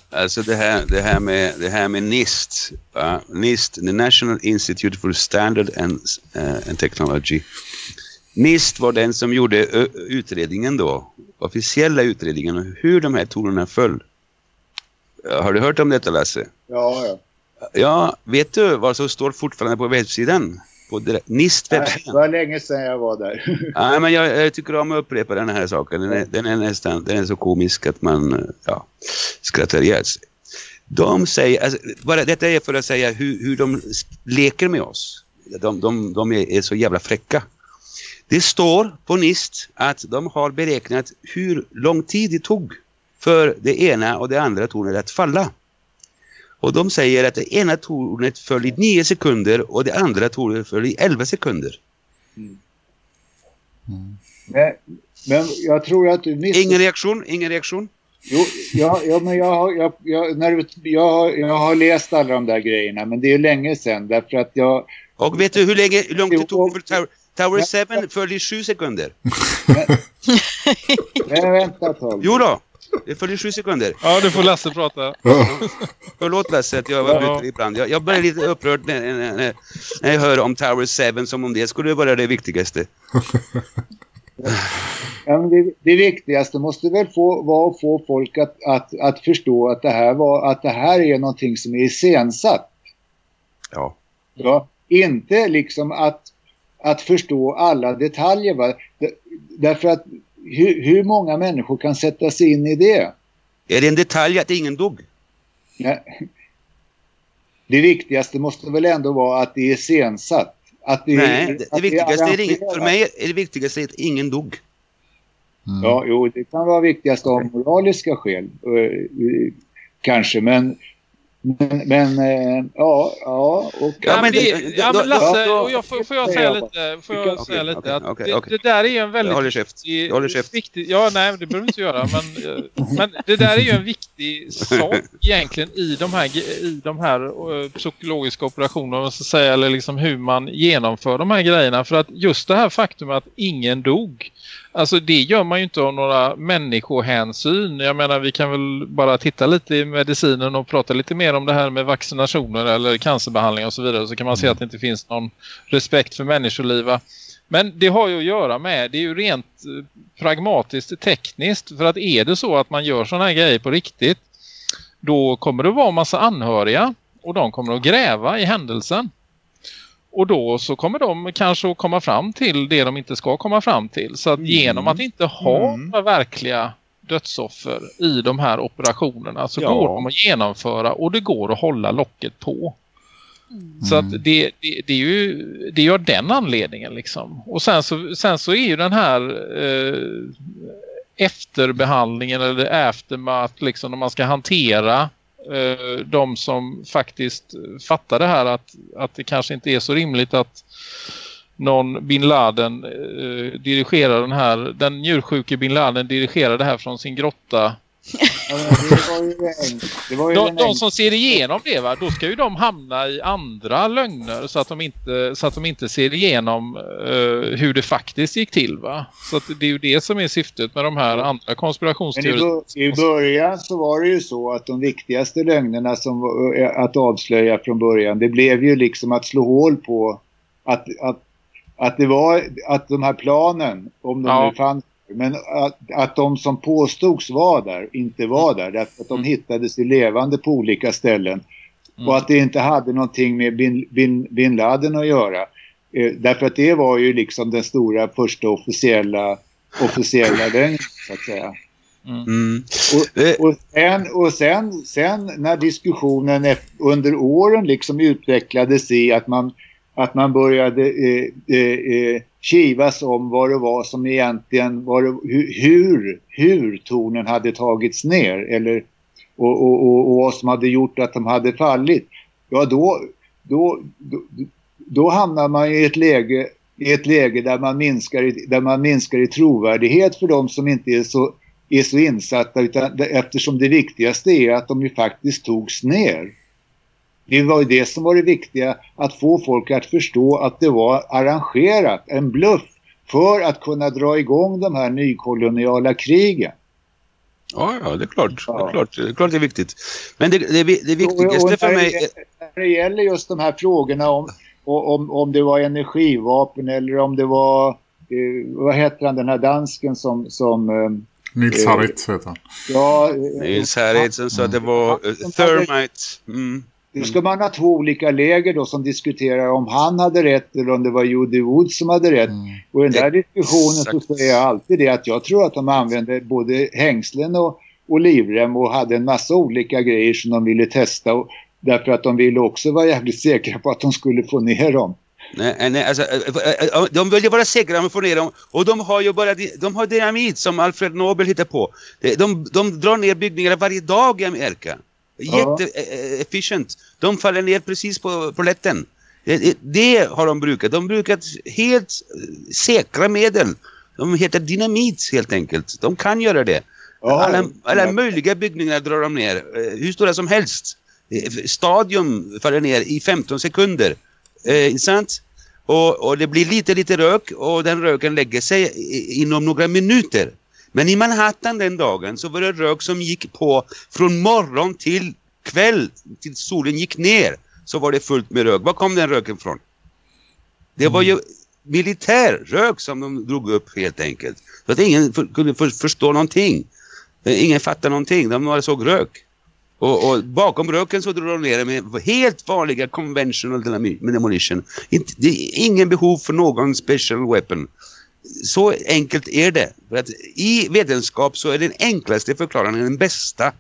Alltså det här, det här, med, det här med NIST, ja, NIST, the National Institute for Standard and, eh, and Technology. NIST var den som gjorde utredningen då, officiella utredningen hur de här tonerna föll. Har du hört om detta Lasse? Ja, ja. Ja, vet du vad som står fortfarande på webbsidan? På NIST webbsidan? Det var länge sedan jag var där. Nej, men jag, jag tycker om att upprepa den här saken. Den är, den är nästan den är så komisk att man ja, skrattar ihjäl sig. De säger, alltså, bara, detta är för att säga hur, hur de leker med oss. De, de, de är, är så jävla fräcka. Det står på NIST att de har beräknat hur lång tid det tog för det ena och det andra tornet att falla. Och de säger att det ena tornet föll i 9 sekunder och det andra tornet föll i 11 sekunder. Men, men jag tror att du missar... Ingen reaktion, ingen reaktion. Jo, ja, ja, men jag, har- jag, jag, när, jag, jag har läst alla de där grejerna, men det är länge sedan därför att jag... Och vet du hur, länge, hur långt det tog för Tower, Tower Ja. 7 föll i 7 sekunder? Nej, vänta ett tag. Jo då, det i 7 sekunder. Ja, du får Lasse prata. Förlåt Lasse att jag Ja. avbryter ibland. Jag, jag blir lite upprörd när, när, när, när jag hör om Tower 7 som om det skulle vara det viktigaste. Ja, men det, det viktigaste måste väl få, vara att få folk att, att, att förstå att det, här var, att det här är någonting som är iscensatt. Ja. Ja, inte liksom att, att förstå alla detaljer. Va? Därför att hur, hur många människor kan sätta sig in i det? Är det en detalj att ingen dog? Ja. Det viktigaste måste väl ändå vara att det är iscensatt. Att det, Nej, det, det viktigaste är ingen, för mig är det viktigaste att ingen dog. mm. Ja, jo, det kan vara viktigast av moraliska skäl. eh, eh, kanske, men... Men, men eh, ja, ja, och... Ja, men, det, ja, men Lasse, och jag, får, får jag säga lite, får jag säga lite att okej, det, okej. det där är ju en väldigt Jag håller käft. viktig, Jag håller käft. viktig ja nej det behöver du inte göra men, eh, men det där är ju en viktig sak egentligen i de här, i de här eh, psykologiska operationerna ska säga, eller liksom hur man genomför de här grejerna för att just det här faktum att ingen dog Alltså det gör man ju inte av några människohänsyn. Jag menar vi kan väl bara titta lite i medicinen och prata lite mer om det här med vaccinationer eller cancerbehandling och så vidare. Så kan man se att det inte finns någon respekt för människoliv. Men det har ju att göra med, det är ju rent eh, pragmatiskt tekniskt. För att är det så att man gör sådana här grejer på riktigt. Då kommer det vara en massa anhöriga. Och de kommer att gräva i händelsen. Och då så kommer de kanske att komma fram till det de inte ska komma fram till. Så att genom att inte ha Mm. några verkliga dödsoffer i de här operationerna så Ja. går de att genomföra och det går att hålla locket på. Så att det, det, det är ju det är ju av den anledningen liksom. Och sen så, sen så är ju den här eh, efterbehandlingen eller aftermath liksom när man ska hantera eh, de som faktiskt fattar det här att, att det kanske inte är så rimligt att någon bin Laden eh, dirigerar den här, den njursjuke bin Laden dirigerar det här från sin grotta. Ja, men det var ju en- de, de som ser igenom det va, då ska ju de hamna i andra lögner så att de inte, så att de inte ser igenom eh, hur det faktiskt gick till va. Så det är ju det som är syftet med de här andra i, konspirationsteorierna. bör- i början så var det ju så att de viktigaste lögnerna som eh, att avslöja från början, det blev ju liksom att slå hål på att, att, att det var att de här planen, om de Ja. nu fanns, men att, att de som påstods vara där inte var där därför att de Mm. hittades i levande på olika ställen. Mm. Och att det inte hade någonting med bin, bin, bin Laden att göra. Eh, därför att det var ju liksom den stora första officiella, officiella lögnen så att säga. Mm. Och, Eh, och, sen, och sen, sen när diskussionen under åren liksom utvecklades i att man, att man började eh, eh, eh, kivas om vad det var som egentligen var det, hur, hur tornen hade tagits ner eller, och, och, och, och vad som hade gjort att de hade fallit. Ja, då, då, då, då hamnar man i ett läge, i ett läge där, man minskar i, där man minskar i trovärdighet för de som inte är så, är så insatta utan, eftersom det viktigaste är att de ju faktiskt togs ner. Det var ju det som var det viktiga, att få folk att förstå att det var arrangerat, en bluff för att kunna dra igång de här nykoloniala krigen. Ja, ja, det är klart. Ja. Det, är klart det är klart det är viktigt. Men det, det, det viktigaste för mig... När det gäller just de här frågorna om, om, om det var energivapen eller om det var... Eh, vad heter han, den här dansken som... som eh, Nils Harrit heter han. Ja, eh, Nils Harrit som sa att det var uh, thermite. Mm. Nu ska man ha två olika läger då som diskuterar om han hade rätt eller om det var Judy Woods som hade rätt. Mm. Och i den där diskussionen Exakt. så säger jag alltid det att jag tror att de använde både hängslen och, och livrem och hade en massa olika grejer som de ville testa. Och, därför att de ville också vara jävligt säkra på att de skulle få ner dem. Nej, nej, alltså, eh, eh, de vill ju vara säkra på att få ner dem. Och de har ju bara de har dynamit som Alfred Nobel hittar på. De, de drar ner byggningar varje dag i Amerika. Jätteefficient. De faller ner precis på, på lätten. Det, har de brukat. De brukat helt eh, säkra medel. De heter dynamit helt enkelt. De kan göra det. Alla, alla möjliga byggningar drar de ner. Eh, hur stora som helst. Eh, stadium faller ner i 15 sekunder. Eh, sant? Och, och det blir lite lite rök och den röken lägger sig inom några minuter. Men i Manhattan den dagen så var det rök som gick på från morgon till kväll, till solen gick ner så var det fullt med rök. Var kom den röken från? Det var ju militärrök som de drog upp helt enkelt. Så att ingen kunde förstå någonting. Ingen fattade någonting. De bara såg rök. Och, och, bakom röken så drog de ner med helt vanliga conventional demolition. det är ingen behov för någon special weapon så enkelt är det. För att I vetenskap så är den enklaste förklaringen den bästa.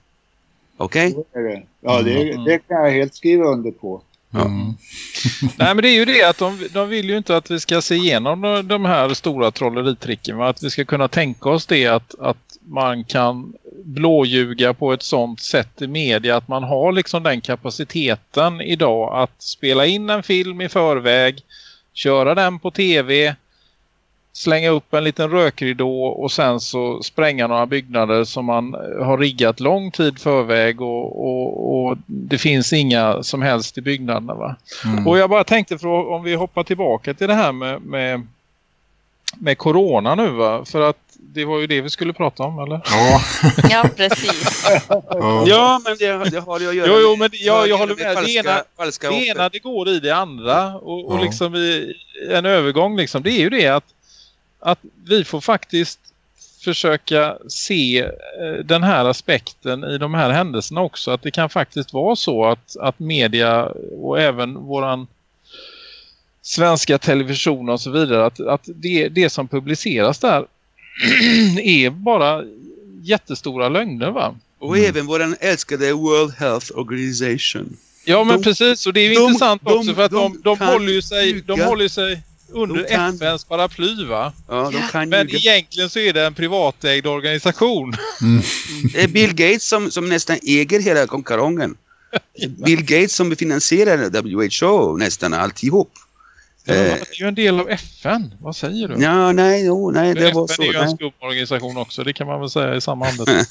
Okej? Okay? Ja, det, mm. det, kan jag helt skriva under på. Mm. Nej men det är ju det att de, de vill ju inte att vi ska se igenom de, de här stora trolleritricken. Att vi ska kunna tänka oss det att, att man kan blåljuga på ett sånt sätt i media. Att man har liksom den kapaciteten idag att spela in en film i förväg. Köra den på tv slänga upp en liten rökridå och sen så spränga några byggnader som man eh, har riggat lång tid förväg och, och, och det finns inga som helst i byggnaderna va. Mm. Och jag bara tänkte för om vi hoppar tillbaka till det här med, med, med corona nu va, för att det var ju det vi skulle prata om, eller? Ja, ja precis. ja, men det, det har ju att göra jo, jo, men jag, jag håller med. Falska, det, ena, falska det ena det går i det andra och, och liksom i en övergång liksom, det är ju det att att vi får faktiskt försöka se eh, den här aspekten i de här händelserna också. Att det kan faktiskt vara så att, att media och även våran svenska television och så vidare att, att det, det som publiceras där är bara jättestora lögner va? Och mm. även våran älskade World Health Organization. Ja men de, precis och det är ju de, intressant de, också för att de, de, håller sig, de håller sig under kan... FNs paraply va? Ja, de kan Men ju... egentligen så är det en privatägd organisation. Mm. Det är Bill Gates som, som nästan äger hela konkarongen. Bill Gates som finansierar WHO nästan alltihop. Ja, det är ju en del av FN. Vad säger du? Ja, nej, jo, nej, det FN var så. FN är ju en skumorganisation också, det kan man väl säga i samma andet.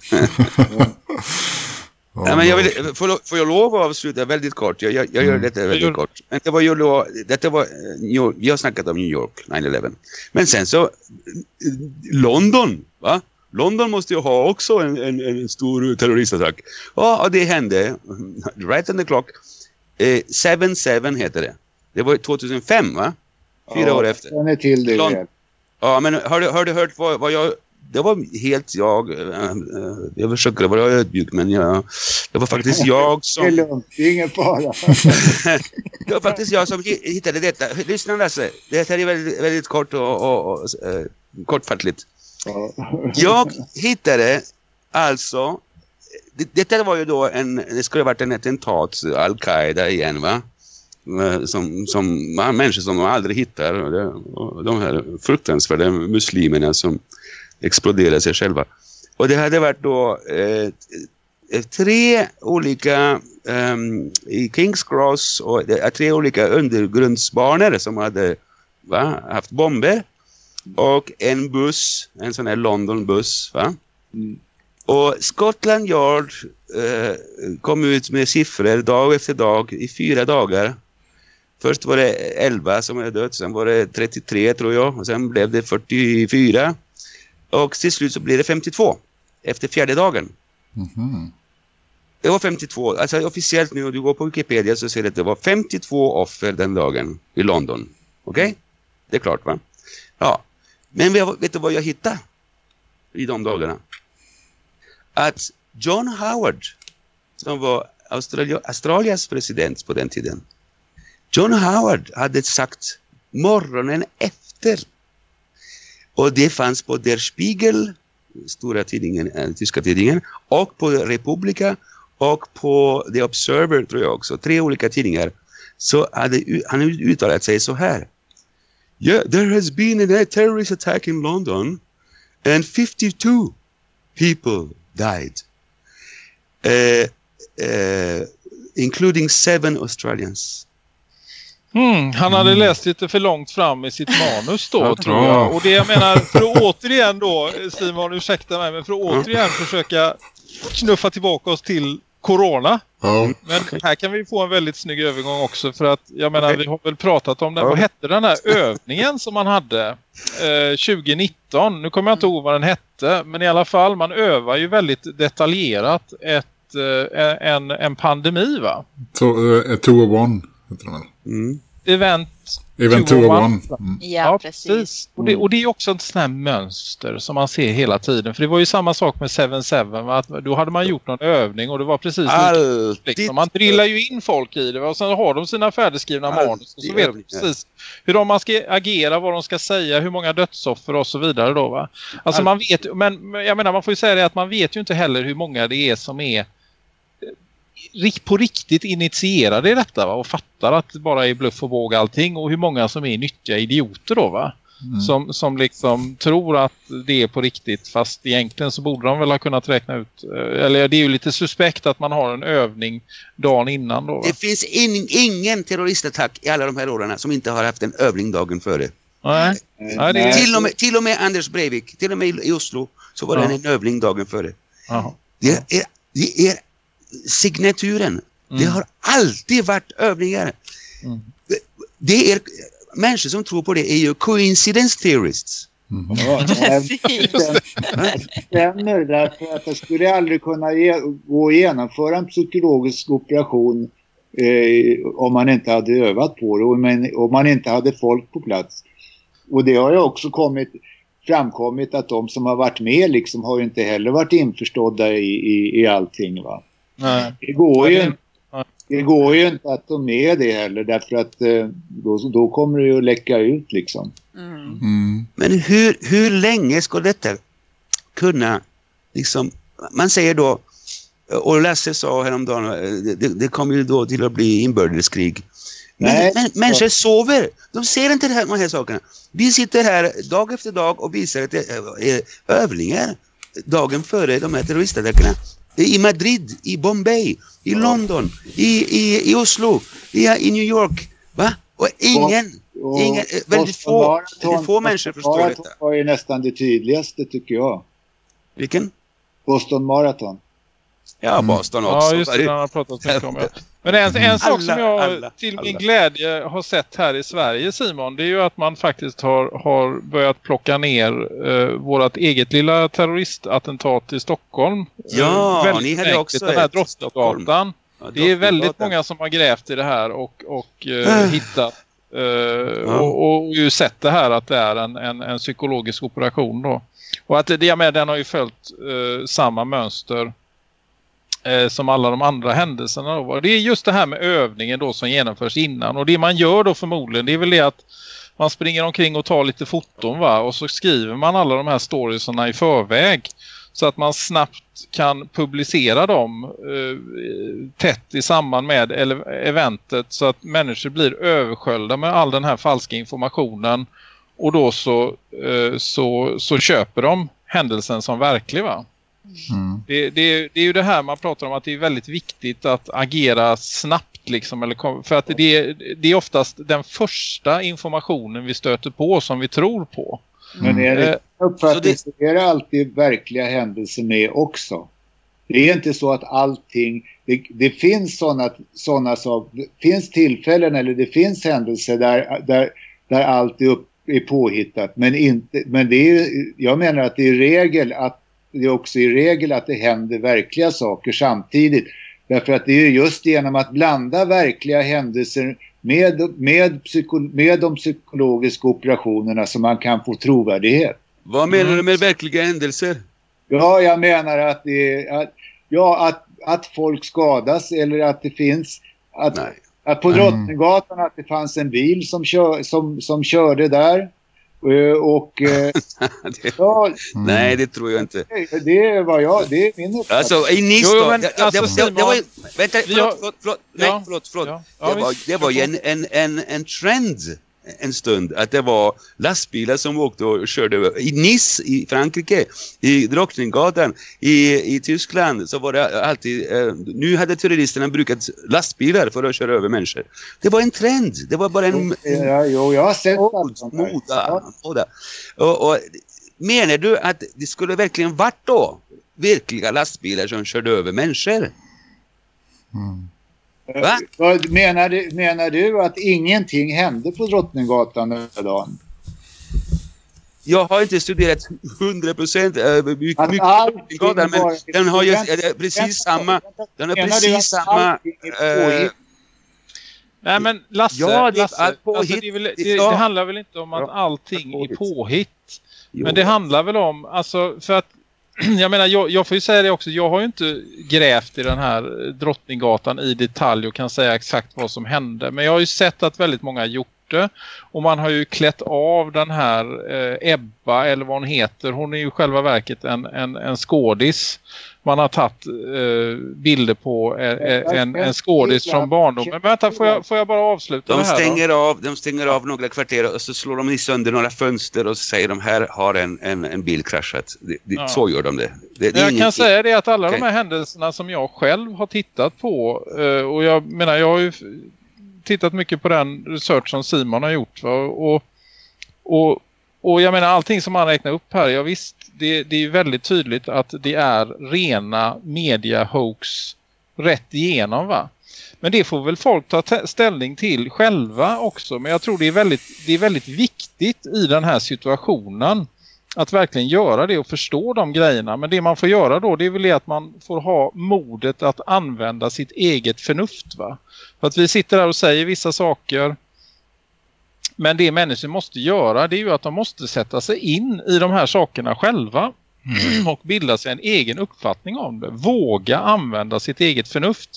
Ja, men jag vill, får, får jag lov att avsluta väldigt kort? Jag, jag, jag gör mm. detta väldigt kort. Men det var ju då, detta var, York, vi har snackat om New York, 9-11. Men sen så, London, va? London måste ju ha också en, en, en stor terroristattack. Ja, det hände. Right on the clock. 7-7 eh, heter det. Det var 2005 va? Fyra ja, år efter. Jag är till det. Ja, men har du, har du hört vad, vad jag det var helt jag. Eh, eh, jag försöker vara ödmjuk men jag, det var faktiskt jag som... Det är lugnt, det är ingen fara. det var faktiskt jag som hittade detta. Lyssna Lasse, det här är väldigt, väldigt kort och, och, och uh, kortfattligt. Jag hittade alltså... Det, detta var ju då en... Det skulle ha varit en attentat, Al-Qaida igen va? Som, som människor som man aldrig hittar. De här fruktansvärda muslimerna som explodera sig själva. Och det hade varit då eh, tre olika ehm, i Kings Cross och är tre olika undergrundsbanor som hade va, haft bomber och en buss, en sån här London-buss va. Mm. Och Scotland Yard eh, kom ut med siffror dag efter dag i fyra dagar. Först var det 11 som hade dött, sen var det 33 tror jag och sen blev det 44. Och till slut så blev det 52 efter fjärde dagen. Mhm. Det var 52, alltså officiellt nu, om du går på Wikipedia så ser det att det var 52 offer den dagen i London. Okej? Det är klart va? Ja. Men vet du vad jag hittade i de dagarna? Att John Howard, som var Australia, Australiens president på den tiden. John Howard hade sagt morgonen efter. Och det fanns på Der Spiegel, stora tidningen, äh, tyska tidningen, och på Republika och på The Observer tror jag också, tre olika tidningar. Så hade han uttalat sig så här. Yeah, there has been a terrorist attack in London and 52 people died. Uh, uh, including seven Australians. Hmm, han hade läst lite för långt fram i sitt manus då Ja. tror jag. Och det jag menar, för att återigen då, Simon ursäkta mig, men för att återigen försöka knuffa tillbaka oss till Corona. Ja, Men här kan vi få en väldigt snygg övergång också för att jag menar vi har väl pratat om den. Vad hette den här övningen som man hade eh, 2019? Nu kommer jag inte ihåg vad den hette men i alla fall man övar ju väldigt detaljerat ett, eh, en, en pandemi va? to, eh, 201 heter den väl? Mm. Event Event 201. 201. Mm. Ja, precis. Och det, och det är också ett sånt här mönster som man ser hela tiden. För det var ju samma sak med 7-7. va? Att då hade man gjort någon övning och det var precis Alltid. Liksom. Man drillar ju in folk i det och sen har de sina färdigskrivna Alltid manus och så vet de precis hur de man ska agera, vad de ska säga, hur många dödsoffer och så vidare då va. Alltså man vet, men jag menar man får ju säga det att man vet ju inte heller hur många det är som är på riktigt initierade i detta va? och fattar att det bara är bluff och båg allting och hur många som är nyttiga idioter då va. Mm. Som, som liksom tror att det är på riktigt fast egentligen så borde de väl ha kunnat räkna ut eh, eller det är ju lite suspekt att man har en övning dagen innan då va? Det finns in, ingen terroristattack i alla de här åren som inte har haft en övning dagen före. Nej. Nej, det är- Till och, med, till och med Anders Breivik, till och med i Oslo, så var Ja. det en övning dagen före. Det är, det är signaturen. Det har alltid varit övningar. Mm. Det- Det är människor som tror på det är ju coincidence theorists. Ja, Precis. det stämmer därför att det skulle aldrig kunna ge, gå att genomföra en psykologisk operation eh, om man inte hade övat på det och men, om man inte hade folk på plats. Och det har ju också kommit, framkommit att de som har varit med liksom har ju inte heller varit införstådda i, i, i allting. Va? Nej. Det går ju inte. Det går ju inte att de är det heller därför att eh, då, då kommer det ju att läcka ut liksom. Mm. Mm. Men hur, hur länge ska detta kunna, liksom, man säger då, och Lasse sa häromdagen, eh, det, det, det kommer ju då till att bli inbördeskrig. Men, Nej. men människor sover, de ser inte det här, de här sakerna. Vi sitter här dag efter dag och visar att det är övningar dagen före de här terroristattackerna. I Madrid, i Bombay, i London, i, i, i Oslo, i, i New York. Va? Och ingen, Och ingen eh, väldigt Boston få, Marathon- väldigt få människor Boston förstår Marathon detta. var ju nästan det tydligaste tycker jag. Vilken? Boston Marathon. Ja, Boston också. Ja, just det. Den har pratat mycket om. Ja. Men en, en sak som jag alla, till min alla. glädje har sett här i Sverige, Simon, det är ju att man faktiskt har, har börjat plocka ner eh, vårt eget lilla terroristattentat i Stockholm. Ja, Eh, väldigt ni hade också Den här Drottninggatan. Ja, Det är väldigt många som har grävt i det här och, och eh, Ah. hittat eh, och, och ju sett det här att det är en, en, en psykologisk operation då. Och att det, jag med, den har ju följt eh, samma mönster eh, som alla de andra händelserna. Då. Det är just det här med övningen då som genomförs innan. Och det man gör då förmodligen det är väl det att man springer omkring och tar lite foton va. Och så skriver man alla de här storiesarna i förväg. Så att man snabbt kan publicera dem eh, tätt i samband med eventet. Så att människor blir översköljda med all den här falska informationen. Och då så, eh, så, så köper de händelsen som verklig va. Mm. Det, det, det, är ju det här man pratar om att det är väldigt viktigt att agera snabbt liksom, eller, för att det, det är oftast den första informationen vi stöter på som vi tror på. Men är det, uppfattning så det... är det alltid verkliga händelser med också. Det är inte så att allting, det, det finns sådana såna saker, det finns tillfällen eller det finns händelser där, där, där allt är, upp, är påhittat. Men, inte, men det är, jag menar att det är regel att det är också i regel att det händer verkliga saker samtidigt. Därför att det är just genom att blanda verkliga händelser med, med, psyko, med de psykologiska operationerna som man kan få trovärdighet. Vad menar du med verkliga händelser? Ja, jag menar att, det, att, ja, att, att folk skadas eller att det finns... Att, att på Drottninggatan att det fanns en bil som, kör, som, som körde där. Eh, och, eh, det, ja, nej, det tror jag inte. Det, det var jag, det är min uppfattning. Alltså, i Nice då, men, det, alltså, det, det, var, vänta, förlåt, förlåt, förlåt, nej, förlåt, förlåt. Ja, det, var, det var ju en, en, en, en trend en stund att det var lastbilar som åkte och körde över. I Nice i Frankrike, i Drottninggatan, i, i Tyskland så var det alltid, eh, nu hade terroristerna brukat lastbilar för att köra över människor. Det var en trend, det var bara en... Ja, jo, jag har sett moda, moda. Och, och, menar du att det skulle verkligen varit då verkliga lastbilar som körde över människor? Mm. Va? Menar du, menar du att ingenting hände på Drottninggatan den dagen? Jag har inte studerat 100 procent äh, mycket, mycket Drottninggatan, men den har ju precis samma... Den har precis samma... Äh, Nej men Lasse, ja, det, Lasse alltså, det, väl, det, det, handlar väl inte om att allting är påhitt. Men det handlar väl om, alltså för att jag menar, jag, jag, får ju säga det också. Jag har ju inte grävt i den här Drottninggatan i detalj och kan säga exakt vad som hände. Men jag har ju sett att väldigt många har gjort det. Och man har ju klätt av den här eh, Ebba, eller vad hon heter. Hon är ju själva verket en, en, en skådis man har tagit eh, bilder på eh, en, en skådis från barndomen. Men vänta, får jag, får jag bara avsluta de det här stänger av, De stänger av några kvarter och så slår de sönder några fönster och säger de här har en, en, en bil kraschat. Det, det, ja. Så gör de det. det, det jag ingen... kan säga det att alla okay. de här händelserna som jag själv har tittat på eh, och jag menar jag har ju tittat mycket på den research som Simon har gjort va? och, och och jag menar allting som han räknar upp här, ja visst, det, det är väldigt tydligt att det är rena media-hoax rätt igenom va. Men det får väl folk ta ställning till själva också. Men jag tror det är, väldigt, det är väldigt viktigt i den här situationen att verkligen göra det och förstå de grejerna. Men det man får göra då det är väl att man får ha modet att använda sitt eget förnuft va. För att vi sitter här och säger vissa saker men det människor måste göra det är ju att de måste sätta sig in i de här sakerna själva. Mm. och bilda sig en egen uppfattning om det. Våga använda sitt eget förnuft.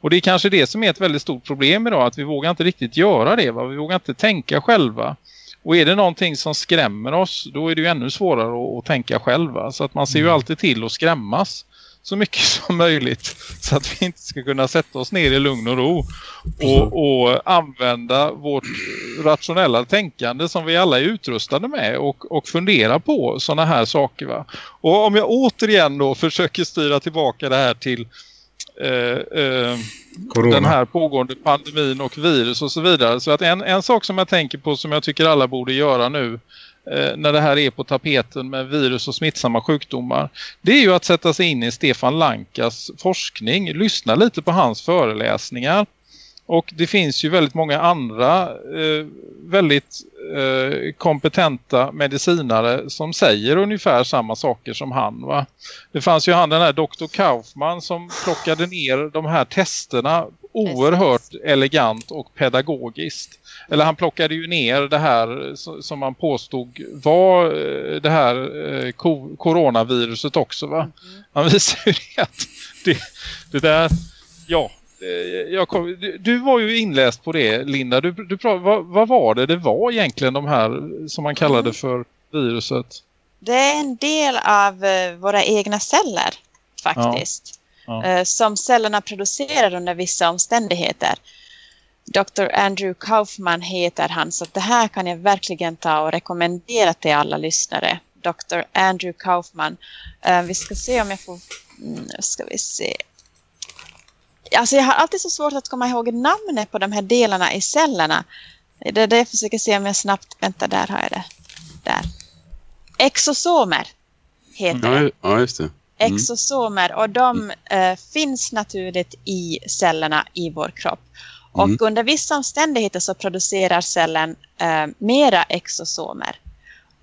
Och det är kanske det som är ett väldigt stort problem idag. Att vi vågar inte riktigt göra det. Va? Vi vågar inte tänka själva. Och är det någonting som skrämmer oss då är det ju ännu svårare att, att tänka själva. Så att man ser ju mm. alltid till att skrämmas så mycket som möjligt så att vi inte ska kunna sätta oss ner i lugn och ro och, och använda vårt rationella tänkande som vi alla är utrustade med och, och fundera på sådana här saker. Va? Och om jag återigen då försöker styra tillbaka det här till eh, eh, den här pågående pandemin och virus och så vidare. Så att en, en sak som jag tänker på som jag tycker alla borde göra nu Eh, när det här är på tapeten med virus och smittsamma sjukdomar. Det är ju att sätta sig in i Stefan Lankas forskning, lyssna lite på hans föreläsningar. Och det finns ju väldigt många andra eh, väldigt eh, kompetenta medicinare som säger ungefär samma saker som han. Va? Det fanns ju han den här Dr. Kaufman som plockade ner de här testerna oerhört elegant och pedagogiskt eller han plockade ju ner det här som man påstod var eh, det här eh, coronaviruset också va? Mm. Han visar ju det att det, det där, ja jag kom, du, du, var ju inläst på det Linda, du, du, vad, vad var det det var egentligen de här som man kallade mm. för viruset? Det är en del av eh, våra egna celler faktiskt. Ja. Ja. Som cellerna producerar under vissa omständigheter. Dr. Andrew Kaufman heter han så det här kan jag verkligen ta och rekommendera till alla lyssnare. Dr. Andrew Kaufman. Uh, vi ska se om jag får... Mm, ska vi se. Alltså jag har alltid så svårt att komma ihåg namnet på de här delarna i cellerna. Det är det jag försöker se om jag snabbt... Vänta, där har jag det. Där. Exosomer heter det. Ja, just det. Mm. Exosomer och de eh, finns naturligt i cellerna i vår kropp. Och mm. under vissa omständigheter så producerar cellen eh, mera exosomer.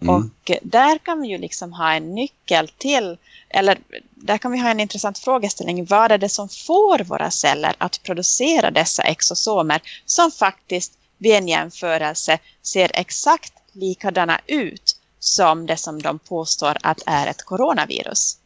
Mm. Och där kan vi ju liksom ha en nyckel till, eller där kan vi ha en intressant frågeställning. Vad är det som får våra celler att producera dessa exosomer som faktiskt vid en jämförelse ser exakt likadana ut som det som de påstår att är ett coronavirus.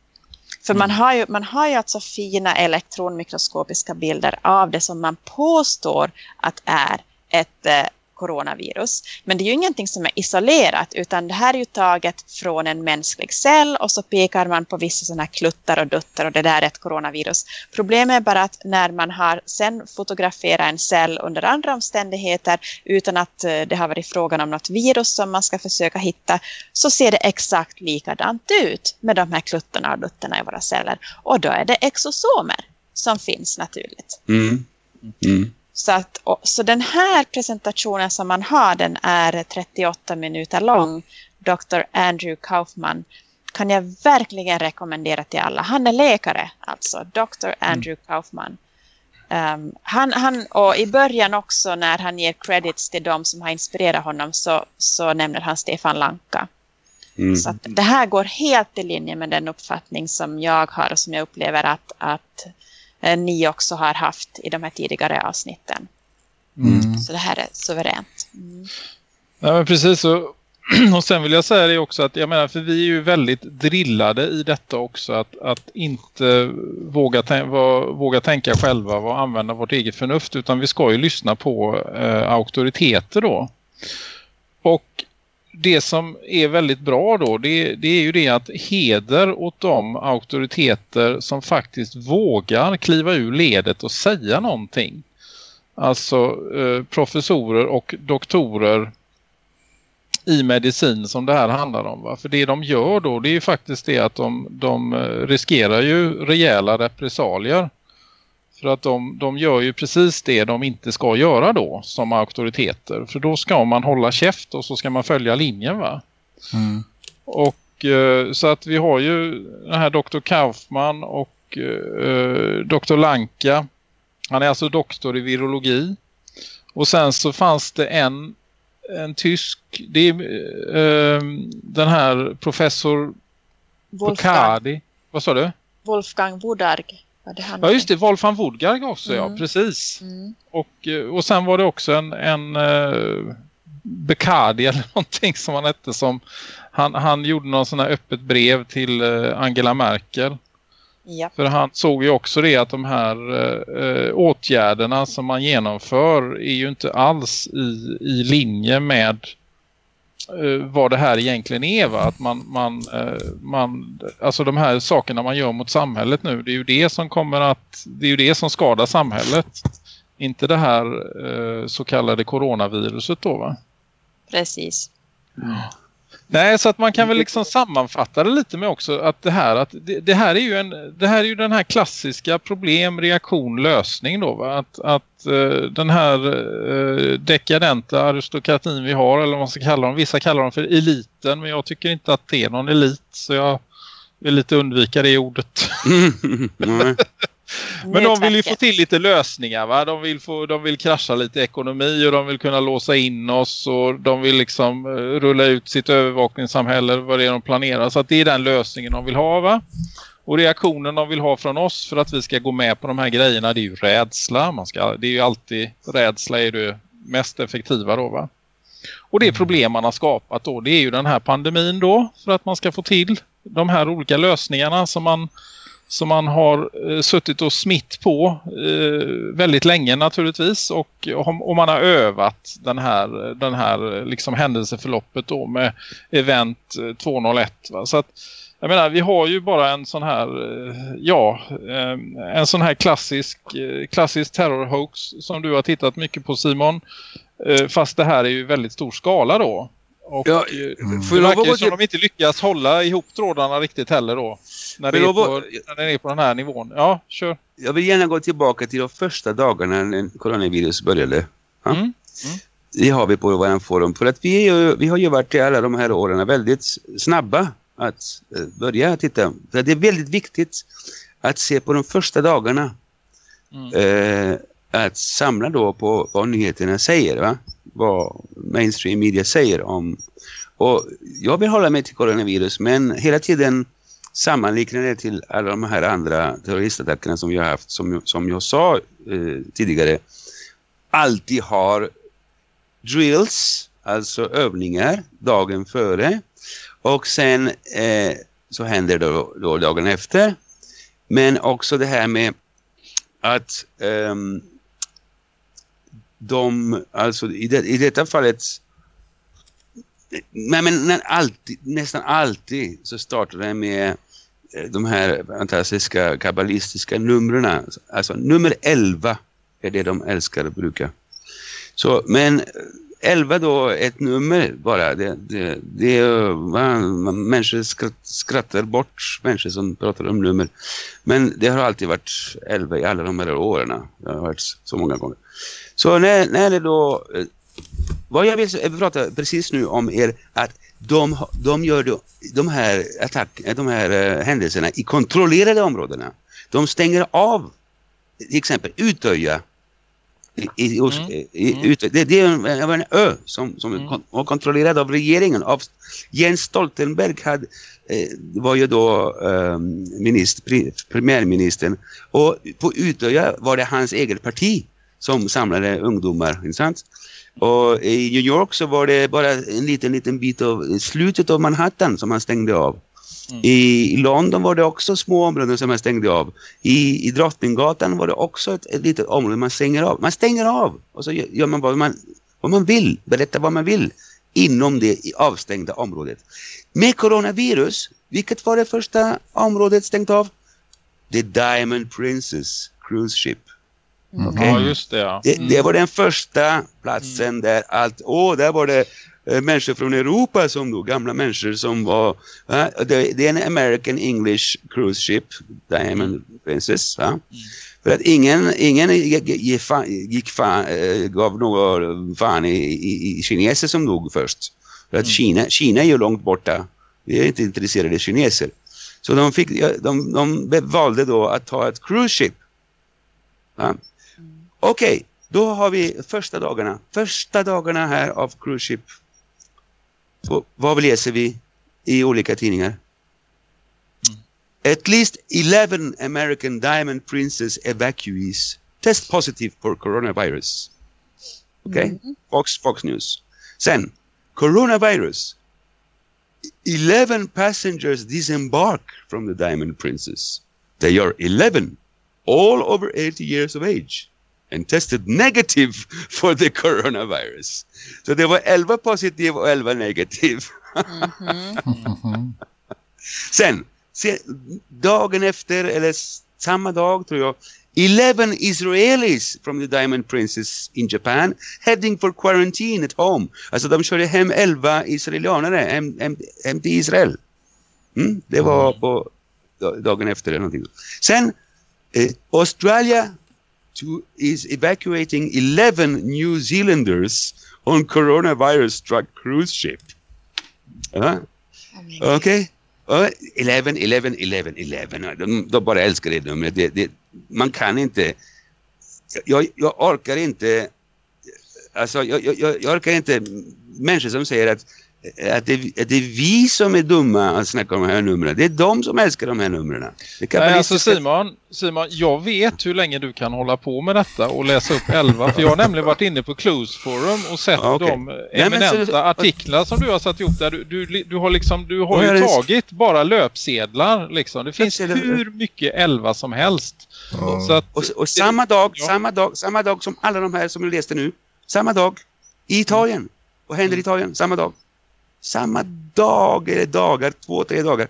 För man mm. har, ju, man har ju alltså fina elektronmikroskopiska bilder av det som man påstår att är ett eh, coronavirus. Men det är ju ingenting som är isolerat utan det här är ju taget från en mänsklig cell och så pekar man på vissa sådana kluttar och duttar och det där är ett coronavirus. Problemet är bara att när man har sen fotograferat en cell under andra omständigheter utan att eh, det har varit frågan om något virus som man ska försöka hitta så ser det exakt likadant ut med de här kluttarna och duttarna i våra celler. Och då är det exosomer som finns naturligt. Mm. Mm. Så, att, så den här presentationen som man har den är 38 minuter lång. Dr. Andrew Kaufman kan jag verkligen rekommendera till alla. Han är läkare alltså, Dr. Andrew mm. Kaufman. Um, han, han, och i början också när han ger credits till dem som har inspirerat honom så, så nämner han Stefan Lanka. Mm. Så det här går helt i linje med den uppfattning som jag har och som jag upplever att, att ni också har haft i de här tidigare avsnitten. Mm. Så det här är suveränt. Mm. Ja, men precis. Och, och sen vill jag säga det också att jag menar, för vi är ju väldigt drillade i detta också att, att inte våga, våga tänka själva och använda vårt eget förnuft utan vi ska ju lyssna på eh, auktoriteter då. Och det som är väldigt bra då det, det, är ju det att heder åt de auktoriteter som faktiskt vågar kliva ur ledet och säga någonting. Alltså eh, professorer och doktorer i medicin som det här handlar om. Va? För det de gör då det är ju faktiskt det att de, de eh, riskerar ju rejäla repressalier för att de, de gör ju precis det de inte ska göra då som auktoriteter. För då ska man hålla käft och så ska man följa linjen va? Mm. Och eh, så att vi har ju den här Dr. Kaufman och eh, Dr. Lanka. Han är alltså doktor i virologi. Och sen så fanns det en, en tysk, det är eh, den här professor Wolfgang. Vad sa du? Wolfgang Wodarg. Ja just det, Wolfgang Woodgarg också, mm. ja precis. Mm. Och, eh, och sen var det också en, en uh, Becardi eller någonting som han hette som han, han gjorde någon sån här öppet brev till uh, Angela Merkel. Ja. För han såg ju också det att de här uh, åtgärderna som man genomför är ju inte alls i, i linje med vad det här egentligen är va? Att man, man, uh, man, alltså de här sakerna man gör mot samhället nu, det är ju det som kommer att, det är ju det som skadar samhället. Inte det här uh, så kallade coronaviruset då va? Precis. Mm. Nej, så att man kan väl liksom sammanfatta det lite med också att det här, att det, det, här är ju en, det här är ju den här klassiska problem, reaktion, lösning då va? Att, att uh, den här uh, dekadenta aristokratin vi har, eller vad man ska kalla dem, vissa kallar dem för eliten, men jag tycker inte att det är någon elit så jag vill lite undvika det ordet. Mm, Men de vill ju få till lite lösningar va? De vill, få, de vill krascha lite ekonomi och de vill kunna låsa in oss och de vill liksom uh, rulla ut sitt övervakningssamhälle vad det är de planerar. Så det är den lösningen de vill ha va? Och reaktionen de vill ha från oss för att vi ska gå med på de här grejerna det är ju rädsla. Man ska, det är ju alltid, rädsla är det mest effektiva då va? Och det mm. problem man har skapat då det är ju den här pandemin då för att man ska få till de här olika lösningarna som man som man har eh, suttit och smitt på eh, väldigt länge naturligtvis och, och man har övat den här, den här eh, liksom händelseförloppet då med event eh, 201 va? så att jag menar, vi har ju bara en sån här, eh, ja, eh, en sån här klassisk, klassisk terrorhoax som du har tittat mycket på Simon. Fast det här är ju väldigt stor skala då. Och Ja, eh, får det jag lov verkar att ju som de inte lyckas hålla ihop trådarna riktigt heller då. När det, är på, när det är på den här nivån. Ja, kör. Jag vill gärna gå tillbaka till de första dagarna när coronavirus började. Ja? Mm. Det har vi på vår forum. För att vi, är ju, vi har ju varit i alla de här åren väldigt snabba att eh, börja titta. För det är väldigt viktigt att se på de första dagarna. Mm. Eh, att samla då på vad nyheterna säger. Va? Vad mainstream media säger om. Och jag vill hålla mig till coronavirus men hela tiden sammanliknar det till alla de här andra terroristattackerna som vi har haft. Som, som jag sa eh, tidigare. Alltid har drills, alltså övningar dagen före. Och sen eh, så händer det då, då dagen efter. Men också det här med att ehm, de, alltså i, det, i detta fallet Nej, men alltid, nästan alltid så startar det med eh, de här fantastiska kabbalistiska numren. Alltså nummer 11 är det de älskar att bruka. Så, men eh, 11 då, ett nummer bara. Det, det, det, man- människor skrattar bort människor som pratar om nummer. Men det har alltid varit 11 i alla de här åren. Det har varit så många gånger. Så när, när det då... eh, Vad jag vill s- prata precis nu om är att de, de gör då, de här, attack, de här eh, händelserna i kontrollerade områdena. De stänger av till exempel Utöja. I, i, Mm. i, Mm. Utö- det, det är en, ö som, som Mm. var kontrollerad av regeringen. Av Jens Stoltenberg hade, eh, var ju då eh, minister, premiärministern. Och på Utöja var det hans eget parti som samlade ungdomar. Inte? Och i New York så var det bara en liten, liten bit av slutet av Manhattan som man stängde av. Mm. I, London var det också små områden som man stängde av. I, i Drottninggatan var det också ett, ett litet område man stänger av. Man stänger av och så gör, man vad man, vad man vill. Berätta vad man vill inom det avstängda området. Med coronavirus, vilket var det första området stängt av? The Diamond Princess Cruise Ship. Okej. Ja, just det. Ja. Det, Mm. det var den första platsen där allt, åh, där var det eh, människor från Europa som då, gamla människor som var, va? det, det är en American English cruise ship, Diamond Princess, va? För att ingen, ingen gick, fan, gick fan, eh, gav någon fan i, i, i kineser som dog först. För att Kina, Kina är ju långt borta. Vi är inte intresserade av kineser. Så de, fick, ja, de, de valde då att ta ett cruise ship. Va? Okej, då har vi första dagarna. Första dagarna här av cruise ship. Vad läser vi i olika tidningar? At least 11 American Diamond Princess evacuees test positive for coronavirus. Okej, Fox, Fox News. Sen, coronavirus. 11 passengers disembark from the Diamond Princess. They are 11, all over 80 years of age and tested negative for the coronavirus. Så det var 11 positiv och 11 negativ. Sen, se, dagen efter, eller samma dag tror jag, 11 Israelis from the Diamond Princess in Japan heading for quarantine at home. Alltså de körde hem 11 israelianare hem, hem, hem till Israel. Mm, det var på da- dagen efter eller någonting. Sen, eh, Australia to, is evacuating 11 New Zealanders on coronavirus struck cruise ship. Ja. Okej. Okay. 11, 11, 11, 11. De, de bara älskar det numret. Det, det, man kan inte... Jag, jag orkar inte... Alltså, jag, jag, jag orkar inte människor som säger att, att, det, att det är vi som är dumma att snacka om de här numren. Det är de som älskar de här numren. Det kan Nej, alltså så- Simon, Simon, jag vet hur länge du kan hålla på med detta och läsa upp 11. För jag har nämligen varit inne på Clues Forum och sett Ja, okej. de eminenta så- artiklar som du har satt ihop där. Du, du, du har liksom, du har ju tagit bara löpsedlar liksom. Det finns Löpsedlar. hur mycket 11 som helst. Ja. Så att, Och, och samma dag, Ja. samma dag, samma dag som alla de här som du läste nu. Samma dag i Italien. Vad händer i Italien? Samma dag. Samma dag, eller dagar, två, tre dagar.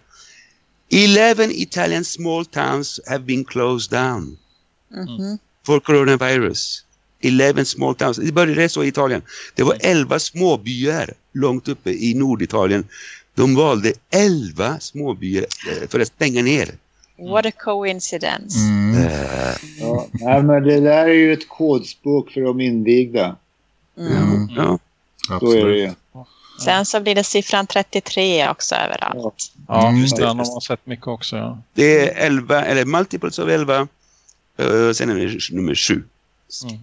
11 Italian small towns have been closed down Mhm. for coronavirus. 11 small towns. Det började så i Italien. Det var 11 småbyar långt uppe i Norditalien. De valde 11 småbyar eh, för att stänga ner. What a coincidence. Mm. Eh, Ja, nej, men det där är ju ett kodspråk för de invigda. Mm. ja. Så är det Absolut. ju. Sen så blir det siffran 33 också överallt. Ja, Mm. just det. Den har man sett mycket också. Ja. Det är 11, eller multiples av 11. Uh, sen är det nummer 7. Mm.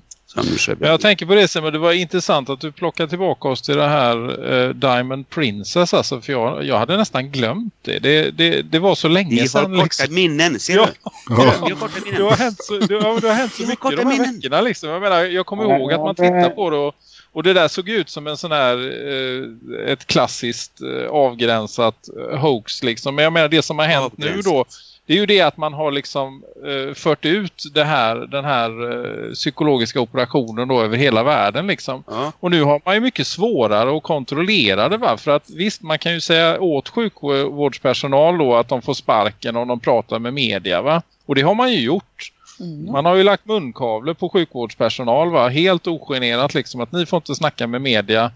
Jag tänker på det sen, men det var intressant att du plockar tillbaka oss till det här eh, Diamond Princess. Alltså, för jag, jag hade nästan glömt det. Det, det, det var så länge Vi har sedan. korta liksom. minnen, ser Ja. du? Ja. Korta Det har hänt så, det har, det har hänt så mycket de här minnen. veckorna. Liksom. Jag, menar, jag kommer Ja, ihåg att man tittar på det och, och det där såg ut som en sån här eh, ett klassiskt eh, avgränsat eh, hoax. Liksom. Men jag menar det som har hänt nu då det är ju det att man har liksom eh, fört ut det här, den här eh, psykologiska operationen då över hela världen liksom. Ja. Och nu har man ju mycket svårare att kontrollera det va? För att visst man kan ju säga åt sjukvårdspersonal då att de får sparken om de pratar med media va? Och det har man ju gjort. Mm. Man har ju lagt munkavle på sjukvårdspersonal va? Helt ogenerat liksom att ni får inte snacka med media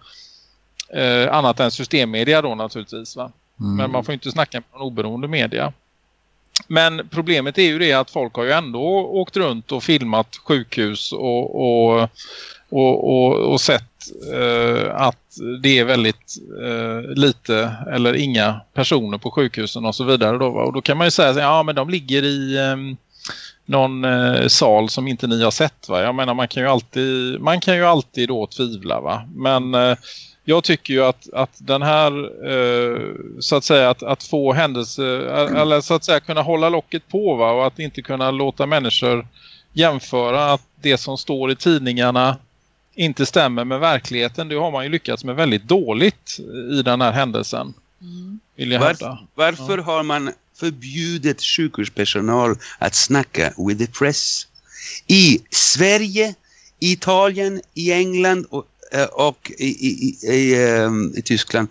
eh, annat än systemmedia då naturligtvis va? Mm. Men man får inte snacka med någon oberoende media. Men problemet är ju det att folk har ju ändå åkt runt och filmat sjukhus och, och, och, och, och sett eh, att det är väldigt eh, lite eller inga personer på sjukhusen och så vidare. Då, va? Och då kan man ju säga att ja, men de ligger i eh, någon eh, sal som inte ni har sett. Va? Jag menar man kan ju alltid, man kan ju alltid då tvivla va. Men eh, jag tycker ju att, att den här eh, så att säga att, att få händelser eller så att säga kunna hålla locket på va och att inte kunna låta människor jämföra att det som står i tidningarna inte stämmer med verkligheten. Det har man ju lyckats med väldigt dåligt i den här händelsen. Mm. Vill jag Var, hävda. varför har man förbjudit sjukhuspersonal att snacka with the press? I Sverige, i Italien, i England och, eh, och i, i, i, i, ehm, i Tyskland.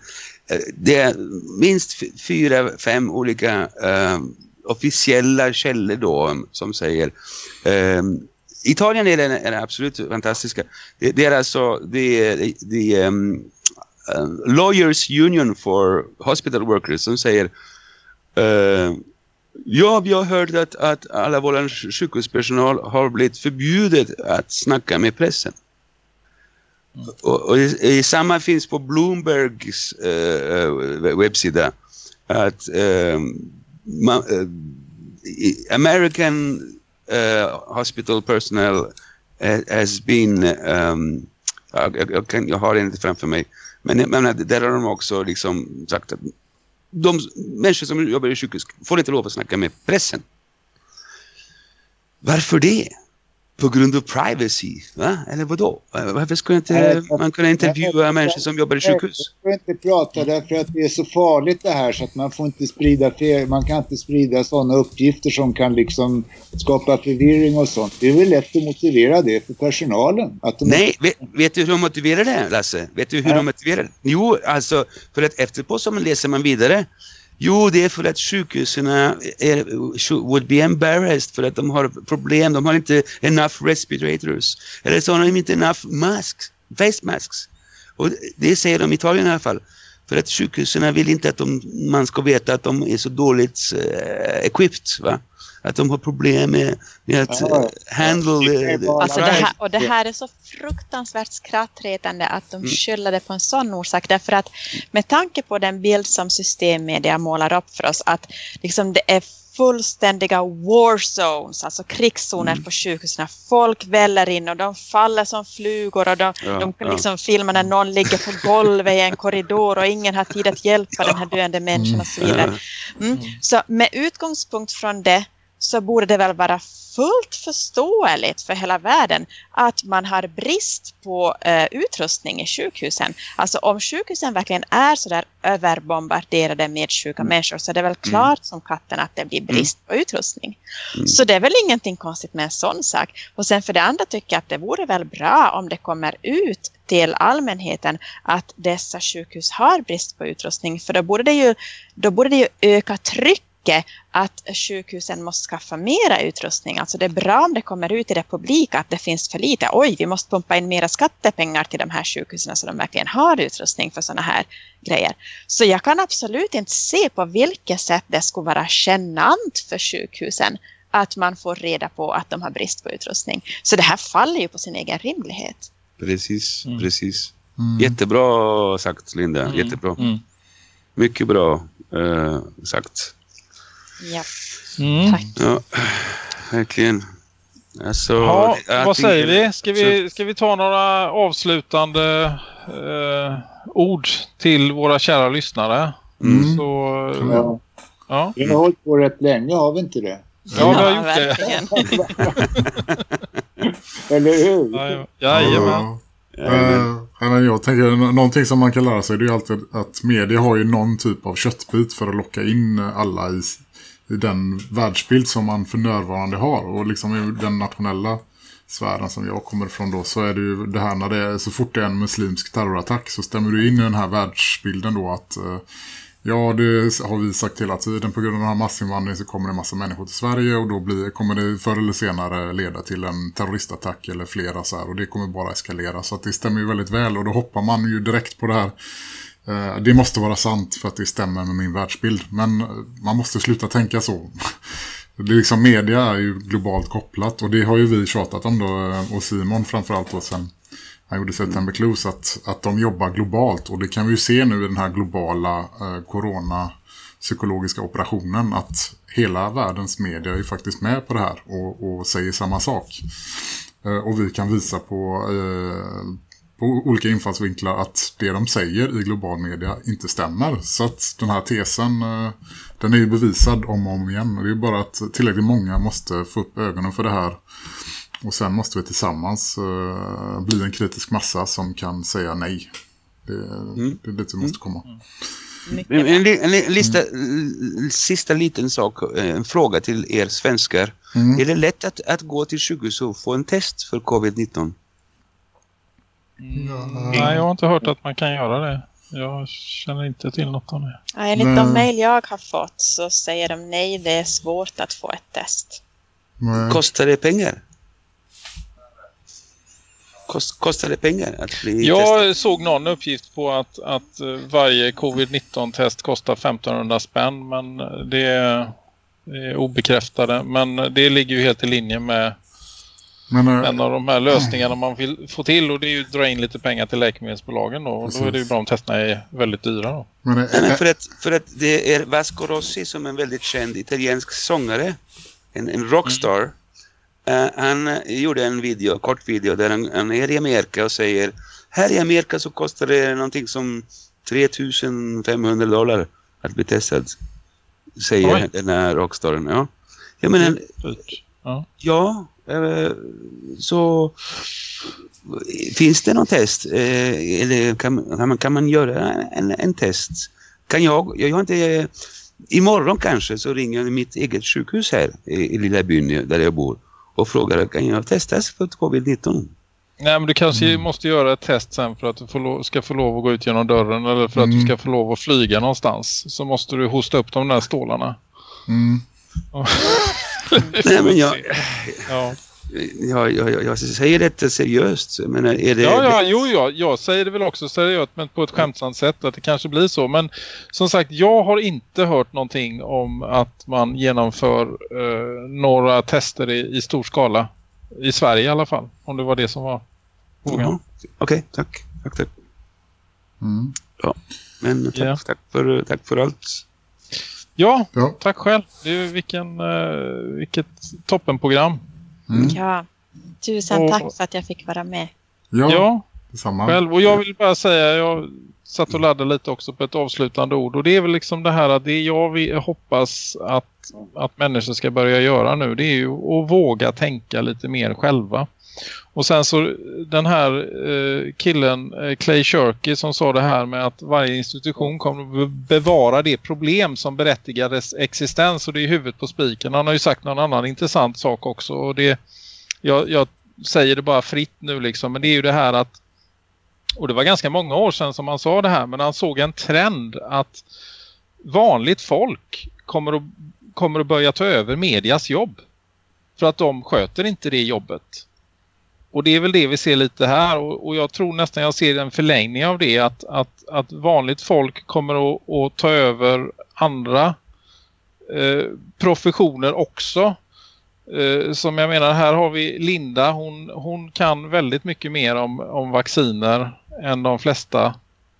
Eh, det är minst fyra, fem olika um, officiella källor då mm, som säger um, Italien är den, är den absolut fantastiska. Det, det är alltså det det um, um, Lawyers Union for Hospital Workers som säger eh, Ja, vi har hört att, att alla vår sjukhuspersonal har blivit förbjudet att snacka med pressen. Och, och i, i samma finns på Bloombergs eh, webbsida att eh, man, American hospital personnel has been um, jag, jag, jag, kan, jag har det inte framför mig men, men där har de också liksom sagt att de människor som jobbar i sjukhus får inte lov att snacka med pressen. Varför det? På grund av privacy, va? Eller vadå? Varför skulle inte man kunna intervjua människor som jobbar i sjukhus? Jag får inte prata därför att det är så farligt det här så att man får inte sprida fel. Man kan inte sprida sådana uppgifter som kan liksom skapa förvirring och sånt. Det är väl lätt att motivera det för personalen. De Nej, vet, vet du hur de motiverar det, Lasse? Vet du hur Nej. de motiverar det? Jo, alltså, för att efterpå så läser man vidare. Jo, det är för att sjukhusen är, would be embarrassed för att de har problem. De har inte enough respirators. Eller så har de inte enough masks, face masks. Och det säger de i Italien i alla fall. För att sjukhusen vill inte att de, man ska veta att de är så dåligt uh, equipped. Va? Att de har problem med, med att Ja, uh, handle... Alltså det här, och det här är så fruktansvärt skrattretande att de Mm. skyller det på en sån orsak. Därför att med tanke på den bild som systemmedia målar upp för oss att liksom det är fullständiga war zones, alltså krigszoner Mm. på sjukhusen. Folk väller in och de faller som flugor och de, Ja, de kan ja. liksom filma när någon ligger på golvet i en korridor och ingen har tid att hjälpa den här döende människan och så vidare. Mm. Så med utgångspunkt från det så borde det väl vara fullt förståeligt för hela världen att man har brist på eh, utrustning i sjukhusen. Alltså om sjukhusen verkligen är så där överbombarderade med sjuka människor så är det väl klart som katten att det blir brist på utrustning. Mm. Så det är väl ingenting konstigt med en sån sak. Och sen för det andra tycker jag att det vore väl bra om det kommer ut till allmänheten att dessa sjukhus har brist på utrustning för då borde det ju, då borde det ju öka trycket mycket att sjukhusen måste skaffa mera utrustning. Alltså det är bra om det kommer ut i republik att det finns för lite. Oj, vi måste pumpa in mera skattepengar till de här sjukhusen så de verkligen har utrustning för sådana här grejer. Så jag kan absolut inte se på vilket sätt det skulle vara genant för sjukhusen att man får reda på att de har brist på utrustning. Så det här faller ju på sin egen rimlighet. Precis, Mm. precis. Mm. Jättebra sagt Linda, Mm. jättebra. Mm. Mycket bra eh, sagt. Ja, Mm. tack. Ja, verkligen. Alltså, Ja, vad säger vi? Ska, vi? ska vi ta några avslutande eh, ord till våra kära lyssnare? Mm. Så, Ja. ja. Vi har hållit på rätt länge, har vi inte det? ja, vi har gjort det. verkligen. Eller hur? Ja, Jajamän. Ja, eh, ja, men jag tänker, nå- någonting som man kan lära sig det är ju alltid att media har ju någon typ av köttbit för att locka in alla i, i den världsbild som man för närvarande har. Och liksom i den nationella sfären som jag kommer ifrån då så är det ju det här när det är, så fort det är en muslimsk terrorattack så stämmer du in i den här världsbilden då att eh, Ja, det har vi sagt hela tiden. På grund av den här massinvandringen så kommer det en massa människor till Sverige och då blir, kommer det förr eller senare leda till en terroristattack eller flera så här. Och det kommer bara eskalera. Så att det stämmer ju väldigt väl och då hoppar man ju direkt på det här. Eh, det måste vara sant för att det stämmer med min världsbild. Men eh, man måste sluta tänka så. Det är liksom media är ju globalt kopplat och det har ju vi tjatat om då eh, och Simon framförallt då sen han gjorde September Clues att, att de jobbar globalt och det kan vi ju se nu i den här globala eh, corona psykologiska operationen att hela världens media är ju faktiskt med på det här och, och säger samma sak. Eh, och vi kan visa på, eh, på olika infallsvinklar att det de säger i global media inte stämmer. Så att den här tesen eh, den är ju bevisad om och om igen. Det är bara att tillräckligt många måste få upp ögonen för det här och sen måste vi tillsammans eh, bli en kritisk massa som kan säga nej. Det, det är dit vi måste komma. Mycket En, en, en, li- en lista, l- sista liten sak, eh, en fråga till er svenskar. Mm. Är det lätt att, att gå till sjukhus och få en test för covid-19? Nej, jag har inte hört att man kan göra det. Jag känner inte till något om det. Ja, enligt Nej. de mejl jag har fått så säger de nej, det är svårt att få ett test. Nej. Kostar det pengar? Kost, kostar det pengar att bli testad? Jag såg någon uppgift på att, att eh, varje covid-19-test kostar 1500 spänn. Men det är, det är obekräftade. Men det ligger ju helt i linje med Men, eh, en av de här lösningarna man vill få till. Och det är ju att dra in lite pengar till läkemedelsbolagen. Då. Och då är det ju bra om testerna är väldigt dyra. Då. men, eh, Nej, men eh, för, att, för att det är Vasco Rossi som är en väldigt känd italiensk sångare. En, en rockstar. Eh, han eh, gjorde en video, kort video där han, han är i Amerika och säger här i Amerika så kostar det någonting som 3500 dollar att bli testad. Säger Oj. den här rockstaren. Ja, jag menar, Ja. Ja, så finns det någon test? Eh, eller kan, kan, man, kan man göra en, en test? Kan jag, jag har inte, imorgon kanske så ringer jag mitt eget sjukhus här i, i lilla byn där jag bor och frågar kan jag testas för covid-19? Nej, men du kanske Mm. måste göra ett test sen för att du får lo- ska få lov att gå ut genom dörren eller för att Mm. du ska få lov att flyga någonstans. Så måste du hosta upp de där stålarna. mm, Nej men jag, Ja, jag, jag, jag, säger detta seriöst. Jag menar, är det, ja, ja jo, ja, jag säger det väl också seriöst men på ett skämtsamt sätt att det kanske blir så. Men som sagt, jag har inte hört någonting om att man genomför eh, några tester i, i stor skala. I Sverige i alla fall. Om det var det som var frågan. Jaha. Okej, tack. Tack, tack. mm. Men tack, Ja. tack, för, tack för allt. Ja, Ja. tack själv. Är, vilken, eh, vilket toppenprogram. Mm. Ja, tusen Och- tack för att jag fick vara med. Ja, Ja, detsamma. själv. Och jag vill bara säga, jag satt och laddade lite också på ett avslutande ord. Och det är väl liksom det här att det jag vill, hoppas att, att människor ska börja göra nu. Det är ju att våga tänka lite mer själva. Och sen så den här eh, killen eh, Clay Shirky som sa det här med att varje institution kommer att bevara det problem som berättigar dess existens. Och det är huvudet på spiken. Han har ju sagt någon annan intressant sak också. Och det, jag, jag säger det bara fritt nu liksom. Men det är ju det här att och det var ganska många år sedan som han sa det här men han såg en trend att vanligt folk kommer att kommer att börja ta över medias jobb. För att de sköter inte det jobbet. Och det är väl det vi ser lite här och, och jag tror nästan jag ser en förlängning av det att, att, att vanligt folk kommer att, att ta över andra eh, professioner också. Eh, som jag menar, här har vi Linda, hon, hon kan väldigt mycket mer om, om vacciner än de flesta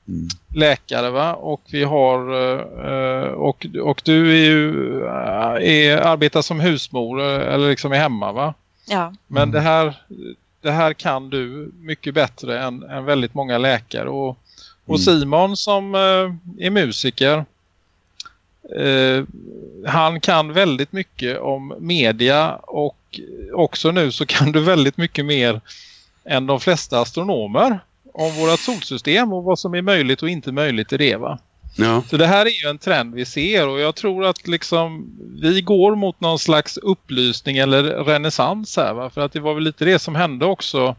mm. läkare va? Och vi har eh, och, och du är ju eh, är, arbetar som husmor eh, eller liksom är hemma va? Ja. Men det här det här kan du mycket bättre än, än väldigt många läkare. Och, och mm. Simon som eh, är musiker, eh, han kan väldigt mycket om media och också nu så kan du väldigt mycket mer än de flesta astronomer om vårt solsystem och vad som är möjligt och inte möjligt i det va? Ja. Så det här är ju en trend vi ser och jag tror att liksom vi går mot någon slags upplysning eller renässans här va? För att det var väl lite det som hände också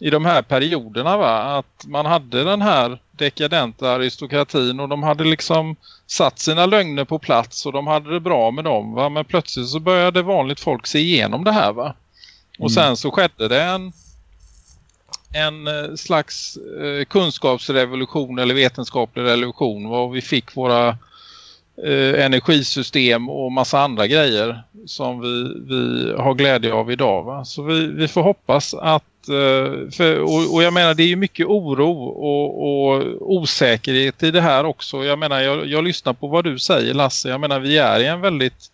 i de här perioderna va? Att man hade den här dekadenta aristokratin och de hade liksom satt sina lögner på plats och de hade det bra med dem va? Men plötsligt så började vanligt folk se igenom det här va? Och mm. sen så skedde det en en eh, slags eh, kunskapsrevolution eller vetenskaplig revolution var vi fick våra eh, energisystem och massa andra grejer som vi, vi har glädje av idag. Va? Så vi, vi får hoppas att för, och, och, jag menar det är ju mycket oro och, och, osäkerhet i det här också. Jag menar jag, jag lyssnar på vad du säger Lasse. Jag menar vi är i en väldigt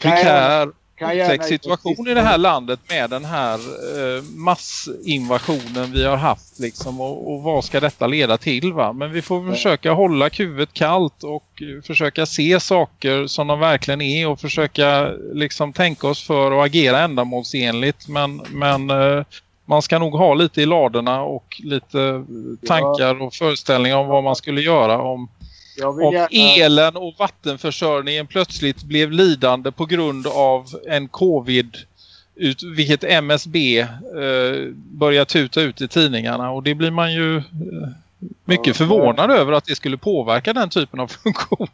prekär otäck situation i det här landet med den här eh, massinvasionen vi har haft liksom och, och, vad ska detta leda till va? Men vi får försöka hålla kuvet kallt och försöka se saker som de verkligen är och försöka liksom tänka oss för och agera ändamålsenligt. Men, men eh, man ska nog ha lite i ladorna och lite tankar och föreställningar om vad man skulle göra om om gärna... elen och vattenförsörjningen plötsligt blev lidande på grund av en covid ut, vilket MSB eh, börjar tuta ut i tidningarna och det blir man ju eh, mycket ja, förvånad ja. över att det skulle påverka den typen av funktioner.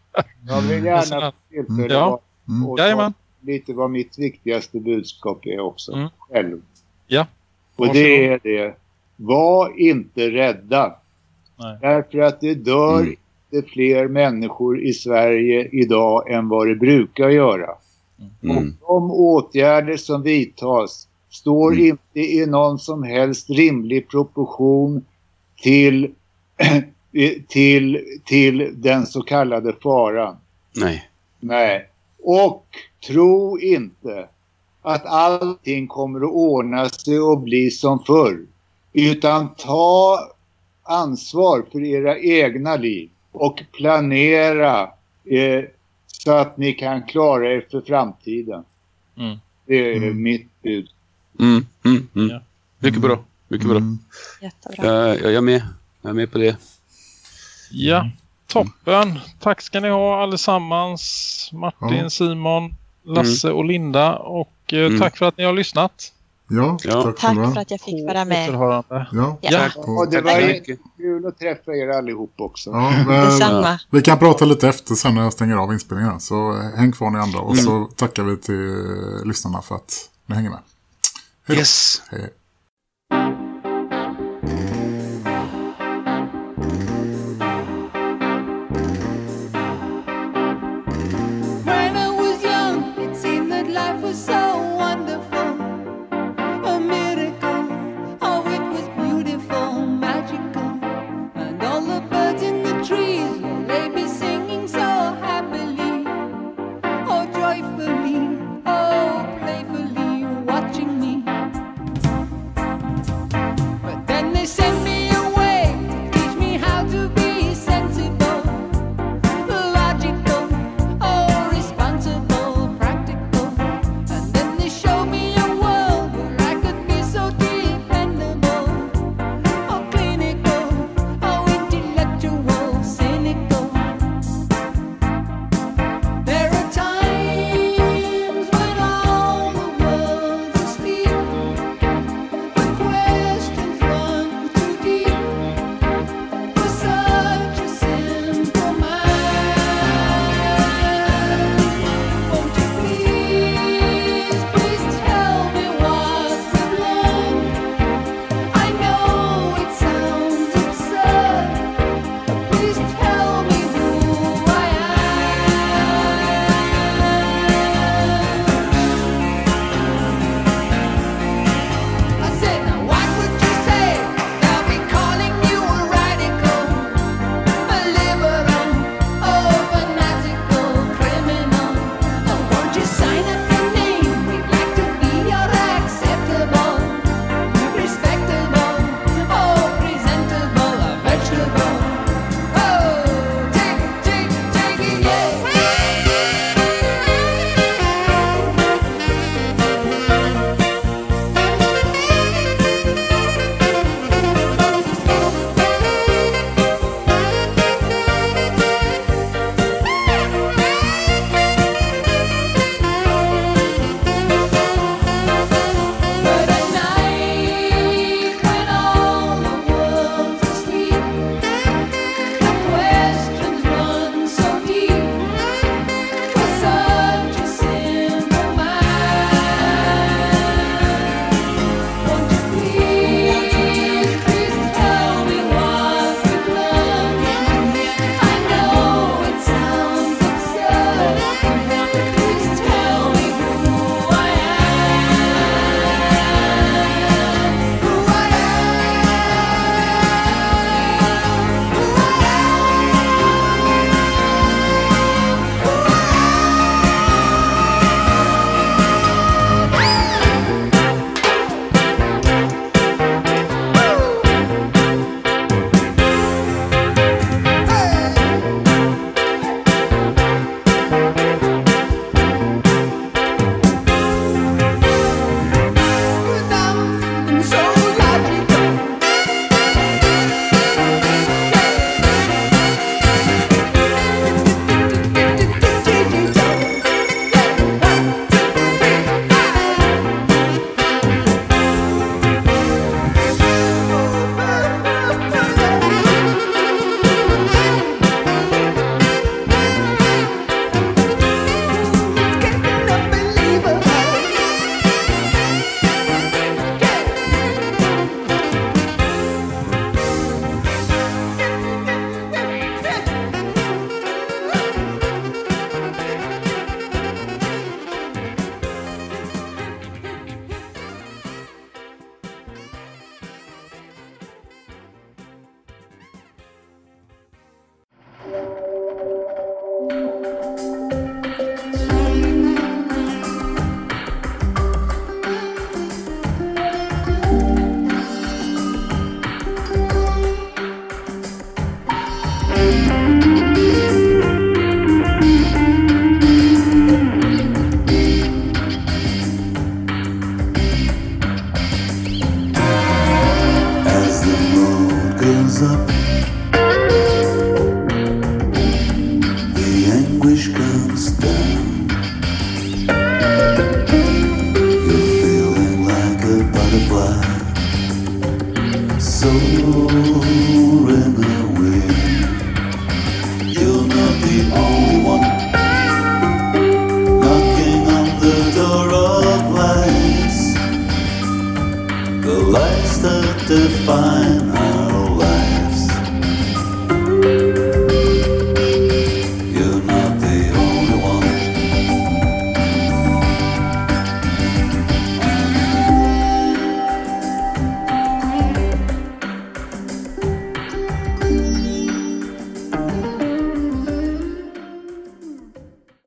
Jag vill gärna tillfälle ja. mm. och ta lite vad mitt viktigaste budskap är också mm. själv. Ja. Och det är det. Var inte rädda. Nej. Därför att det dör mm inte fler människor i Sverige idag än vad det brukar göra. Mm. Och de åtgärder som vidtas står mm. inte i någon som helst rimlig proportion till, till, till den så kallade faran. Nej. Nej. Och tro inte att allting kommer att ordna sig och bli som förr. Utan ta ansvar för era egna liv och planera eh, så att ni kan klara er för framtiden. Mm. Det är mm. mitt bud. Mm, mm, mm. Ja. Mycket bra. Mycket bra. Mm. Jättebra. Jag, jag är med. Jag är med på det. Ja, toppen. Tack ska ni ha allesammans. Martin, ja. Simon, Lasse och Linda. Och eh, tack för att ni har lyssnat. Ja, ja. tack, tack för, att jag fick vara med. Ja, ja. ja. Och det var kul att träffa er allihop också. Ja, men. Vi kan prata lite efter sen när jag stänger av inspelningen. Så häng kvar ni andra och mm. så tackar vi till lyssnarna för att ni hänger med. Hej då. Yes. Hej.